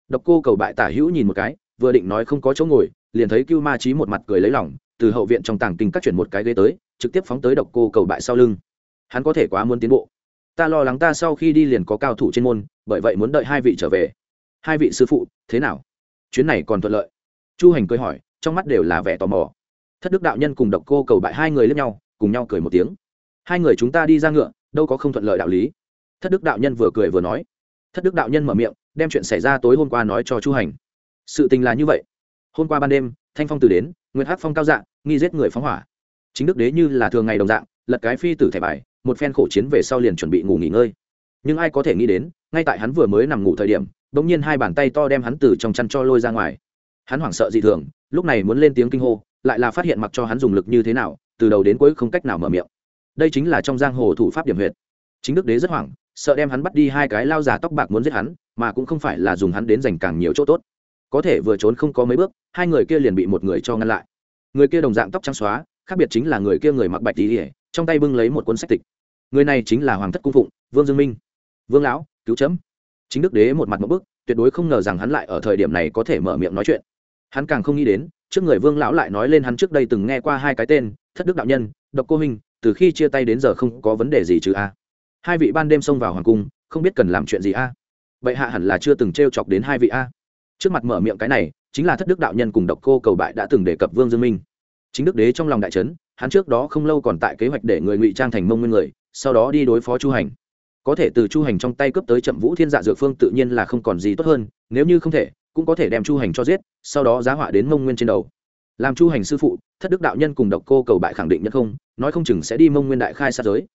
A: Độc cô cầu bại tả hữu nhìn một cái vừa định nói không có chỗ ngồi liền thấy cưu ma trí một mặt cười lấy lỏng từ hậu viện trong tàng kinh các chuyển một cái ghế tới trực tiếp phóng tới độc cô cầu bại sau lưng hắn có thể quá muốn tiến bộ. Ta lo lắng ta sau khi đi liền có cao thủ trên môn, bởi vậy muốn đợi hai vị trở về. Hai vị sư phụ, thế nào? Chuyến này còn thuận lợi. Chu hành cười hỏi, trong mắt đều là vẻ tò mò. Thất đức đạo nhân cùng độc cô cầu bại hai người lẫn nhau, cùng nhau cười một tiếng. Hai người chúng ta đi ra ngựa, đâu có không thuận lợi đạo lý. Thất đức đạo nhân vừa cười vừa nói. Thất đức đạo nhân mở miệng, đem chuyện xảy ra tối hôm qua nói cho chu hành. Sự tình là như vậy. Hôm qua ban đêm, thanh phong từ đến nguyễn hắc phong cao dạng nghi giết người phóng hỏa. Chính đức đế như là thường ngày đồng dạng, lật cái phi tử thẻ bài một phen khổ chiến về sau liền chuẩn bị ngủ nghỉ ngơi. Nhưng ai có thể nghĩ đến, ngay tại hắn vừa mới nằm ngủ thời điểm đ ỗ n g nhiên hai bàn tay to đem hắn từ trong chăn cho lôi ra ngoài. Hắn hoảng sợ dị thường, lúc này muốn lên tiếng kinh hô, lại là phát hiện mặc cho hắn dùng lực như thế nào, từ đầu đến cuối không cách nào mở miệng. Đây chính là trong giang hồ thủ pháp điểm huyệt. Chính đức đế rất hoảng, sợ đem hắn bắt đi hai cái lao già tóc bạc muốn giết hắn, mà cũng không phải là dùng hắn đến dành càng nhiều chỗ tốt. Có thể vừa trốn không có mấy bước, hai người kia liền bị một người cho ngăn lại. Người kia đồng dạng tóc trắng xóa, khác biệt chính là người kia người mặc bạch tí ỉa trong tay bưng lấy một cuốn sách tịch người này chính là hoàng thất cung phụng, vương dương minh. Vương lão, cứu chấm. Chính đức đế một mặt một bức, tuyệt đối không ngờ rằng hắn lại ở thời điểm này có thể mở miệng nói chuyện. Hắn càng không nghĩ đến, trước người vương lão lại nói lên hắn trước đây từng nghe qua hai cái tên, thất đức đạo nhân, độc cô minh từ khi chia tay đến giờ không có vấn đề gì chứ a. Hai vị ban đêm xông vào hoàng cung, không biết cần làm chuyện gì a. À? vậy hạ hẳn là chưa từng t r e o chọc đến hai vị a. Trước mặt mở miệng cái này, chính là thất đức đạo nhân cùng độc cô cầu bại đã từng đề cập vương dương minh. Chính đức đế trong lòng đại trấn hắn trước đó không lâu còn tại kế hoạch để người ngụy trang thành mông nguyên người sau đó đi đối phó chu hành. Có thể từ chu hành trong tay cướp tới chậm vũ thiên dạ dược phương tự nhiên là không còn gì tốt hơn, nếu như không thể, cũng có thể đem chu hành cho giết, sau đó giá họa đến mông nguyên trên đầu. Làm chu hành sư phụ, thất đức đạo nhân cùng độc cô cầu bại khẳng định nhất không, nói không chừng sẽ đi mông nguyên đại khai sát giới.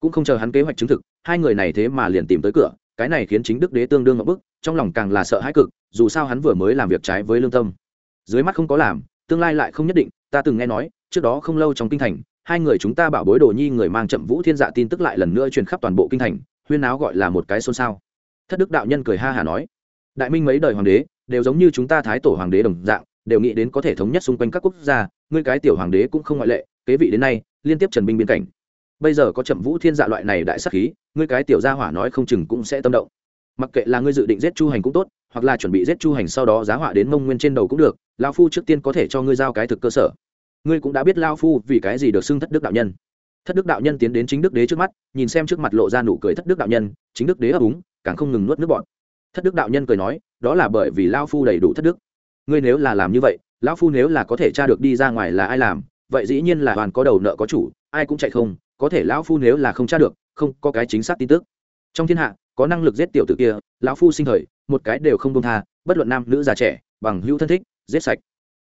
A: Cũng không chờ hắn kế hoạch chứng thực, hai người này thế mà liền tìm tới cửa, cái này khiến chính đức đế tương đương ngập bức, trong lòng càng là sợ hãi cực, dù sao hắn vừa mới làm việc trái với lương tâm. Dưới mắt không có làm, tương lai lại không nhất định, ta từng nghe nói, trước đó không lâu trong kinh thành hai người chúng ta bảo bối đồ nhi người mang chậm vũ thiên dạ tin tức lại lần nữa truyền khắp toàn bộ kinh thành, huyên áo gọi là một cái xôn xao. Thất đức đạo nhân cười ha hà nói, đại minh mấy đời hoàng đế, đều giống như chúng ta thái tổ hoàng đế đồng dạng, đều nghĩ đến có thể thống nhất xung quanh các quốc gia, ngươi cái tiểu hoàng đế cũng không ngoại lệ, kế vị đến nay, liên tiếp trần binh biên cảnh. Bây giờ có chậm vũ thiên dạ loại này đại sắc khí, ngươi cái tiểu gia hỏa nói không chừng cũng sẽ tâm động. Mặc kệ là ngươi dự định giết chu hành cũng tốt, hoặc là chuẩn bị giết chu hành sau đó giá họa đến mông nguyên trên đầu cũng được lao phu trước tiên có thể cho ngươi giao cái thực cơ sở ngươi cũng đã biết lao phu vì cái gì được xưng thất đức đạo nhân. Thất đức đạo nhân tiến đến chính đức đế trước mắt, nhìn xem trước mặt lộ ra nụ cười thất đức đạo nhân, chính đức đế ấp úng, càng không ngừng nuốt nước bọn thất đức đạo nhân cười nói, đó là bởi vì lao phu đầy đủ thất đức. Ngươi nếu là làm như vậy lão phu nếu là có thể tra được đi ra ngoài là ai làm, vậy dĩ nhiên là hoàn có đầu nợ có chủ, ai cũng chạy không, có thể lão phu nếu là không tra được, không có cái chính xác tin tức. Trong thiên hạ, có năng lực giết tiểu tử kia lão phu sinh thời, một cái đều không đông tha, bất luận nam nữ già trẻ, bằng hữu thân thích, giết sạch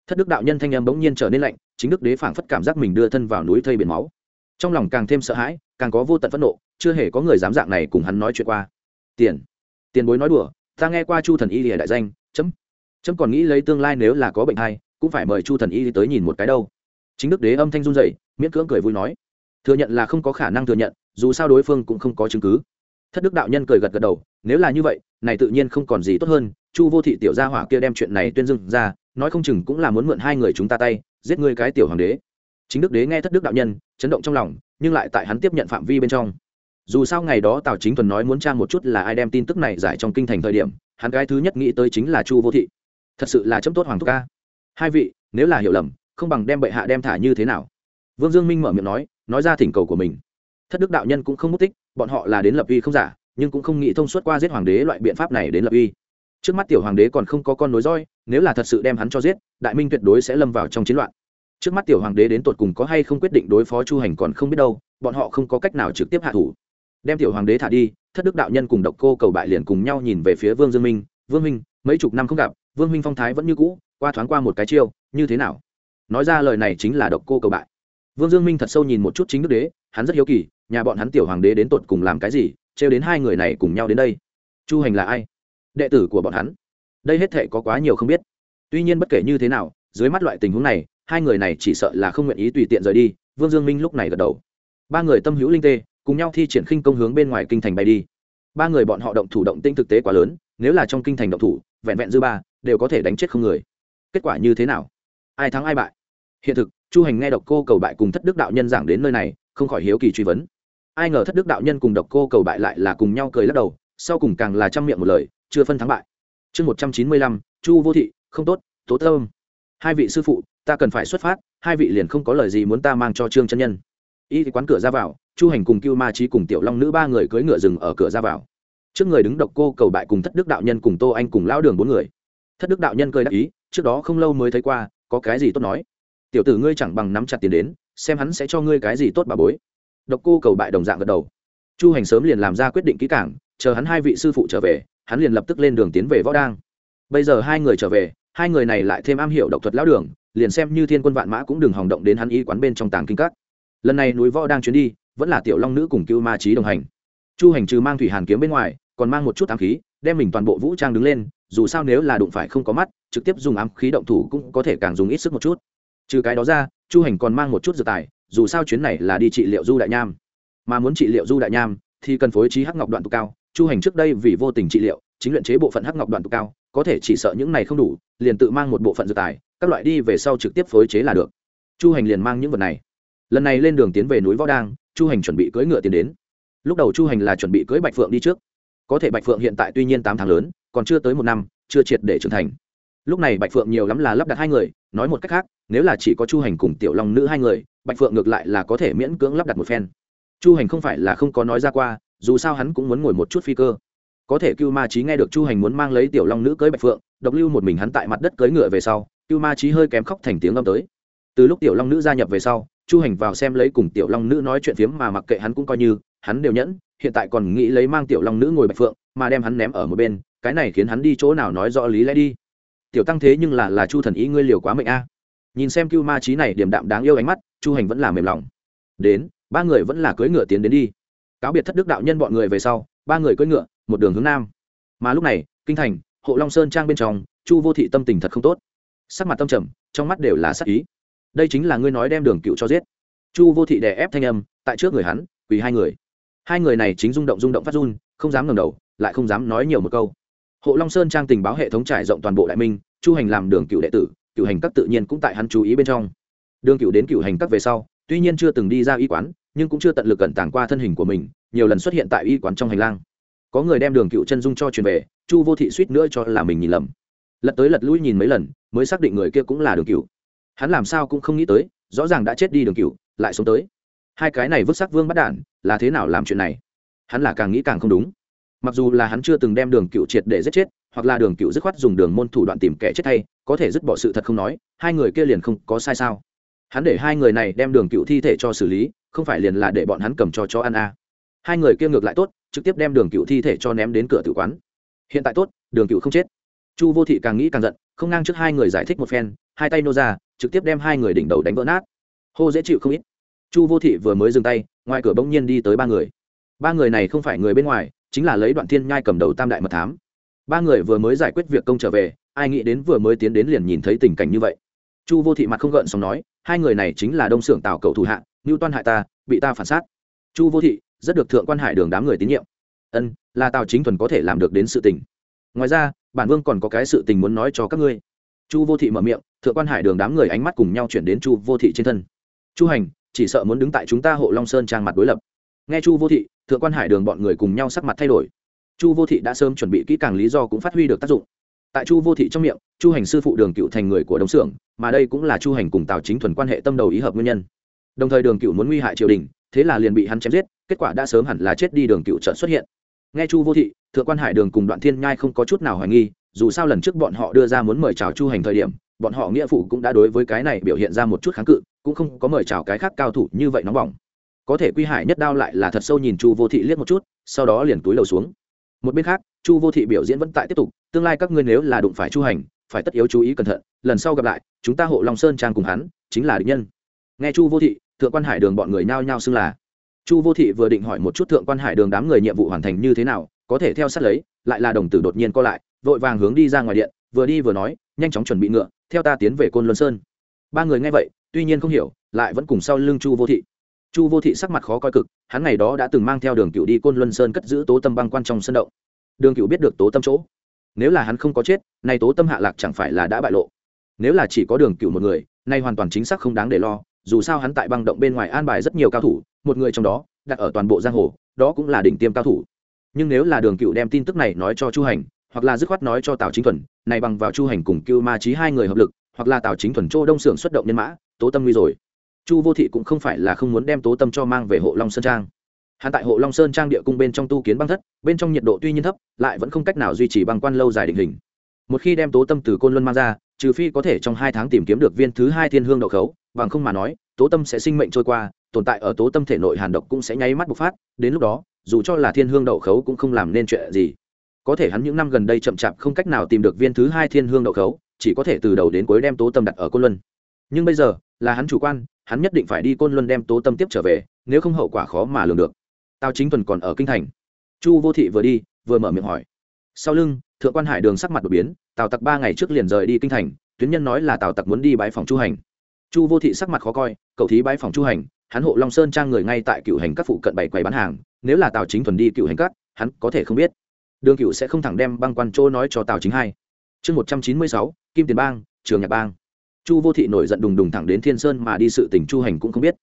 A: thất đức đạo nhân thanh em bỗng nhiên trở nên lạnh, chính đức đế phảng phất cảm giác mình đưa thân vào núi thây biển máu. Trong lòng càng thêm sợ hãi, càng có vô tận phẫn nộ, chưa hề có người dám dạng này cùng hắn nói chuyện qua. Tiền tiền bối nói đùa, ta nghe qua chu thần y lìa đại danh, chấm chấm còn nghĩ lấy tương lai nếu là có bệnh hay cũng phải mời chu thần y tới nhìn một cái đâu. Chính đức đế âm thanh run rẩy, miễn cưỡng cười vui nói, thừa nhận là không có khả năng thừa nhận, dù sao đối phương cũng không có chứng cứ. Thất đức đạo nhân cười gật gật đầu, nếu là như vậy, này tự nhiên không còn gì tốt hơn, chu vô thị tiểu gia hỏa kia đem chuyện này tuyên dưng ra nói không chừng cũng là muốn mượn hai người chúng ta tay, giết ngươi cái tiểu hoàng đế. Chính đức đế nghe thất đức đạo nhân, chấn động trong lòng, nhưng lại tại hắn tiếp nhận phạm vi bên trong. Dù sao ngày đó tào chính thuần nói muốn tra một chút là ai đem tin tức này giải trong kinh thành thời điểm, hắn cái thứ nhất nghĩ tới chính là chu vô thị. Thật sự là chấm tốt hoàng thúc ca. Hai vị, nếu là hiểu lầm, không bằng đem bệ hạ đem thả như thế nào. Vương dương minh mở miệng nói nói ra thỉnh cầu của mình. Thất đức đạo nhân cũng không mất tích, bọn họ là đến lập uy không giả, nhưng cũng không nghĩ thông suốt qua giết hoàng đế loại biện pháp này đến lập uy trước mắt tiểu hoàng đế còn không có con nối roi nếu là thật sự đem hắn cho giết, đại minh tuyệt đối sẽ lâm vào trong chiến loạn. Trước mắt tiểu hoàng đế đến tột cùng có hay không quyết định đối phó chu hành còn không biết đâu, bọn họ không có cách nào trực tiếp hạ thủ. Đem tiểu hoàng đế thả đi, thất đức đạo nhân cùng độc cô cầu bại liền cùng nhau nhìn về phía vương dương minh, vương minh mấy chục năm không gặp, vương minh phong thái vẫn như cũ, qua thoáng qua một cái chiêu, như thế nào? Nói ra lời này chính là độc cô cầu bại. Vương dương minh thật sâu nhìn một chút chính đức đế, hắn rất hiếu kỳ, nhà bọn hắn tiểu hoàng đế đến tột cùng làm cái gì, trêu đến hai người này cùng nhau đến đây. Chu hành là ai? Đệ tử của bọn hắn. Đây hết thệ có quá nhiều không biết. Tuy nhiên bất kể như thế nào, dưới mắt loại tình huống này, hai người này chỉ sợ là không nguyện ý tùy tiện rời đi, vương dương minh lúc này gật đầu. Ba người tâm hữu linh tê, cùng nhau thi triển khinh công hướng bên ngoài kinh thành bay đi. Ba người bọn họ động thủ động tinh thực tế quá lớn, nếu là trong kinh thành động thủ, vẹn vẹn dư ba, đều có thể đánh chết không người. Kết quả như thế nào? Ai thắng ai bại? Hiện thực, chu hành nghe độc cô cầu bại cùng thất đức đạo nhân giảng đến nơi này, không khỏi hiếu kỳ truy vấn. Ai ngờ thất đức đạo nhân cùng độc cô cầu bại lại là cùng nhau cười lắc đầu, sau cùng càng là trăm miệng một lời chưa phân thắng bại. Chương một trăm chín mươi lăm, chu vô thị, không tốt, tố tâm. Hai vị sư phụ, ta cần phải xuất phát, hai vị liền không có lời gì muốn ta mang cho trương chân nhân. Y quán cửa ra vào, chu hành cùng cưu ma trí cùng tiểu long nữ ba người cưỡi ngựa rừng ở cửa ra vào. Trước người đứng độc cô cầu bại cùng thất đức đạo nhân cùng tô anh cùng Lão đường bốn người. Thất đức đạo nhân cười đáp ý, trước đó không lâu mới thấy qua, có cái gì tốt nói? Tiểu tử ngươi chẳng bằng nắm chặt tiền đến, xem hắn sẽ cho ngươi cái gì tốt bà bối. Độc cô cầu bại đồng dạng gật đầu. Chu hành sớm liền làm ra quyết định kỹ cảng chờ hắn hai vị sư phụ trở về hắn liền lập tức lên đường tiến về võ đang. Bây giờ hai người trở về, hai người này lại thêm am hiểu độc thuật lão đường, liền xem như thiên quân vạn mã cũng đừng hòng động đến hắn y quán bên trong tàng kinh các. Lần này núi võ đang chuyến đi, vẫn là tiểu long nữ cùng cưu ma trí đồng hành. Chu hành trừ mang thủy hàn kiếm bên ngoài, còn mang một chút ám khí, đem mình toàn bộ vũ trang đứng lên, dù sao nếu là đụng phải không có mắt, trực tiếp dùng ám khí động thủ cũng có thể càng dùng ít sức một chút. Trừ cái đó ra, chu hành còn mang một chút dự tài, dù sao chuyến này là đi trị liệu du đại nham. Mà muốn trị liệu du đại nham, thì cần phối trí hắc ngọc đoạn tụ cao chu hành trước đây vì vô tình trị liệu, chính luyện chế bộ phận hắc ngọc đoạn tụ cao, có thể chỉ sợ những này không đủ, liền tự mang một bộ phận dự tài, các loại đi về sau trực tiếp phối chế là được. Chu hành liền mang những vật này. Lần này lên đường tiến về núi võ đang, chu hành chuẩn bị cưỡi ngựa tiến đến. Lúc đầu chu hành là chuẩn bị cưỡi bạch phượng đi trước. Có thể bạch phượng hiện tại tuy nhiên tám tháng lớn, còn chưa tới một năm, chưa triệt để trưởng thành. Lúc này bạch phượng nhiều lắm là lắp đặt hai người, nói một cách khác, nếu là chỉ có chu hành cùng tiểu long nữ hai người, bạch phượng ngược lại là có thể miễn cưỡng lắp đặt một phen. Chu hành không phải là không có nói ra qua dù sao hắn cũng muốn ngồi một chút phi cơ. Có thể cưu ma trí nghe được chu hành muốn mang lấy tiểu long nữ cưới bạch phượng, độc lưu một mình hắn tại mặt đất cưới ngựa về sau, cưu ma trí hơi kém khóc thành tiếng âm tới. Từ lúc tiểu long nữ gia nhập về sau, chu hành vào xem lấy cùng tiểu long nữ nói chuyện phiếm mà mặc kệ hắn cũng coi như, hắn đều nhẫn, hiện tại còn nghĩ lấy mang tiểu long nữ ngồi bạch phượng, mà đem hắn ném ở một bên, cái này khiến hắn đi chỗ nào nói rõ lý lẽ đi. Tiểu tăng thế nhưng là là chu thần ý ngươi liều quá mệnh a. Nhìn xem cưu ma trí này điểm đạm đáng yêu ánh mắt, chu hành vẫn là mềm lòng. Đến, ba người vẫn là cưỡi ngựa tiến đến đi cáo biệt thất đức đạo nhân bọn người về sau, ba người cưỡi ngựa, một đường hướng nam. Mà lúc này, kinh thành, hộ long sơn trang bên trong, chu vô thị tâm tình thật không tốt. Sắc mặt tâm trầm, trong mắt đều là sắc ý. Đây chính là ngươi nói đem đường cựu cho giết. Chu vô thị đè ép thanh âm, tại trước người hắn vì hai người. Hai người này chính rung động rung động phát run, không dám ngẩng đầu, lại không dám nói nhiều một câu. Hộ long sơn trang tình báo hệ thống trải rộng toàn bộ đại minh, chu hành làm đường cựu đệ tử, cựu hành các tự nhiên cũng tại hắn chú ý bên trong. Đường cựu đến cựu hành các về sau tuy nhiên chưa từng đi ra y quán, nhưng cũng chưa tận lực cẩn tàng qua thân hình của mình, nhiều lần xuất hiện tại y quán trong hành lang. Có người đem đường cựu chân dung cho truyền về, chu vô thị suýt nữa cho là mình nhìn lầm. Lật tới lật lui nhìn mấy lần, mới xác định người kia cũng là đường cựu. Hắn làm sao cũng không nghĩ tới, rõ ràng đã chết đi đường cựu, lại sống tới. Hai cái này vứt sắc vương bắt đản là thế nào làm chuyện này? Hắn là càng nghĩ càng không đúng. Mặc dù là hắn chưa từng đem đường cựu triệt để giết chết, hoặc là đường cựu dứt khoát dùng đường môn thủ đoạn tìm kẻ chết thay, có thể dứt bỏ sự thật không nói, hai người kia liền không có sai sao? Hắn để hai người này đem đường cựu thi thể cho xử lý, không phải liền là để bọn hắn cầm cho cho ăn à. hai người kia ngược lại tốt, trực tiếp đem đường cựu thi thể cho ném đến cửa tử quán. Hiện tại tốt, đường cựu không chết. Chu vô thị càng nghĩ càng giận, không ngang trước hai người giải thích một phen, hai tay nô ra, trực tiếp đem hai người đỉnh đầu đánh vỡ nát. Hô dễ chịu không ít. Chu vô thị vừa mới dừng tay, ngoài cửa bỗng nhiên đi tới ba người. Ba người này không phải người bên ngoài, chính là lấy đoạn thiên nhai cầm đầu tam đại mật thám. Ba người vừa mới giải quyết việc công trở về, ai nghĩ đến vừa mới tiến đến liền nhìn thấy tình cảnh như vậy. Chu vô thị mặt không gợn xong nói hai người này chính là đông xưởng tào cầu thủ hạ, ngưu toan hại ta, bị ta phản sát chu vô thị, rất được thượng quan hải đường đám người tín nhiệm. Ân, là tào chính thuần có thể làm được đến sự tình. Ngoài ra, bản vương còn có cái sự tình muốn nói cho các ngươi. Chu vô thị mở miệng, thượng quan hải đường đám người ánh mắt cùng nhau chuyển đến chu vô thị trên thân. Chu hành, chỉ sợ muốn đứng tại chúng ta hộ long sơn trang mặt đối lập. Nghe chu vô thị, thượng quan hải đường bọn người cùng nhau sắc mặt thay đổi. Chu vô thị đã sớm chuẩn bị kỹ càng lý do cũng phát huy được tác dụng tại chu vô thị trong miệng, chu hành sư phụ đường cựu thành người của đông xưởng mà đây cũng là chu hành cùng tào chính thuần quan hệ tâm đầu ý hợp nguyên nhân. Đồng thời đường cựu muốn nguy hại triều đình, thế là liền bị hắn chém giết, kết quả đã sớm hẳn là chết đi đường cựu trận xuất hiện. Nghe chu vô thị, thượng quan hải đường cùng đoạn thiên nhai không có chút nào hoài nghi, dù sao lần trước bọn họ đưa ra muốn mời chào chu hành thời điểm, bọn họ nghĩa phụ cũng đã đối với cái này biểu hiện ra một chút kháng cự, cũng không có mời chào cái khác cao thủ như vậy nóng bỏng. Có thể quy hải nhất đao lại là thật sâu nhìn chu vô thị liếc một chút, sau đó liền túi lầu xuống. Một bên khác, chu vô thị biểu diễn vẫn tại tiếp tục tương lai các ngươi nếu là đụng phải chu hành, phải tất yếu chú ý cẩn thận, lần sau gặp lại, chúng ta hộ long sơn trang cùng hắn, chính là địch nhân. Nghe chu vô thị, thượng quan hải đường bọn người nhao nhao xưng là. Chu vô thị vừa định hỏi một chút thượng quan hải đường đám người nhiệm vụ hoàn thành như thế nào, có thể theo sát lấy, lại là đồng tử đột nhiên co lại, vội vàng hướng đi ra ngoài điện, vừa đi vừa nói, nhanh chóng chuẩn bị ngựa, theo ta tiến về côn luân sơn. Ba người nghe vậy, tuy nhiên không hiểu, lại vẫn cùng sau lưng chu vô thị. Chu vô thị sắc mặt khó coi cực, hắn ngày đó đã từng mang theo đường cựu đi côn luân sơn cất giữ tố tâm băng quan trong sân động. Đường cựu biết được tố tâm chỗ nếu là hắn không có chết, nay tố tâm hạ lạc chẳng phải là đã bại lộ. Nếu là chỉ có đường cựu một người, nay hoàn toàn chính xác không đáng để lo, dù sao hắn tại băng động bên ngoài an bài rất nhiều cao thủ, một người trong đó, đặt ở toàn bộ giang hồ, đó cũng là đỉnh tiêm cao thủ. Nhưng nếu là đường cựu đem tin tức này nói cho chu hành, hoặc là dứt khoát nói cho tào chính thuần, này bằng vào chu hành cùng cưu ma trí hai người hợp lực, hoặc là tào chính thuần châu đông xưởng xuất động nhân mã, tố tâm nguy rồi. Chu vô thị cũng không phải là không muốn đem tố tâm cho mang về hộ long sơn trang hắn tại hộ long sơn trang địa cung bên trong tu kiến băng thất, bên trong nhiệt độ tuy nhiên thấp, lại vẫn không cách nào duy trì băng quan lâu dài định hình. Một khi đem tố tâm từ côn luân mang ra, trừ phi có thể trong hai tháng tìm kiếm được viên thứ hai thiên hương đậu khấu, bằng không mà nói, tố tâm sẽ sinh mệnh trôi qua, tồn tại ở tố tâm thể nội hàn độc cũng sẽ nháy mắt bộc phát, đến lúc đó, dù cho là thiên hương đậu khấu cũng không làm nên chuyện gì. Có thể hắn những năm gần đây chậm chạp không cách nào tìm được viên thứ hai thiên hương đậu khấu, chỉ có thể từ đầu đến cuối đem tố tâm đặt ở côn luân. Nhưng bây giờ, là hắn chủ quan, hắn nhất định phải đi côn luân đem tố tâm tiếp trở về, nếu không hậu quả khó mà lường được tào chính tuần còn ở kinh thành. Chu vô thị vừa đi, vừa mở miệng hỏi. Sau lưng, thượng quan hải đường sắc mặt đột biến, tào tặc ba ngày trước liền rời đi kinh thành, tuyến nhân nói là tào tặc muốn đi bãi phòng chu hành. Chu vô thị sắc mặt khó coi, cậu thí bãi phòng chu hành, hắn hộ long sơn trang người ngay tại cựu hành các phụ cận bảy quầy bán hàng, nếu là tào chính thuần đi cựu hành các, hắn có thể không biết. Đường cựu sẽ không thẳng đem băng quan chỗ nói cho tào chính hai. Chương một trăm chín mươi sáu, kim tiền bang, trường nhạc bang. Chu vô thị nổi giận đùng đùng thẳng đến thiên sơn mà đi sự tình chu hành cũng không biết.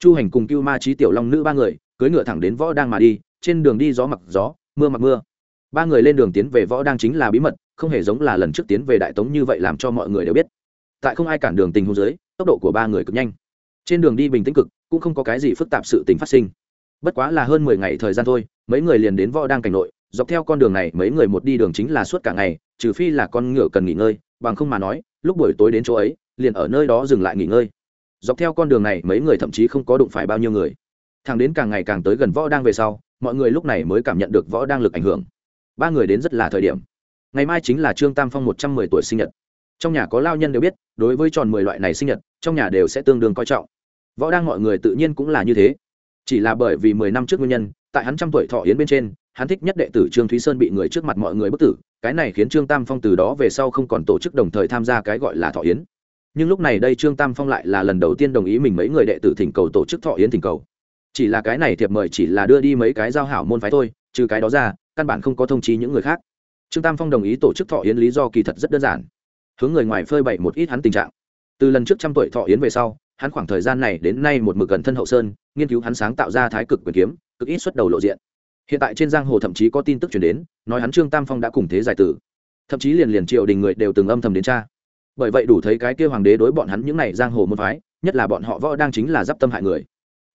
A: Chu hành cùng cưu ma trí tiểu long nữ ba người cưỡi ngựa thẳng đến võ đang mà đi, trên đường đi gió mặc gió, mưa mặc mưa. Ba người lên đường tiến về võ đang chính là bí mật, không hề giống là lần trước tiến về đại tống như vậy làm cho mọi người đều biết. Tại không ai cản đường tình huống giới tốc độ của ba người cực nhanh. Trên đường đi bình tĩnh cực, cũng không có cái gì phức tạp sự tình phát sinh. Bất quá là hơn mười ngày thời gian thôi, mấy người liền đến võ đang cảnh nội, dọc theo con đường này, mấy người một đi đường chính là suốt cả ngày, trừ phi là con ngựa cần nghỉ ngơi, bằng không mà nói, lúc buổi tối đến chỗ ấy, liền ở nơi đó dừng lại nghỉ ngơi. Dọc theo con đường này, mấy người thậm chí không có đụng phải bao nhiêu người thằng đến càng ngày càng tới gần võ đang về sau, mọi người lúc này mới cảm nhận được võ đang lực ảnh hưởng. Ba người đến rất là thời điểm. Ngày mai chính là trương tam phong một trăm mười tuổi sinh nhật. Trong nhà có lao nhân đều biết, đối với tròn mười loại này sinh nhật, trong nhà đều sẽ tương đương coi trọng. Võ đang mọi người tự nhiên cũng là như thế. Chỉ là bởi vì mười năm trước nguyên nhân, tại hắn trăm tuổi thọ yến bên trên, hắn thích nhất đệ tử trương thúy sơn bị người trước mặt mọi người bức tử, cái này khiến trương tam phong từ đó về sau không còn tổ chức đồng thời tham gia cái gọi là thọ yến. Nhưng lúc này đây trương tam phong lại là lần đầu tiên đồng ý mình mấy người đệ tử thỉnh cầu tổ chức thọ yến thỉnh cầu chỉ là cái này thiệp mời chỉ là đưa đi mấy cái giao hảo môn phái thôi, trừ cái đó ra, căn bản không có thông chí những người khác. Trương tam phong đồng ý tổ chức thọ yến lý do kỳ thật rất đơn giản. Hướng người ngoài phơi bày một ít hắn tình trạng. Từ lần trước trăm tuổi thọ yến về sau, hắn khoảng thời gian này đến nay một mực gần thân hậu sơn, nghiên cứu hắn sáng tạo ra thái cực quyền kiếm, cực ít xuất đầu lộ diện. Hiện tại trên giang hồ thậm chí có tin tức chuyển đến, nói hắn trương tam phong đã cùng thế giải tử. Thậm chí liền liền triều đình người đều từng âm thầm đến cha bởi vậy đủ thấy cái kia hoàng đế đối bọn hắn những này giang hồ môn phái, nhất là bọn họ võ đang chính là d i p tâm hại người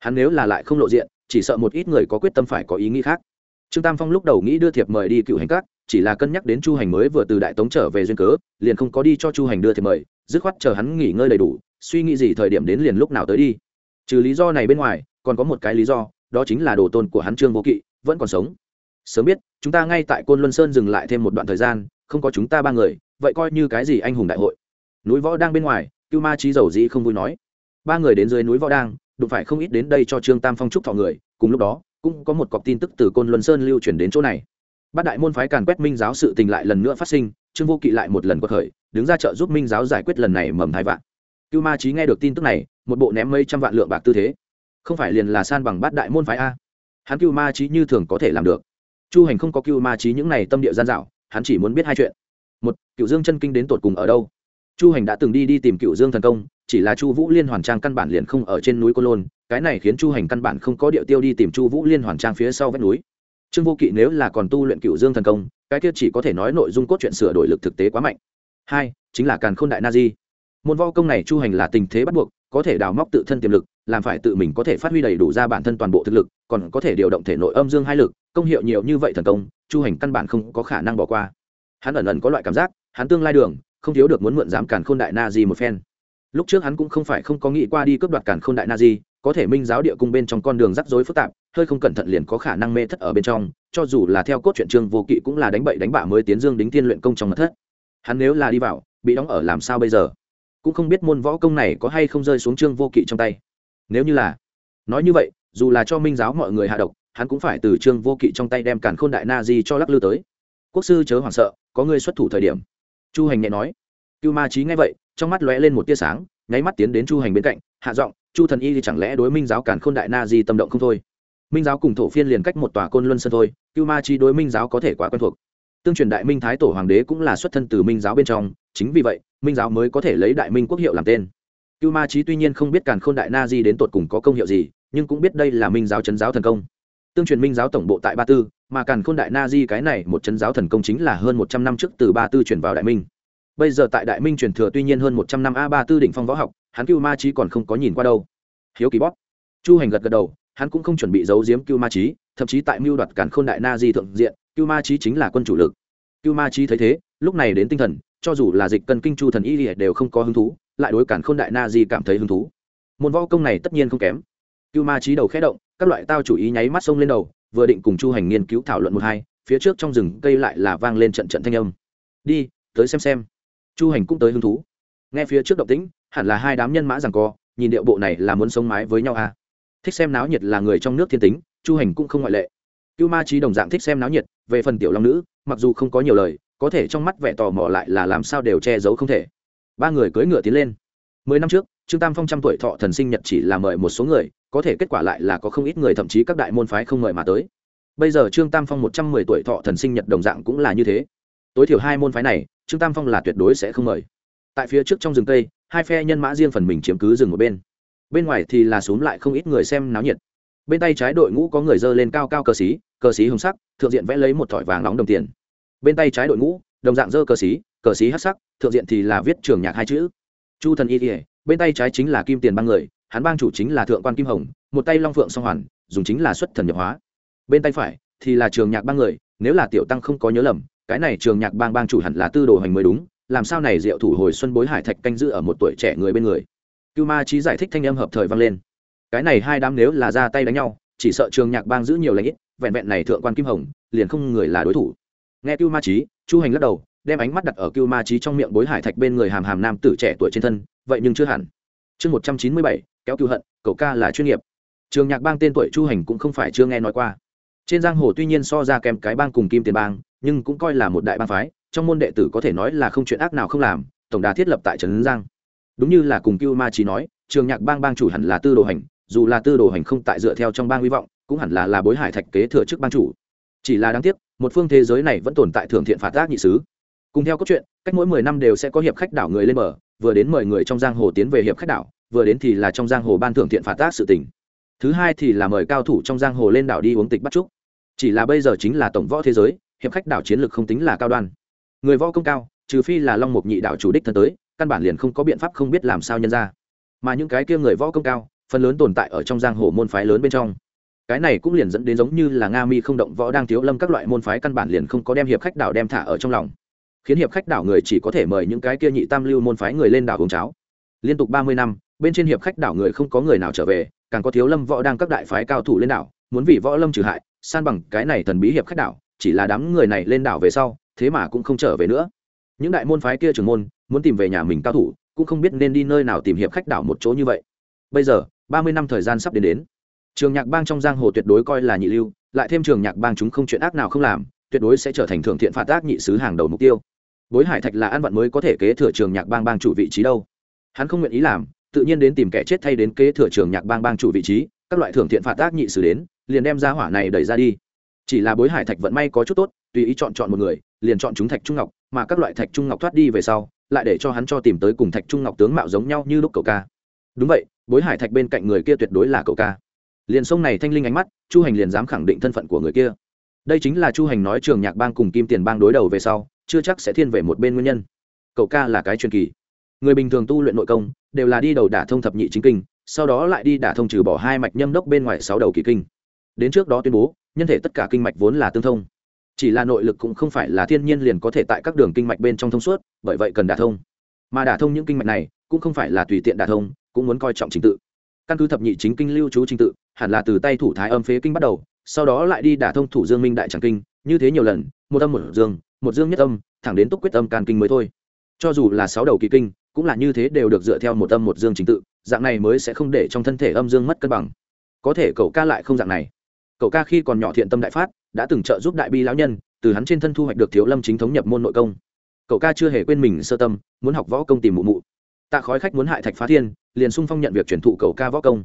A: hắn nếu là lại không lộ diện, chỉ sợ một ít người có quyết tâm phải có ý nghĩ khác. Trương tam phong lúc đầu nghĩ đưa thiệp mời đi cựu hành các, chỉ là cân nhắc đến chu hành mới vừa từ đại tống trở về duyên cớ, liền không có đi cho chu hành đưa thiệp mời, dứt khoát chờ hắn nghỉ ngơi đầy đủ, suy nghĩ gì thời điểm đến liền lúc nào tới đi. Trừ lý do này bên ngoài, còn có một cái lý do, đó chính là đồ tôn của hắn trương vô kỵ, vẫn còn sống. Sớm biết, chúng ta ngay tại côn luân sơn dừng lại thêm một đoạn thời gian, không có chúng ta ba người, vậy coi như cái gì anh hùng đại hội. Núi võ đang bên ngoài, cưu ma trí dầu dĩ không vui nói. Ba người đến dưới núi võ đang đụng phải không ít đến đây cho trương tam phong trúc thọ người, cùng lúc đó, cũng có một cọc tin tức từ côn luân sơn lưu chuyển đến chỗ này. Bát đại môn phái càn quét minh giáo sự tình lại lần nữa phát sinh, trương vô kỵ lại một lần quật khởi, đứng ra trợ giúp minh giáo giải quyết lần này mầm thái vạn. Cưu ma trí nghe được tin tức này, một bộ ném mấy trăm vạn lượng bạc tư thế. Không phải liền là san bằng bát đại môn phái a? Hắn cưu ma trí như thường có thể làm được. Chu hành không có cưu ma trí những này tâm địa gian dạo hắn chỉ muốn biết hai chuyện. Một cựu dương chân kinh đến tột cùng ở đâu? Chu hành đã từng đi đi tìm cựu dương thần công chỉ là chu vũ liên hoàn trang căn bản liền không ở trên núi cô lôn, cái này khiến chu hành căn bản không có điệu tiêu đi tìm chu vũ liên hoàn trang phía sau vách núi. Trương vô kỵ nếu là còn tu luyện cựu dương thần công, cái kia chỉ có thể nói nội dung cốt truyện sửa đổi lực thực tế quá mạnh. Hai, chính là càn k h ô n đại na di. Môn vo công này chu hành là tình thế bắt buộc, có thể đào móc tự thân tiềm lực, làm phải tự mình có thể phát huy đầy đủ ra bản thân toàn bộ thực lực, còn có thể điều động thể nội âm dương hai lực, công hiệu nhiều như vậy thần công, chu hành căn bản không có khả năng bỏ qua. Hắn ẩn ẩn có loại cảm giác, hắn tương lai đường, không thiếu được muốn mượn dám càn k h ô n đại na di một phen lúc trước hắn cũng không phải không có nghĩ qua đi cướp đoạt càn k h ô n đại na di, có thể minh giáo địa cung bên trong con đường rắc rối phức tạp, hơi không cẩn thận liền có khả năng mê thất ở bên trong, cho dù là theo cốt truyện trương vô kỵ cũng là đánh bậy đánh bạ mới tiến dương đính tiên luyện công trong mật thất. Hắn nếu là đi vào, bị đóng ở làm sao bây giờ? Cũng không biết môn võ công này có hay không rơi xuống trương vô kỵ trong tay. Nếu như là, nói như vậy, dù là cho minh giáo mọi người hạ độc, hắn cũng phải từ trương vô kỵ trong tay đem càn khôn đại na di cho lắc lư tới. Quốc sư chớ hoảng sợ, có người xuất thủ thời điểm. Chu hành nhẹ nói cưu ma trí nghe vậy, trong mắt lóe lên một tia sáng, nháy mắt tiến đến chu hành bên cạnh, hạ giọng, chu thần y thì chẳng lẽ đối minh giáo cản khôn đại na di tâm động không thôi? Minh giáo cùng thổ phiên liền cách một tòa côn luân sơn thôi, cưu ma chi đối minh giáo có thể quá quen thuộc. Tương truyền đại minh thái tổ hoàng đế cũng là xuất thân từ minh giáo bên trong, chính vì vậy, minh giáo mới có thể lấy đại minh quốc hiệu làm tên. Cưu ma trí tuy nhiên không biết càn khôn đại na di đến tột cùng có công hiệu gì, nhưng cũng biết đây là minh giáo chấn giáo thần công. Tương truyền minh giáo tổng bộ tại ba tư, mà càn khôn đại na di cái này một chấn giáo thần công chính là hơn một trăm năm trước từ ba tư chuyển vào đại minh bây giờ tại đại minh truyền thừa tuy nhiên hơn một trăm năm a ba tư đỉnh phong võ học, hắn cưu ma trí còn không có nhìn qua đâu. Hiếu kỳ bóp. Chu hành gật gật đầu, hắn cũng không chuẩn bị giấu giếm cưu ma trí thậm chí tại mưu đoạt càn khôn đại na di thượng diện cưu ma trí chính là quân chủ lực. Cưu ma trí thấy thế, lúc này đến tinh thần, cho dù là dịch cân kinh chu thần y đều không có hứng thú, lại đối càn khôn đại na di cảm thấy hứng thú. Môn võ công này tất nhiên không kém. Cưu ma trí đầu khẽ động, các loại tao chủ ý nháy mắt sông lên đầu, vừa định cùng chu hành nghiên cứu thảo luận một hai, phía trước trong rừng cây lại là vang lên trận trận thanh âm. Đi, tới xem xem chu hành cũng tới hứng thú. Nghe phía trước động tĩnh, hẳn là hai đám nhân mã rằng co, nhìn điệu bộ này là muốn sống mái với nhau à? Thích xem náo nhiệt là người trong nước thiên tính, chu hành cũng không ngoại lệ. Cưu ma trí đồng dạng thích xem náo nhiệt, về phần tiểu long nữ, mặc dù không có nhiều lời, có thể trong mắt vẻ tò mò lại là làm sao đều che giấu không thể. Ba người cưỡi ngựa tiến lên. Mười năm trước, trương tam phong trăm tuổi thọ thần sinh nhật chỉ là mời một số người, có thể kết quả lại là có không ít người thậm chí các đại môn phái không mời mà tới. Bây giờ trương tam phong một trăm mười tuổi thọ thần sinh nhật đồng dạng cũng là như thế. Tối thiểu hai môn phái này trương tam phong là tuyệt đối sẽ không mời. Tại phía trước trong rừng cây, hai phe nhân mã riêng phần mình chiếm cứ rừng một bên. Bên ngoài thì là xuống lại không ít người xem náo nhiệt. Bên tay trái đội ngũ có người dơ lên cao cao cờ xí cờ xí hồng sắc, thượng diện vẽ lấy một thỏi vàng nóng đồng tiền. Bên tay trái đội ngũ, đồng dạng dơ cờ xí cờ xí hắc sắc, thượng diện thì là viết trường nhạc hai chữ. Chu thần y kỉa bên tay trái chính là kim tiền băng người, hắn bang chủ chính là thượng quan kim hồng, một tay long phượng song hoàn, dùng chính là xuất thần nhập hóa. Bên tay phải thì là trường nhạc băng người, nếu là tiểu tăng không có nhớ lầm cái này trường nhạc bang bang chủ hẳn là tư đồ hành mới đúng, làm sao này diệu thủ hồi xuân bối hải thạch canh giữ ở một tuổi trẻ người bên người. Cưu ma trí giải thích thanh âm hợp thời vang lên. Cái này hai đám nếu là ra tay đánh nhau, chỉ sợ trường nhạc bang giữ nhiều lãnh ít, vẹn vẹn này thượng quan kim hồng, liền không người là đối thủ. Nghe cưu ma trí chu hành lắc đầu, đem ánh mắt đặt ở cưu ma trí trong miệng bối hải thạch bên người hàm hàm nam tử trẻ tuổi trên thân, vậy nhưng chưa hẳn. Chương một trăm chín mươi bảy, kéo cưu hận, cậu ca là chuyên nghiệp. Trường nhạc bang tên tuổi chu hành cũng không phải chưa nghe nói qua trên giang hồ tuy nhiên so ra kèm cái bang cùng kim tiền bang, nhưng cũng coi là một đại bang phái, trong môn đệ tử có thể nói là không chuyện ác nào không làm, tổng đà thiết lập tại trấn giang. Đúng như là cùng cưu ma trí nói, trường nhạc bang bang chủ hẳn là tư đồ hành, dù là tư đồ hành không tại dựa theo trong bang hy vọng, cũng hẳn là là bối hải thạch kế thừa chức bang chủ. Chỉ là đáng tiếc, một phương thế giới này vẫn tồn tại thường thiện phạt ác nhị sứ. Cùng theo câu chuyện cách mỗi mười năm đều sẽ có hiệp khách đảo người lên mở vừa đến mời người trong giang hồ tiến về hiệp khách đảo, vừa đến thì là trong giang hồ ban thưởng thiện phạt ác sự tình. Thứ hai thì là mời cao thủ trong giang hồ lên đảo đi uống tịch bắt trúc chỉ là bây giờ chính là tổng võ thế giới, hiệp khách đảo chiến lược không tính là cao đoan. Người võ công cao, trừ phi là long mục nhị đảo chủ đích thân tới, căn bản liền không có biện pháp không biết làm sao nhân ra. Mà những cái kia người võ công cao, phần lớn tồn tại ở trong giang hồ môn phái lớn bên trong. Cái này cũng liền dẫn đến giống như là nga mi không động võ đang thiếu lâm các loại môn phái căn bản liền không có đem hiệp khách đảo đem thả ở trong lòng. Khiến hiệp khách đảo người chỉ có thể mời những cái kia nhị tam lưu môn phái người lên đảo uống cháo. Liên tục ba mươi năm, bên trên hiệp khách đảo người không có người nào trở về, càng có thiếu lâm võ đang các đại phái cao thủ lên đảo, muốn vì võ lâm trừ hại san bằng cái này thần bí hiệp khách đảo, chỉ là đám người này lên đảo về sau, thế mà cũng không trở về nữa. Những đại môn phái kia trưởng môn, muốn tìm về nhà mình cao thủ, cũng không biết nên đi nơi nào tìm hiệp khách đảo một chỗ như vậy. Bây giờ, ba mươi năm thời gian sắp đến đến. Trường nhạc bang trong giang hồ tuyệt đối coi là nhị lưu, lại thêm trường nhạc bang chúng không chuyện ác nào không làm, tuyệt đối sẽ trở thành thượng thiện phạt ác nhị sứ hàng đầu mục tiêu. Bối hải thạch là an vận mới có thể kế thừa trường nhạc bang bang chủ vị trí đâu. Hắn không nguyện ý làm, tự nhiên đến tìm kẻ chết thay đến kế thừa trường nhạc bang bang chủ vị trí, các loại thượng thiện phạt ác nhị sứ đến liền đem ra hỏa này đẩy ra đi. Chỉ là bối hải thạch vận may có chút tốt, tùy ý chọn chọn một người, liền chọn chúng thạch trung ngọc, mà các loại thạch trung ngọc thoát đi về sau, lại để cho hắn cho tìm tới cùng thạch trung ngọc tướng mạo giống nhau như lúc cậu ca. Đúng vậy, bối hải thạch bên cạnh người kia tuyệt đối là cậu ca. Liền sông này thanh linh ánh mắt, chu hành liền dám khẳng định thân phận của người kia. Đây chính là chu hành nói trường nhạc bang cùng kim tiền bang đối đầu về sau, chưa chắc sẽ thiên về một bên nguyên nhân. Cậu ca là cái truyền kỳ. Người bình thường tu luyện nội công, đều là đi đầu đả thông thập nhị chính kinh, sau đó lại đi đả thông trừ bỏ hai mạch nhâm đốc bên ngoài sáu đầu kỳ kinh đến trước đó tuyên bố, nhân thể tất cả kinh mạch vốn là tương thông. Chỉ là nội lực cũng không phải là thiên nhiên liền có thể tại các đường kinh mạch bên trong thông suốt, bởi vậy cần đả thông. Mà đả thông những kinh mạch này, cũng không phải là tùy tiện đả thông, cũng muốn coi trọng trình tự. Căn cứ thập nhị chính kinh lưu trú trình tự, hẳn là từ tay thủ thái âm phế kinh bắt đầu, sau đó lại đi đả thông thủ dương minh đại tràng kinh, như thế nhiều lần, một âm một dương một dương nhất âm, thẳng đến túc quyết âm can kinh mới thôi. Cho dù là sáu đầu kỳ kinh, cũng là như thế đều được dựa theo một âm một dương trình tự, dạng này mới sẽ không để trong thân thể âm dương mất cân bằng. Có thể cậu ca lại không dạng này cậu ca khi còn nhỏ thiện tâm đại phát, đã từng trợ giúp đại bi lão nhân, từ hắn trên thân thu hoạch được thiếu lâm chính thống nhập môn nội công. Cậu ca chưa hề quên mình sơ tâm, muốn học võ công tìm mụ mụ. Tạ khói khách muốn hại thạch phá thiên, liền sung phong nhận việc chuyển thụ cậu ca võ công.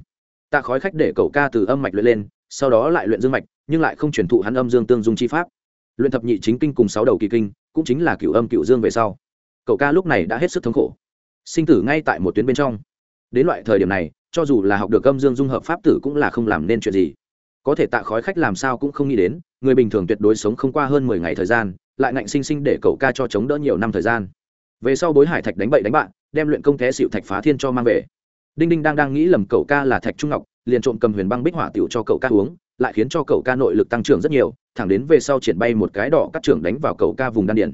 A: Tạ khói khách để cậu ca từ âm mạch luyện lên, sau đó lại luyện dương mạch, nhưng lại không chuyển thụ hắn âm dương tương dung chi pháp. Luyện thập nhị chính kinh cùng sáu đầu kỳ kinh, cũng chính là cựu âm cựu dương về sau. Cậu ca lúc này đã hết sức thống khổ. Sinh tử ngay tại một tuyến bên trong. Đến loại thời điểm này, cho dù là học được âm dương dung hợp pháp tử cũng là không làm nên chuyện gì có thể tạ khói khách làm sao cũng không nghĩ đến, người bình thường tuyệt đối sống không qua hơn mười ngày thời gian, lại ngạnh sinh sinh để cậu ca cho chống đỡ nhiều năm thời gian. Về sau bối hải thạch đánh bậy đánh bạn, đem luyện công thế xịu thạch phá thiên cho mang về. Đinh đinh đang đang nghĩ lầm cậu ca là thạch trung ngọc, liền trộm cầm huyền băng bích hỏa tiểu cho cậu ca uống, lại khiến cho cậu ca nội lực tăng trưởng rất nhiều, thẳng đến về sau triển bay một cái đỏ cắt trưởng đánh vào cậu ca vùng đan điển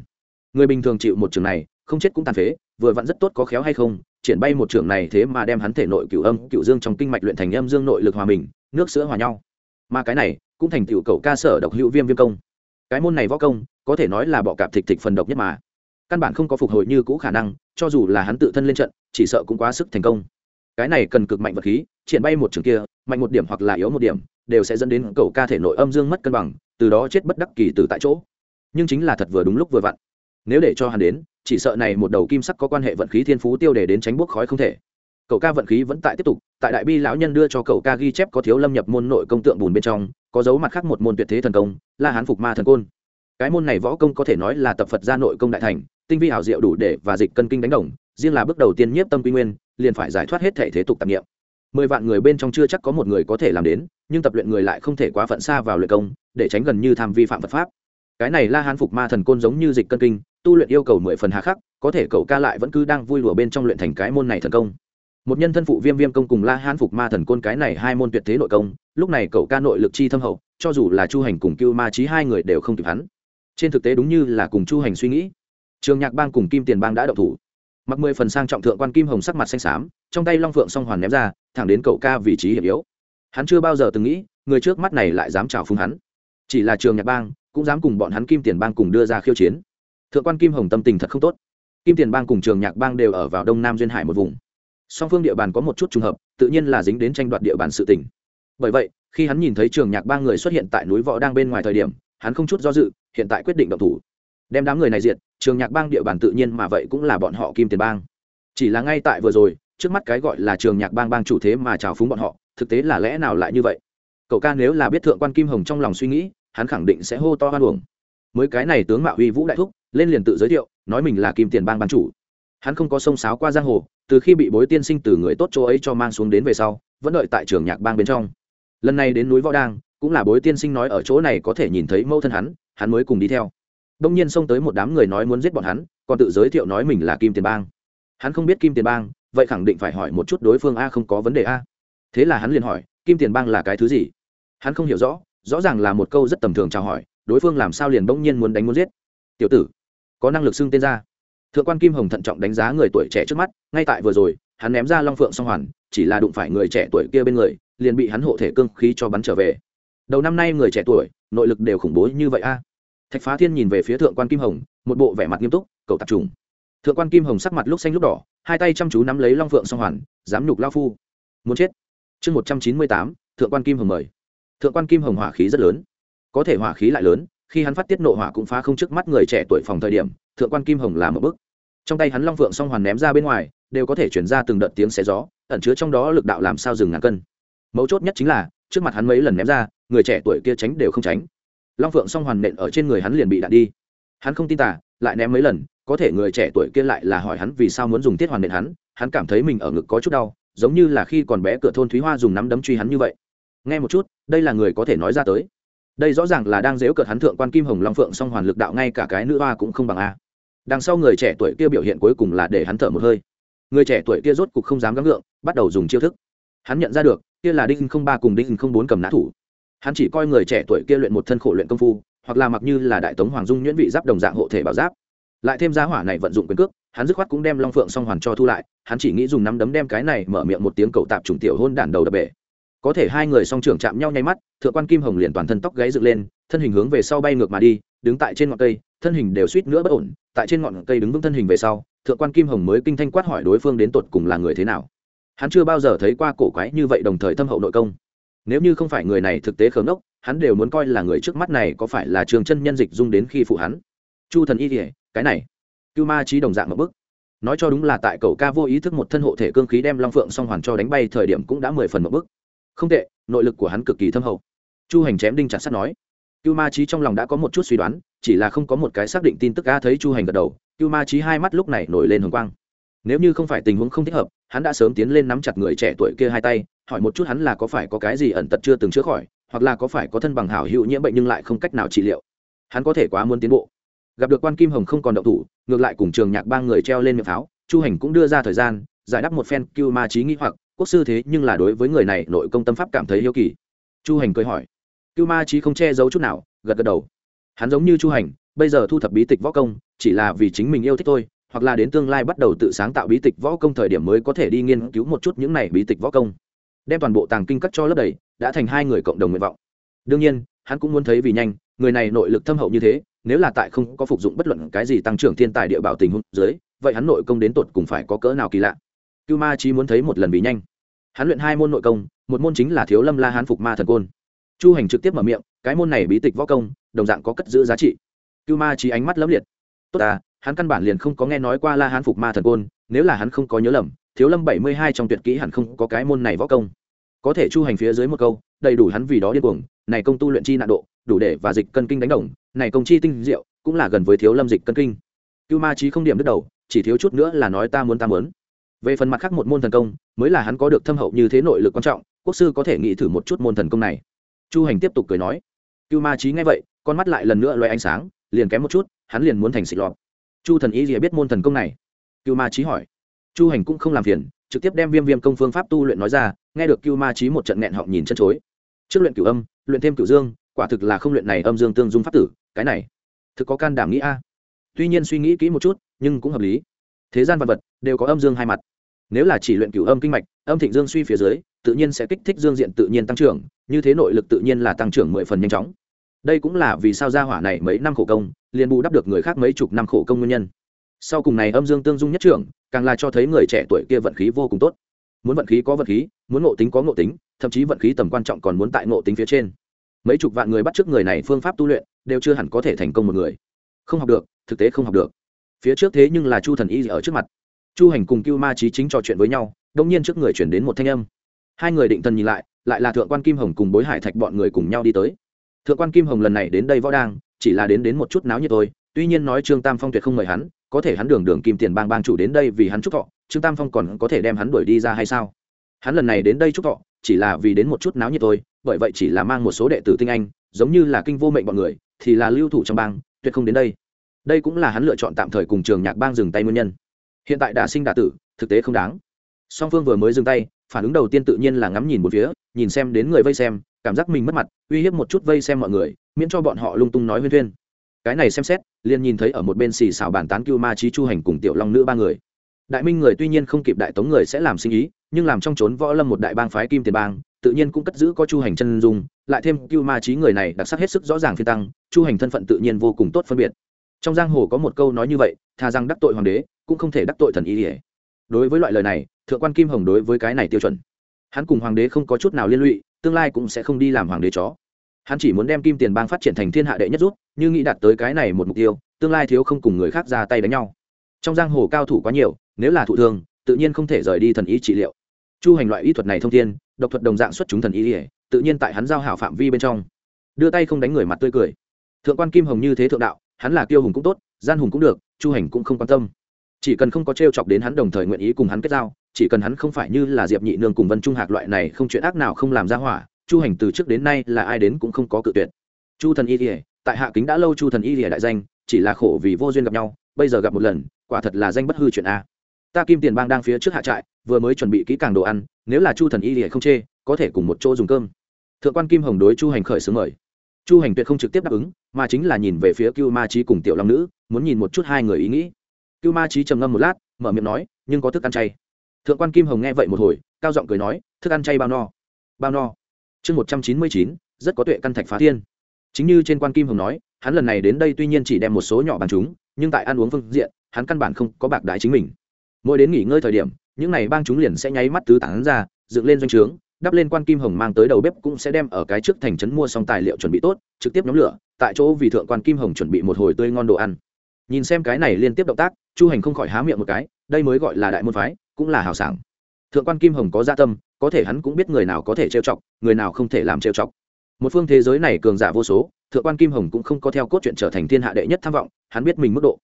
A: người bình thường chịu một trường này, không chết cũng tàn phế, vừa vặn rất tốt có khéo hay không, triển bay một trường này thế mà đem hắn thể nội cửu âm, cửu dương trong kinh mạch luyện thành âm dương nội lực hòa mình, nước sữa hòa nhau mà cái này cũng thành tiểu cậu ca sở độc hữu viêm viêm công. Cái môn này võ công, có thể nói là bọ cạp thịt thịt phần độc nhất mà. Căn bản không có phục hồi như cũ khả năng, cho dù là hắn tự thân lên trận, chỉ sợ cũng quá sức thành công. Cái này cần cực mạnh vật khí, triển bay một trường kia, mạnh một điểm hoặc là yếu một điểm, đều sẽ dẫn đến cậu ca thể nội âm dương mất cân bằng, từ đó chết bất đắc kỳ từ tại chỗ. Nhưng chính là thật vừa đúng lúc vừa vặn. Nếu để cho hắn đến, chỉ sợ này một đầu kim sắc có quan hệ vận khí thiên phú tiêu để đến tránh bốc khói không thể cậu ca vận khí vẫn tại tiếp tục, tại đại bi lão nhân đưa cho cậu ca ghi chép có thiếu lâm nhập môn nội công tượng bùn bên trong, có dấu mặt khác một môn tuyệt thế thần công, la hán phục ma thần côn. Cái môn này võ công có thể nói là tập phật gia nội công đại thành, tinh vi hảo diệu đủ để và dịch cân kinh đánh đồng, riêng là bước đầu tiên nhiếp tâm quy nguyên, liền phải giải thoát hết thể thế tục tạp nghiệm mười vạn người bên trong chưa chắc có một người có thể làm đến, nhưng tập luyện người lại không thể quá phận xa vào luyện công, để tránh gần như tham vi phạm phật pháp. Cái này la hán phục ma thần côn giống như dịch cân kinh, tu luyện yêu cầu mười phần hà khắc, có thể cậu ca lại vẫn cứ đang vui lùa bên trong luyện thành cái môn này thần công một nhân thân phụ viêm viêm công cùng la hán phục ma thần côn cái này hai môn tuyệt thế nội công, lúc này cậu ca nội lực chi thâm hậu, cho dù là chu hành cùng cưu ma trí hai người đều không kịp hắn. Trên thực tế đúng như là cùng chu hành suy nghĩ. Trường nhạc bang cùng kim tiền bang đã đậu thủ. Mặc mười phần sang trọng thượng quan kim hồng sắc mặt xanh xám, trong tay long phượng song hoàn ném ra, thẳng đến cậu ca vị trí hiểm yếu. Hắn chưa bao giờ từng nghĩ, người trước mắt này lại dám trào phúng hắn. Chỉ là trường nhạc bang cũng dám cùng bọn hắn kim tiền bang cùng đưa ra khiêu chiến. Thượng quan kim hồng tâm tình thật không tốt. Kim tiền bang cùng trường nhạc bang đều ở vào đông nam duyên hải một vùng song phương địa bàn có một chút trùng hợp, tự nhiên là dính đến tranh đoạt địa bàn sự tỉnh bởi vậy, khi hắn nhìn thấy trường nhạc bang người xuất hiện tại núi võ đang bên ngoài thời điểm, hắn không chút do dự, hiện tại quyết định động thủ. Đem đám người này diệt, trường nhạc bang địa bàn tự nhiên mà vậy cũng là bọn họ kim tiền bang. Chỉ là ngay tại vừa rồi, trước mắt cái gọi là trường nhạc bang bang chủ thế mà trào phúng bọn họ, thực tế là lẽ nào lại như vậy? Cậu ca nếu là biết thượng quan kim hồng trong lòng suy nghĩ, hắn khẳng định sẽ hô to hoan uổng. Mới cái này tướng mạo huy vũ đại thúc, lên liền tự giới thiệu, nói mình là kim tiền bang bang chủ. Hắn không có sông sáo qua giang hồ từ khi bị bối tiên sinh từ người tốt chỗ ấy cho mang xuống đến về sau, vẫn đợi tại trường nhạc bang bên trong. Lần này đến núi võ đang cũng là bối tiên sinh nói ở chỗ này có thể nhìn thấy mẫu thân hắn hắn mới cùng đi theo. Đông nhiên xông tới một đám người nói muốn giết bọn hắn, còn tự giới thiệu nói mình là kim tiền bang. Hắn không biết kim tiền bang, vậy khẳng định phải hỏi một chút đối phương a không có vấn đề a. Thế là hắn liền hỏi, kim tiền bang là cái thứ gì? Hắn không hiểu rõ rõ ràng là một câu rất tầm thường chào hỏi, đối phương làm sao liền bỗng nhiên muốn đánh muốn giết? Tiểu tử, có năng lực xưng tên ra thượng quan kim hồng thận trọng đánh giá người tuổi trẻ trước mắt, ngay tại vừa rồi, hắn ném ra long phượng song hoàn, chỉ là đụng phải người trẻ tuổi kia bên người, liền bị hắn hộ thể cương khí cho bắn trở về. Đầu năm nay người trẻ tuổi, nội lực đều khủng bố như vậy a. Thạch phá thiên nhìn về phía thượng quan kim hồng, một bộ vẻ mặt nghiêm túc cậu tập trung thượng quan kim hồng sắc mặt lúc xanh lúc đỏ, hai tay chăm chú nắm lấy long phượng song hoàn, dám nhục lao phu. Muốn chết. Chương một trăm chín mươi tám, thượng quan kim hồng mời. Thượng quan kim hồng hỏa khí rất lớn. Có thể hỏa khí lại lớn, khi hắn phát tiết nộ hỏa cũng phá không trước mắt người trẻ tuổi phòng thời điểm thượng quan kim hồng làm một bức trong tay hắn long phượng song hoàn ném ra bên ngoài, đều có thể chuyển ra từng đợt tiếng xé gió, ẩn chứa trong đó lực đạo làm sao dừng ngàn cân. Mấu chốt nhất chính là, trước mặt hắn mấy lần ném ra, người trẻ tuổi kia tránh đều không tránh. Long phượng song hoàn nện ở trên người hắn liền bị đạn đi. Hắn không tin tả lại ném mấy lần, có thể người trẻ tuổi kia lại là hỏi hắn vì sao muốn dùng tiết hoàn nện hắn hắn cảm thấy mình ở ngực có chút đau, giống như là khi còn bé cửa thôn thúy hoa dùng nắm đấm truy hắn như vậy. Nghe một chút, đây là người có thể nói ra tới. Đây rõ ràng là đang dếu cợt hắn thượng quan kim hồng long phượng song hoàn lực đạo ngay cả cái nữ hoa cũng không bằng a đằng sau người trẻ tuổi kia biểu hiện cuối cùng là để hắn thở một hơi. Người trẻ tuổi kia rốt cục không dám gắng gượng, bắt đầu dùng chiêu thức. Hắn nhận ra được, kia là đinh không ba cùng đinh không bốn cầm nã thủ. Hắn chỉ coi người trẻ tuổi kia luyện một thân khổ luyện công phu, hoặc là mặc như là đại tống hoàng dung nhuyễn vị giáp đồng dạng hộ thể bảo giáp. Lại thêm giá hỏa này vận dụng quyền cước, hắn dứt khoát cũng đem long phượng song hoàn cho thu lại, hắn chỉ nghĩ dùng nắm đấm đem cái này mở miệng một tiếng cầu tạp trùng tiểu hôn đản đầu đập bể. Có thể hai người song trưởng chạm nhau nháy mắt, thượng quan kim hồng liền toàn thân tóc gáy dựng lên, thân hình hướng về sau bay ngược mà đi đứng tại trên ngọn cây, thân hình đều suýt nữa bất ổn, tại trên ngọn cây đứng vững thân hình về sau, thượng quan kim hồng mới kinh thanh quát hỏi đối phương đến tột cùng là người thế nào. Hắn chưa bao giờ thấy qua cổ quái như vậy đồng thời thâm hậu nội công. Nếu như không phải người này thực tế khớm ốc hắn đều muốn coi là người trước mắt này có phải là trường chân nhân dịch dung đến khi phụ hắn. Chu thần y kỉa cái này. Cưu ma trí đồng dạng một bức nói cho đúng là tại cậu ca vô ý thức một thân hộ thể cương khí đem long phượng song hoàn cho đánh bay thời điểm cũng đã mười phần một bức không tệ, nội lực của hắn cực kỳ thâm hậu. Chu hành chém đinh chặt sắt nói cưu ma trí trong lòng đã có một chút suy đoán, chỉ là không có một cái xác định tin tức a thấy chu hành gật đầu, cưu ma trí hai mắt lúc này nổi lên hồng quang. Nếu như không phải tình huống không thích hợp, hắn đã sớm tiến lên nắm chặt người trẻ tuổi kia hai tay, hỏi một chút hắn là có phải có cái gì ẩn tật chưa từng chữa khỏi, hoặc là có phải có thân bằng hảo hữu nhiễm bệnh nhưng lại không cách nào trị liệu. Hắn có thể quá muốn tiến bộ. Gặp được quan kim hồng không còn động thủ, ngược lại cùng trường nhạc ba người treo lên miệng pháo, chu hành cũng đưa ra thời gian, giải đáp một phen cưu ma trí nghĩ hoặc, quốc sư thế nhưng là đối với người này nội công tâm pháp cảm thấy yêu kỳ. Chu hành cười hỏi cưu ma trí không che giấu chút nào, gật gật đầu. Hắn giống như chu hành, bây giờ thu thập bí tịch võ công, chỉ là vì chính mình yêu thích thôi, hoặc là đến tương lai bắt đầu tự sáng tạo bí tịch võ công thời điểm mới có thể đi nghiên cứu một chút những này bí tịch võ công. Đem toàn bộ tàng kinh cắt cho lớp đầy, đã thành hai người cộng đồng nguyện vọng. Đương nhiên, hắn cũng muốn thấy vì nhanh, người này nội lực thâm hậu như thế, nếu là tại không có phục dụng bất luận cái gì tăng trưởng thiên tài địa bảo tình huống dưới, vậy hắn nội công đến tột cùng phải có cỡ nào kỳ lạ. Cưu ma chỉ muốn thấy một lần vì nhanh. Hắn luyện hai môn nội công, một môn chính là thiếu lâm la hán phục ma thần côn chu hành trực tiếp mở miệng, cái môn này bí tịch võ công, đồng dạng có cất giữ giá trị. Cưu ma trí ánh mắt lấm liệt. Tốt à hắn căn bản liền không có nghe nói qua la hán phục ma thần côn, nếu là hắn không có nhớ lầm, thiếu lâm bảy mươi hai trong tuyệt kỹ hẳn không có cái môn này võ công. Có thể chu hành phía dưới một câu, đầy đủ hắn vì đó điên cuồng, này công tu luyện chi nạn độ, đủ để và dịch cân kinh đánh đồng, này công chi tinh diệu, cũng là gần với thiếu lâm dịch cân kinh. Cưu ma trí không điểm đứt đầu, chỉ thiếu chút nữa là nói ta muốn ta muốn. Về phần mặt khác một môn thần công, mới là hắn có được thâm hậu như thế nội lực quan trọng, quốc sư có thể nghĩ thử một chút môn thần công này chu hành tiếp tục cười nói. Cưu ma trí nghe vậy, con mắt lại lần nữa loay ánh sáng, liền kém một chút, hắn liền muốn thành xịt lọt. Chu thần ý gì biết môn thần công này. Cưu ma trí hỏi. Chu hành cũng không làm phiền, trực tiếp đem viêm viêm công phương pháp tu luyện nói ra, nghe được cưu ma trí một trận nghẹn họng nhìn chân chối. Trước luyện cửu âm, luyện thêm cửu dương, quả thực là không luyện này âm dương tương dung pháp tử, cái này, thực có can đảm nghĩ a. Tuy nhiên suy nghĩ kỹ một chút, nhưng cũng hợp lý. Thế gian vật vật đều có âm dương hai mặt nếu là chỉ luyện cửu âm kinh mạch, âm thịnh dương suy phía dưới, tự nhiên sẽ kích thích dương diện tự nhiên tăng trưởng, như thế nội lực tự nhiên là tăng trưởng mười phần nhanh chóng. Đây cũng là vì sao gia hỏa này mấy năm khổ công, liền bù đắp được người khác mấy chục năm khổ công nguyên nhân. Sau cùng này âm dương tương dung nhất trưởng, càng là cho thấy người trẻ tuổi kia vận khí vô cùng tốt. Muốn vận khí có vận khí, muốn ngộ tính có ngộ tính, thậm chí vận khí tầm quan trọng còn muốn tại ngộ tính phía trên. Mấy chục vạn người bắt trước người này phương pháp tu luyện, đều chưa hẳn có thể thành công một người. Không học được, thực tế không học được. Phía trước thế nhưng là chu thần y ở trước mặt chu hành cùng cưu ma trí chính trò chuyện với nhau đông nhiên trước người chuyển đến một thanh âm. Hai người định thần nhìn lại lại là thượng quan kim hồng cùng bối hải thạch bọn người cùng nhau đi tới. Thượng quan kim hồng lần này đến đây võ đang, chỉ là đến đến một chút náo như tôi tuy nhiên nói trương tam phong tuyệt không mời hắn, có thể hắn đường đường kim tiền bang bang chủ đến đây vì hắn chúc thọ, trương tam phong còn có thể đem hắn đuổi đi ra hay sao? Hắn lần này đến đây chúc thọ, chỉ là vì đến một chút náo như tôi bởi vậy chỉ là mang một số đệ tử tinh anh, giống như là kinh vô mệnh bọn người, thì là lưu thủ trong bang, tuyệt không đến đây. Đây cũng là hắn lựa chọn tạm thời cùng trường nhạc bang dừng tay nguyên nhân hiện tại đã sinh đả tử, thực tế không đáng. Song phương vừa mới dừng tay, phản ứng đầu tiên tự nhiên là ngắm nhìn một phía, nhìn xem đến người vây xem, cảm giác mình mất mặt, uy hiếp một chút vây xem mọi người, miễn cho bọn họ lung tung nói huyên thuyên. Cái này xem xét, liền nhìn thấy ở một bên xì xào bàn tán cưu ma trí chu hành cùng tiểu long nữ ba người. Đại minh người tuy nhiên không kịp đại tống người sẽ làm sinh ý, nhưng làm trong trốn võ lâm một đại bang phái kim tiền bang, tự nhiên cũng cất giữ có chu hành chân dung, lại thêm cưu ma trí người này đặc sắc hết sức rõ ràng phi tăng, chu hành thân phận tự nhiên vô cùng tốt phân biệt trong giang hồ có một câu nói như vậy, thà rằng đắc tội hoàng đế, cũng không thể đắc tội thần y ỉa đối với loại lời này, thượng quan kim hồng đối với cái này tiêu chuẩn. Hắn cùng hoàng đế không có chút nào liên lụy, tương lai cũng sẽ không đi làm hoàng đế chó. Hắn chỉ muốn đem kim tiền bang phát triển thành thiên hạ đệ nhất rút, như nghĩ đạt tới cái này một mục tiêu, tương lai thiếu không cùng người khác ra tay đánh nhau. Trong giang hồ cao thủ quá nhiều, nếu là thụ thương, tự nhiên không thể rời đi thần ý trị liệu. Chu hành loại y thuật này thông thiên, độc thuật đồng dạng xuất chúng thần ý ỉa tự nhiên tại hắn giao hảo phạm vi bên trong. Đưa tay không đánh người mặt tươi cười. Thượng quan kim hồng như thế thượng đạo hắn là kiêu hùng cũng tốt, gian hùng cũng được, chu hành cũng không quan tâm. Chỉ cần không có t r e o chọc đến hắn đồng thời nguyện ý cùng hắn kết giao, chỉ cần hắn không phải như là diệp nhị nương cùng vân trung hạc loại này không chuyện ác nào không làm ra hỏa, chu hành từ trước đến nay là ai đến cũng không có cự tuyệt. Chu thần y ỉa tại hạ kính đã lâu chu thần y ỉa đại danh, chỉ là khổ vì vô duyên gặp nhau, bây giờ gặp một lần, quả thật là danh bất hư chuyện a. Ta kim tiền bang đang phía trước hạ trại, vừa mới chuẩn bị kỹ càng đồ ăn, nếu là chu thần y ỉa không chê, có thể cùng một chỗ dùng cơm. Thượng quan kim hồng đối chu hành khởi xướng mời chu hành tuyệt không trực tiếp đáp ứng, mà chính là nhìn về phía cưu ma trí cùng tiểu long nữ, muốn nhìn một chút hai người ý nghĩ. Cưu ma trí trầm ngâm một lát, mở miệng nói, nhưng có thức ăn chay. Thượng quan kim hồng nghe vậy một hồi, cao giọng cười nói, thức ăn chay bao no? Bao no. Chương một trăm chín mươi chín, rất có tuệ căn thạch phá thiên. Chính như trên quan kim hồng nói, hắn lần này đến đây tuy nhiên chỉ đem một số nhỏ bằng chúng, nhưng tại ăn uống phương diện, hắn căn bản không có bạc đái chính mình. Mỗi đến nghỉ ngơi thời điểm, những n à y bang chúng liền sẽ nháy mắt tứ tán ra, dựng lên doanh trướng đắp lên quan kim hồng mang tới đầu bếp cũng sẽ đem ở cái trước thành trấn mua xong tài liệu chuẩn bị tốt, trực tiếp nhóm lửa, tại chỗ vì thượng quan kim hồng chuẩn bị một hồi tươi ngon đồ ăn. Nhìn xem cái này liên tiếp động tác, chu hành không khỏi há miệng một cái, đây mới gọi là đại môn phái, cũng là hào sảng. Thượng quan kim hồng có gia tâm, có thể hắn cũng biết người nào có thể trêu chọc, người nào không thể làm trêu chọc. Một phương thế giới này cường giả vô số, thượng quan kim hồng cũng không có theo cốt truyện trở thành thiên hạ đệ nhất tham vọng, hắn biết mình mức độ.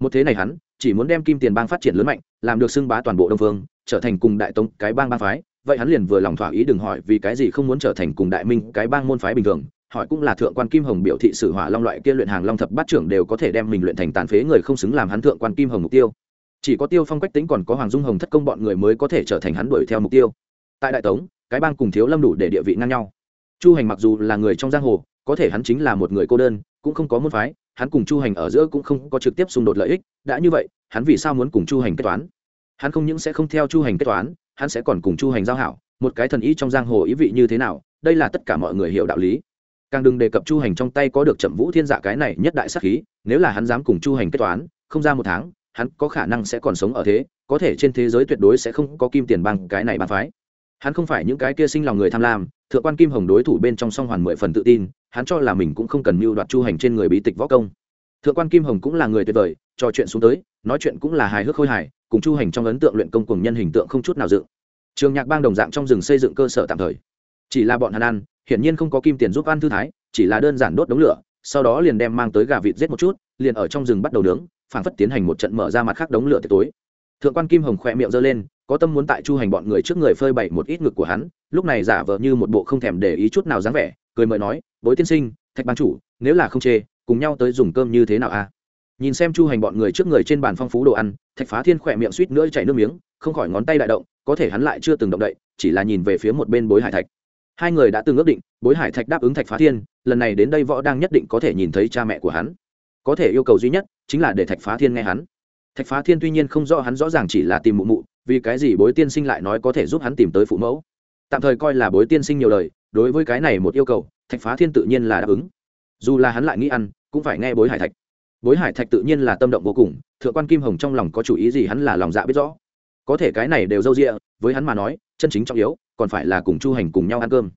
A: Một thế này hắn, chỉ muốn đem kim tiền bang phát triển lớn mạnh, làm được xưng bá toàn bộ đông phương, trở thành cùng đại tống cái bang bang phái vậy hắn liền vừa lòng thỏa ý đừng hỏi vì cái gì không muốn trở thành cùng đại minh cái bang môn phái bình thường, hỏi cũng là thượng quan kim hồng biểu thị sử hỏa long loại kia luyện hàng long thập bát trưởng đều có thể đem mình luyện thành tàn phế người không xứng làm hắn thượng quan kim hồng mục tiêu. Chỉ có tiêu phong quách tính còn có hoàng dung hồng thất công bọn người mới có thể trở thành hắn đuổi theo mục tiêu. Tại đại tống, cái bang cùng thiếu lâm đủ để địa vị ngang nhau. Chu hành mặc dù là người trong giang hồ, có thể hắn chính là một người cô đơn, cũng không có môn phái, hắn cùng chu hành ở giữa cũng không có trực tiếp xung đột lợi ích, đã như vậy, hắn vì sao muốn cùng chu hành kết toán? Hắn không những sẽ không theo chu hành kết toán hắn sẽ còn cùng chu hành giao hảo, một cái thần ý trong giang hồ ý vị như thế nào, đây là tất cả mọi người hiểu đạo lý. Càng đừng đề cập chu hành trong tay có được chậm vũ thiên dạ cái này nhất đại sắc khí, nếu là hắn dám cùng chu hành kết toán, không ra một tháng, hắn có khả năng sẽ còn sống ở thế, có thể trên thế giới tuyệt đối sẽ không có kim tiền bằng cái này bàn phái. Hắn không phải những cái kia sinh lòng người tham lam, thượng quan kim hồng đối thủ bên trong song hoàn mười phần tự tin, hắn cho là mình cũng không cần mưu đoạt chu hành trên người bí tịch võ công thượng quan kim hồng cũng là người tuyệt vời, trò chuyện xuống tới, nói chuyện cũng là hài hước khôi hài, cùng chu hành trong ấn tượng luyện công cùng nhân hình tượng không chút nào dựng. Trường nhạc bang đồng dạng trong rừng xây dựng cơ sở tạm thời. Chỉ là bọn hắn ăn, hiển nhiên không có kim tiền giúp ăn thư thái, chỉ là đơn giản đốt đống lửa, sau đó liền đem mang tới gà vịt giết một chút, liền ở trong rừng bắt đầu nướng, phảng phất tiến hành một trận mở ra mặt khác đống lửa tối. Thượng quan kim hồng khỏe miệng giơ lên, có tâm muốn tại chu hành bọn người trước người phơi bày một ít ngực của hắn, lúc này giả vờ như một bộ không thèm để ý chút nào dáng vẻ, cười mời nói, bối tiên sinh, thạch ban chủ, nếu là không chê cùng nhau tới dùng cơm như thế nào a nhìn xem chu hành bọn người trước người trên bàn phong phú đồ ăn, thạch phá thiên khỏe miệng suýt nữa chảy nước miếng, không khỏi ngón tay đại động, có thể hắn lại chưa từng động đậy, chỉ là nhìn về phía một bên bối hải thạch. Hai người đã từng ước định, bối hải thạch đáp ứng thạch phá thiên, lần này đến đây võ đang nhất định có thể nhìn thấy cha mẹ của hắn. Có thể yêu cầu duy nhất chính là để thạch phá thiên nghe hắn. Thạch phá thiên tuy nhiên không rõ hắn rõ ràng chỉ là tìm mụ mụ, vì cái gì bối tiên sinh lại nói có thể giúp hắn tìm tới phụ mẫu. Tạm thời coi là bối tiên sinh nhiều lời, đối với cái này một yêu cầu, thạch phá thiên tự nhiên là đáp ứng dù là hắn lại nghĩ ăn, cũng phải nghe bối hải thạch. Bối hải thạch tự nhiên là tâm động vô cùng, thượng quan kim hồng trong lòng có chủ ý gì hắn là lòng dạ biết rõ. Có thể cái này đều d â u rịa với hắn mà nói, chân chính trọng yếu, còn phải là cùng chu hành cùng nhau ăn cơm.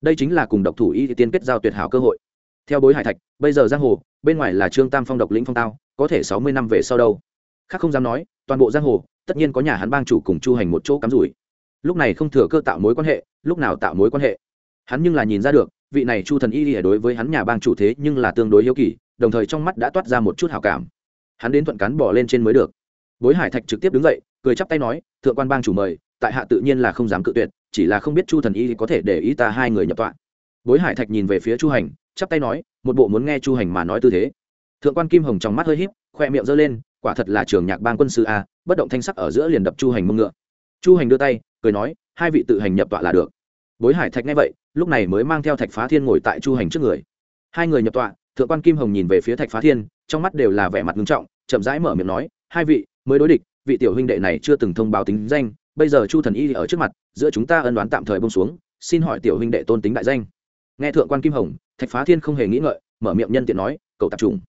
A: Đây chính là cùng độc thủ y tiên kết giao tuyệt hảo cơ hội. Theo bối hải thạch, bây giờ giang hồ, bên ngoài là trương tam phong độc lĩnh phong tao, có thể sáu mươi năm về sau đâu. Khác không dám nói, toàn bộ giang hồ, tất nhiên có nhà hắn bang chủ cùng chu hành một chỗ cắm rủi. Lúc này không thừa cơ tạo mối quan hệ, lúc nào tạo mối quan hệ? Hắn nhưng là nhìn ra được vị này chu thần y lìa đối với hắn nhà bang chủ thế nhưng là tương đối hiếu kỳ, đồng thời trong mắt đã toát ra một chút hào cảm. Hắn đến thuận cán bỏ lên trên mới được. Bối hải thạch trực tiếp đứng dậy, cười chắp tay nói, thượng quan bang chủ mời, tại hạ tự nhiên là không dám cự tuyệt, chỉ là không biết chu thần y có thể để ý ta hai người nhập tọa. Bối hải thạch nhìn về phía chu hành, chắp tay nói, một bộ muốn nghe chu hành mà nói tư thế. Thượng quan kim hồng trong mắt hơi híp, khoe miệng giơ lên, quả thật là trường nhạc bang quân sư a, bất động thanh sắc ở giữa liền đập chu hành mông ngựa. Chu hành đưa tay, cười nói, hai vị tự hành nhập tọa là được bối hải thạch nghe vậy, lúc này mới mang theo thạch phá thiên ngồi tại chu hành trước người. Hai người nhập tọa, thượng quan kim hồng nhìn về phía thạch phá thiên, trong mắt đều là vẻ mặt nghiêm trọng, chậm rãi mở miệng nói, hai vị, mới đối địch, vị tiểu huynh đệ này chưa từng thông báo tính danh, bây giờ chu thần y ở trước mặt, giữa chúng ta ân đoán tạm thời bông xuống, xin hỏi tiểu huynh đệ tôn tính đại danh. Nghe thượng quan kim hồng, thạch phá thiên không hề nghĩ ngợi, mở miệng nhân tiện nói cậu tập trung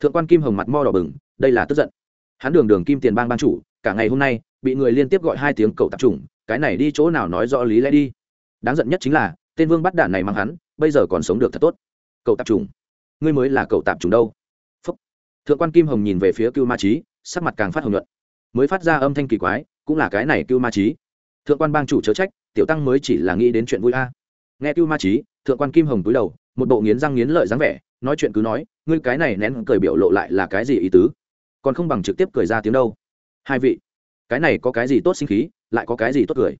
A: thượng quan kim hồng mặt mo đỏ bừng, đây là tức giận. Hắn đường đường kim tiền bang ban chủ, cả ngày hôm nay, bị người liên tiếp gọi hai tiếng cậu tập trung cái này đi chỗ nào nói rõ lý lẽ đi đáng giận nhất chính là, tên vương bắt đạn này mang hắn, bây giờ còn sống được thật tốt. Cậu tạp trùng. Ngươi mới là cậu tạp trùng đâu. Phúc. thượng quan kim hồng nhìn về phía cưu ma trí sắc mặt càng phát hồng nhuận. Mới phát ra âm thanh kỳ quái, cũng là cái này cưu ma trí thượng quan bang chủ chớ trách, tiểu tăng mới chỉ là nghĩ đến chuyện vui a. Nghe cưu ma trí thượng quan kim hồng túi đầu, một bộ nghiến răng nghiến lợi dáng vẻ, nói chuyện cứ nói, ngươi cái này nén cười biểu lộ lại là cái gì ý tứ? Còn không bằng trực tiếp cười ra tiếng đâu. Hai vị, cái này có cái gì tốt sinh khí, lại có cái gì tốt cười?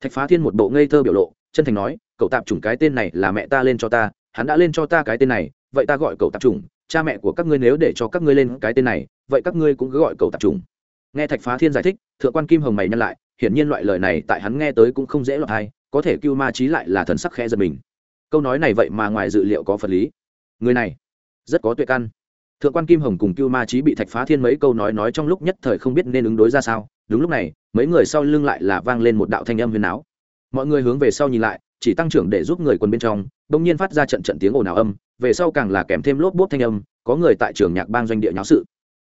A: Thạch phá thiên một bộ ngây thơ biểu lộ chân thành nói, cậu tạp chủng cái tên này là mẹ ta lên cho ta, hắn đã lên cho ta cái tên này, vậy ta gọi cậu tạp chủng, cha mẹ của các ngươi nếu để cho các ngươi lên cái tên này, vậy các ngươi cũng cứ gọi cậu tạp chủng. Nghe thạch phá thiên giải thích, thượng quan kim hồng mày nhăn lại, hiển nhiên loại lời này tại hắn nghe tới cũng không dễ lọt hay có thể cưu ma trí lại là thần sắc khẽ giật mình. Câu nói này vậy mà ngoài dự liệu có phật lý. Người này, rất có tuệ căn. Thượng quan kim hồng cùng cưu ma trí bị thạch phá thiên mấy câu nói nói trong lúc nhất thời không biết nên ứng đối ra sao. Đúng lúc này, mấy người sau lưng lại là vang lên một đạo thanh âm huyền áo mọi người hướng về sau nhìn lại, chỉ tăng trưởng để giúp người quân bên trong bỗng nhiên phát ra trận trận tiếng ồn ào âm, về sau càng là kèm thêm lốp bốp thanh âm, có người tại trường nhạc bang doanh địa nháo sự.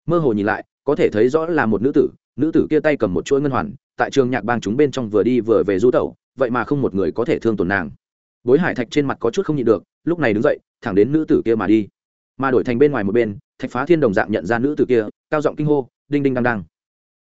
A: Mơ hồ nhìn lại, có thể thấy rõ là một nữ tử nữ tử kia tay cầm một chuỗi ngân hoàn, tại trường nhạc bang chúng bên trong vừa đi vừa về du tẩu, vậy mà không một người có thể thương tổn nàng. Bối hải thạch trên mặt có chút không nhịn được, lúc này đứng dậy, thẳng đến nữ tử kia mà đi. Mà đổi thành bên ngoài một bên, thạch phá thiên đồng dạng nhận ra nữ tử kia, cao giọng kinh hô, đinh đinh đăng đăng.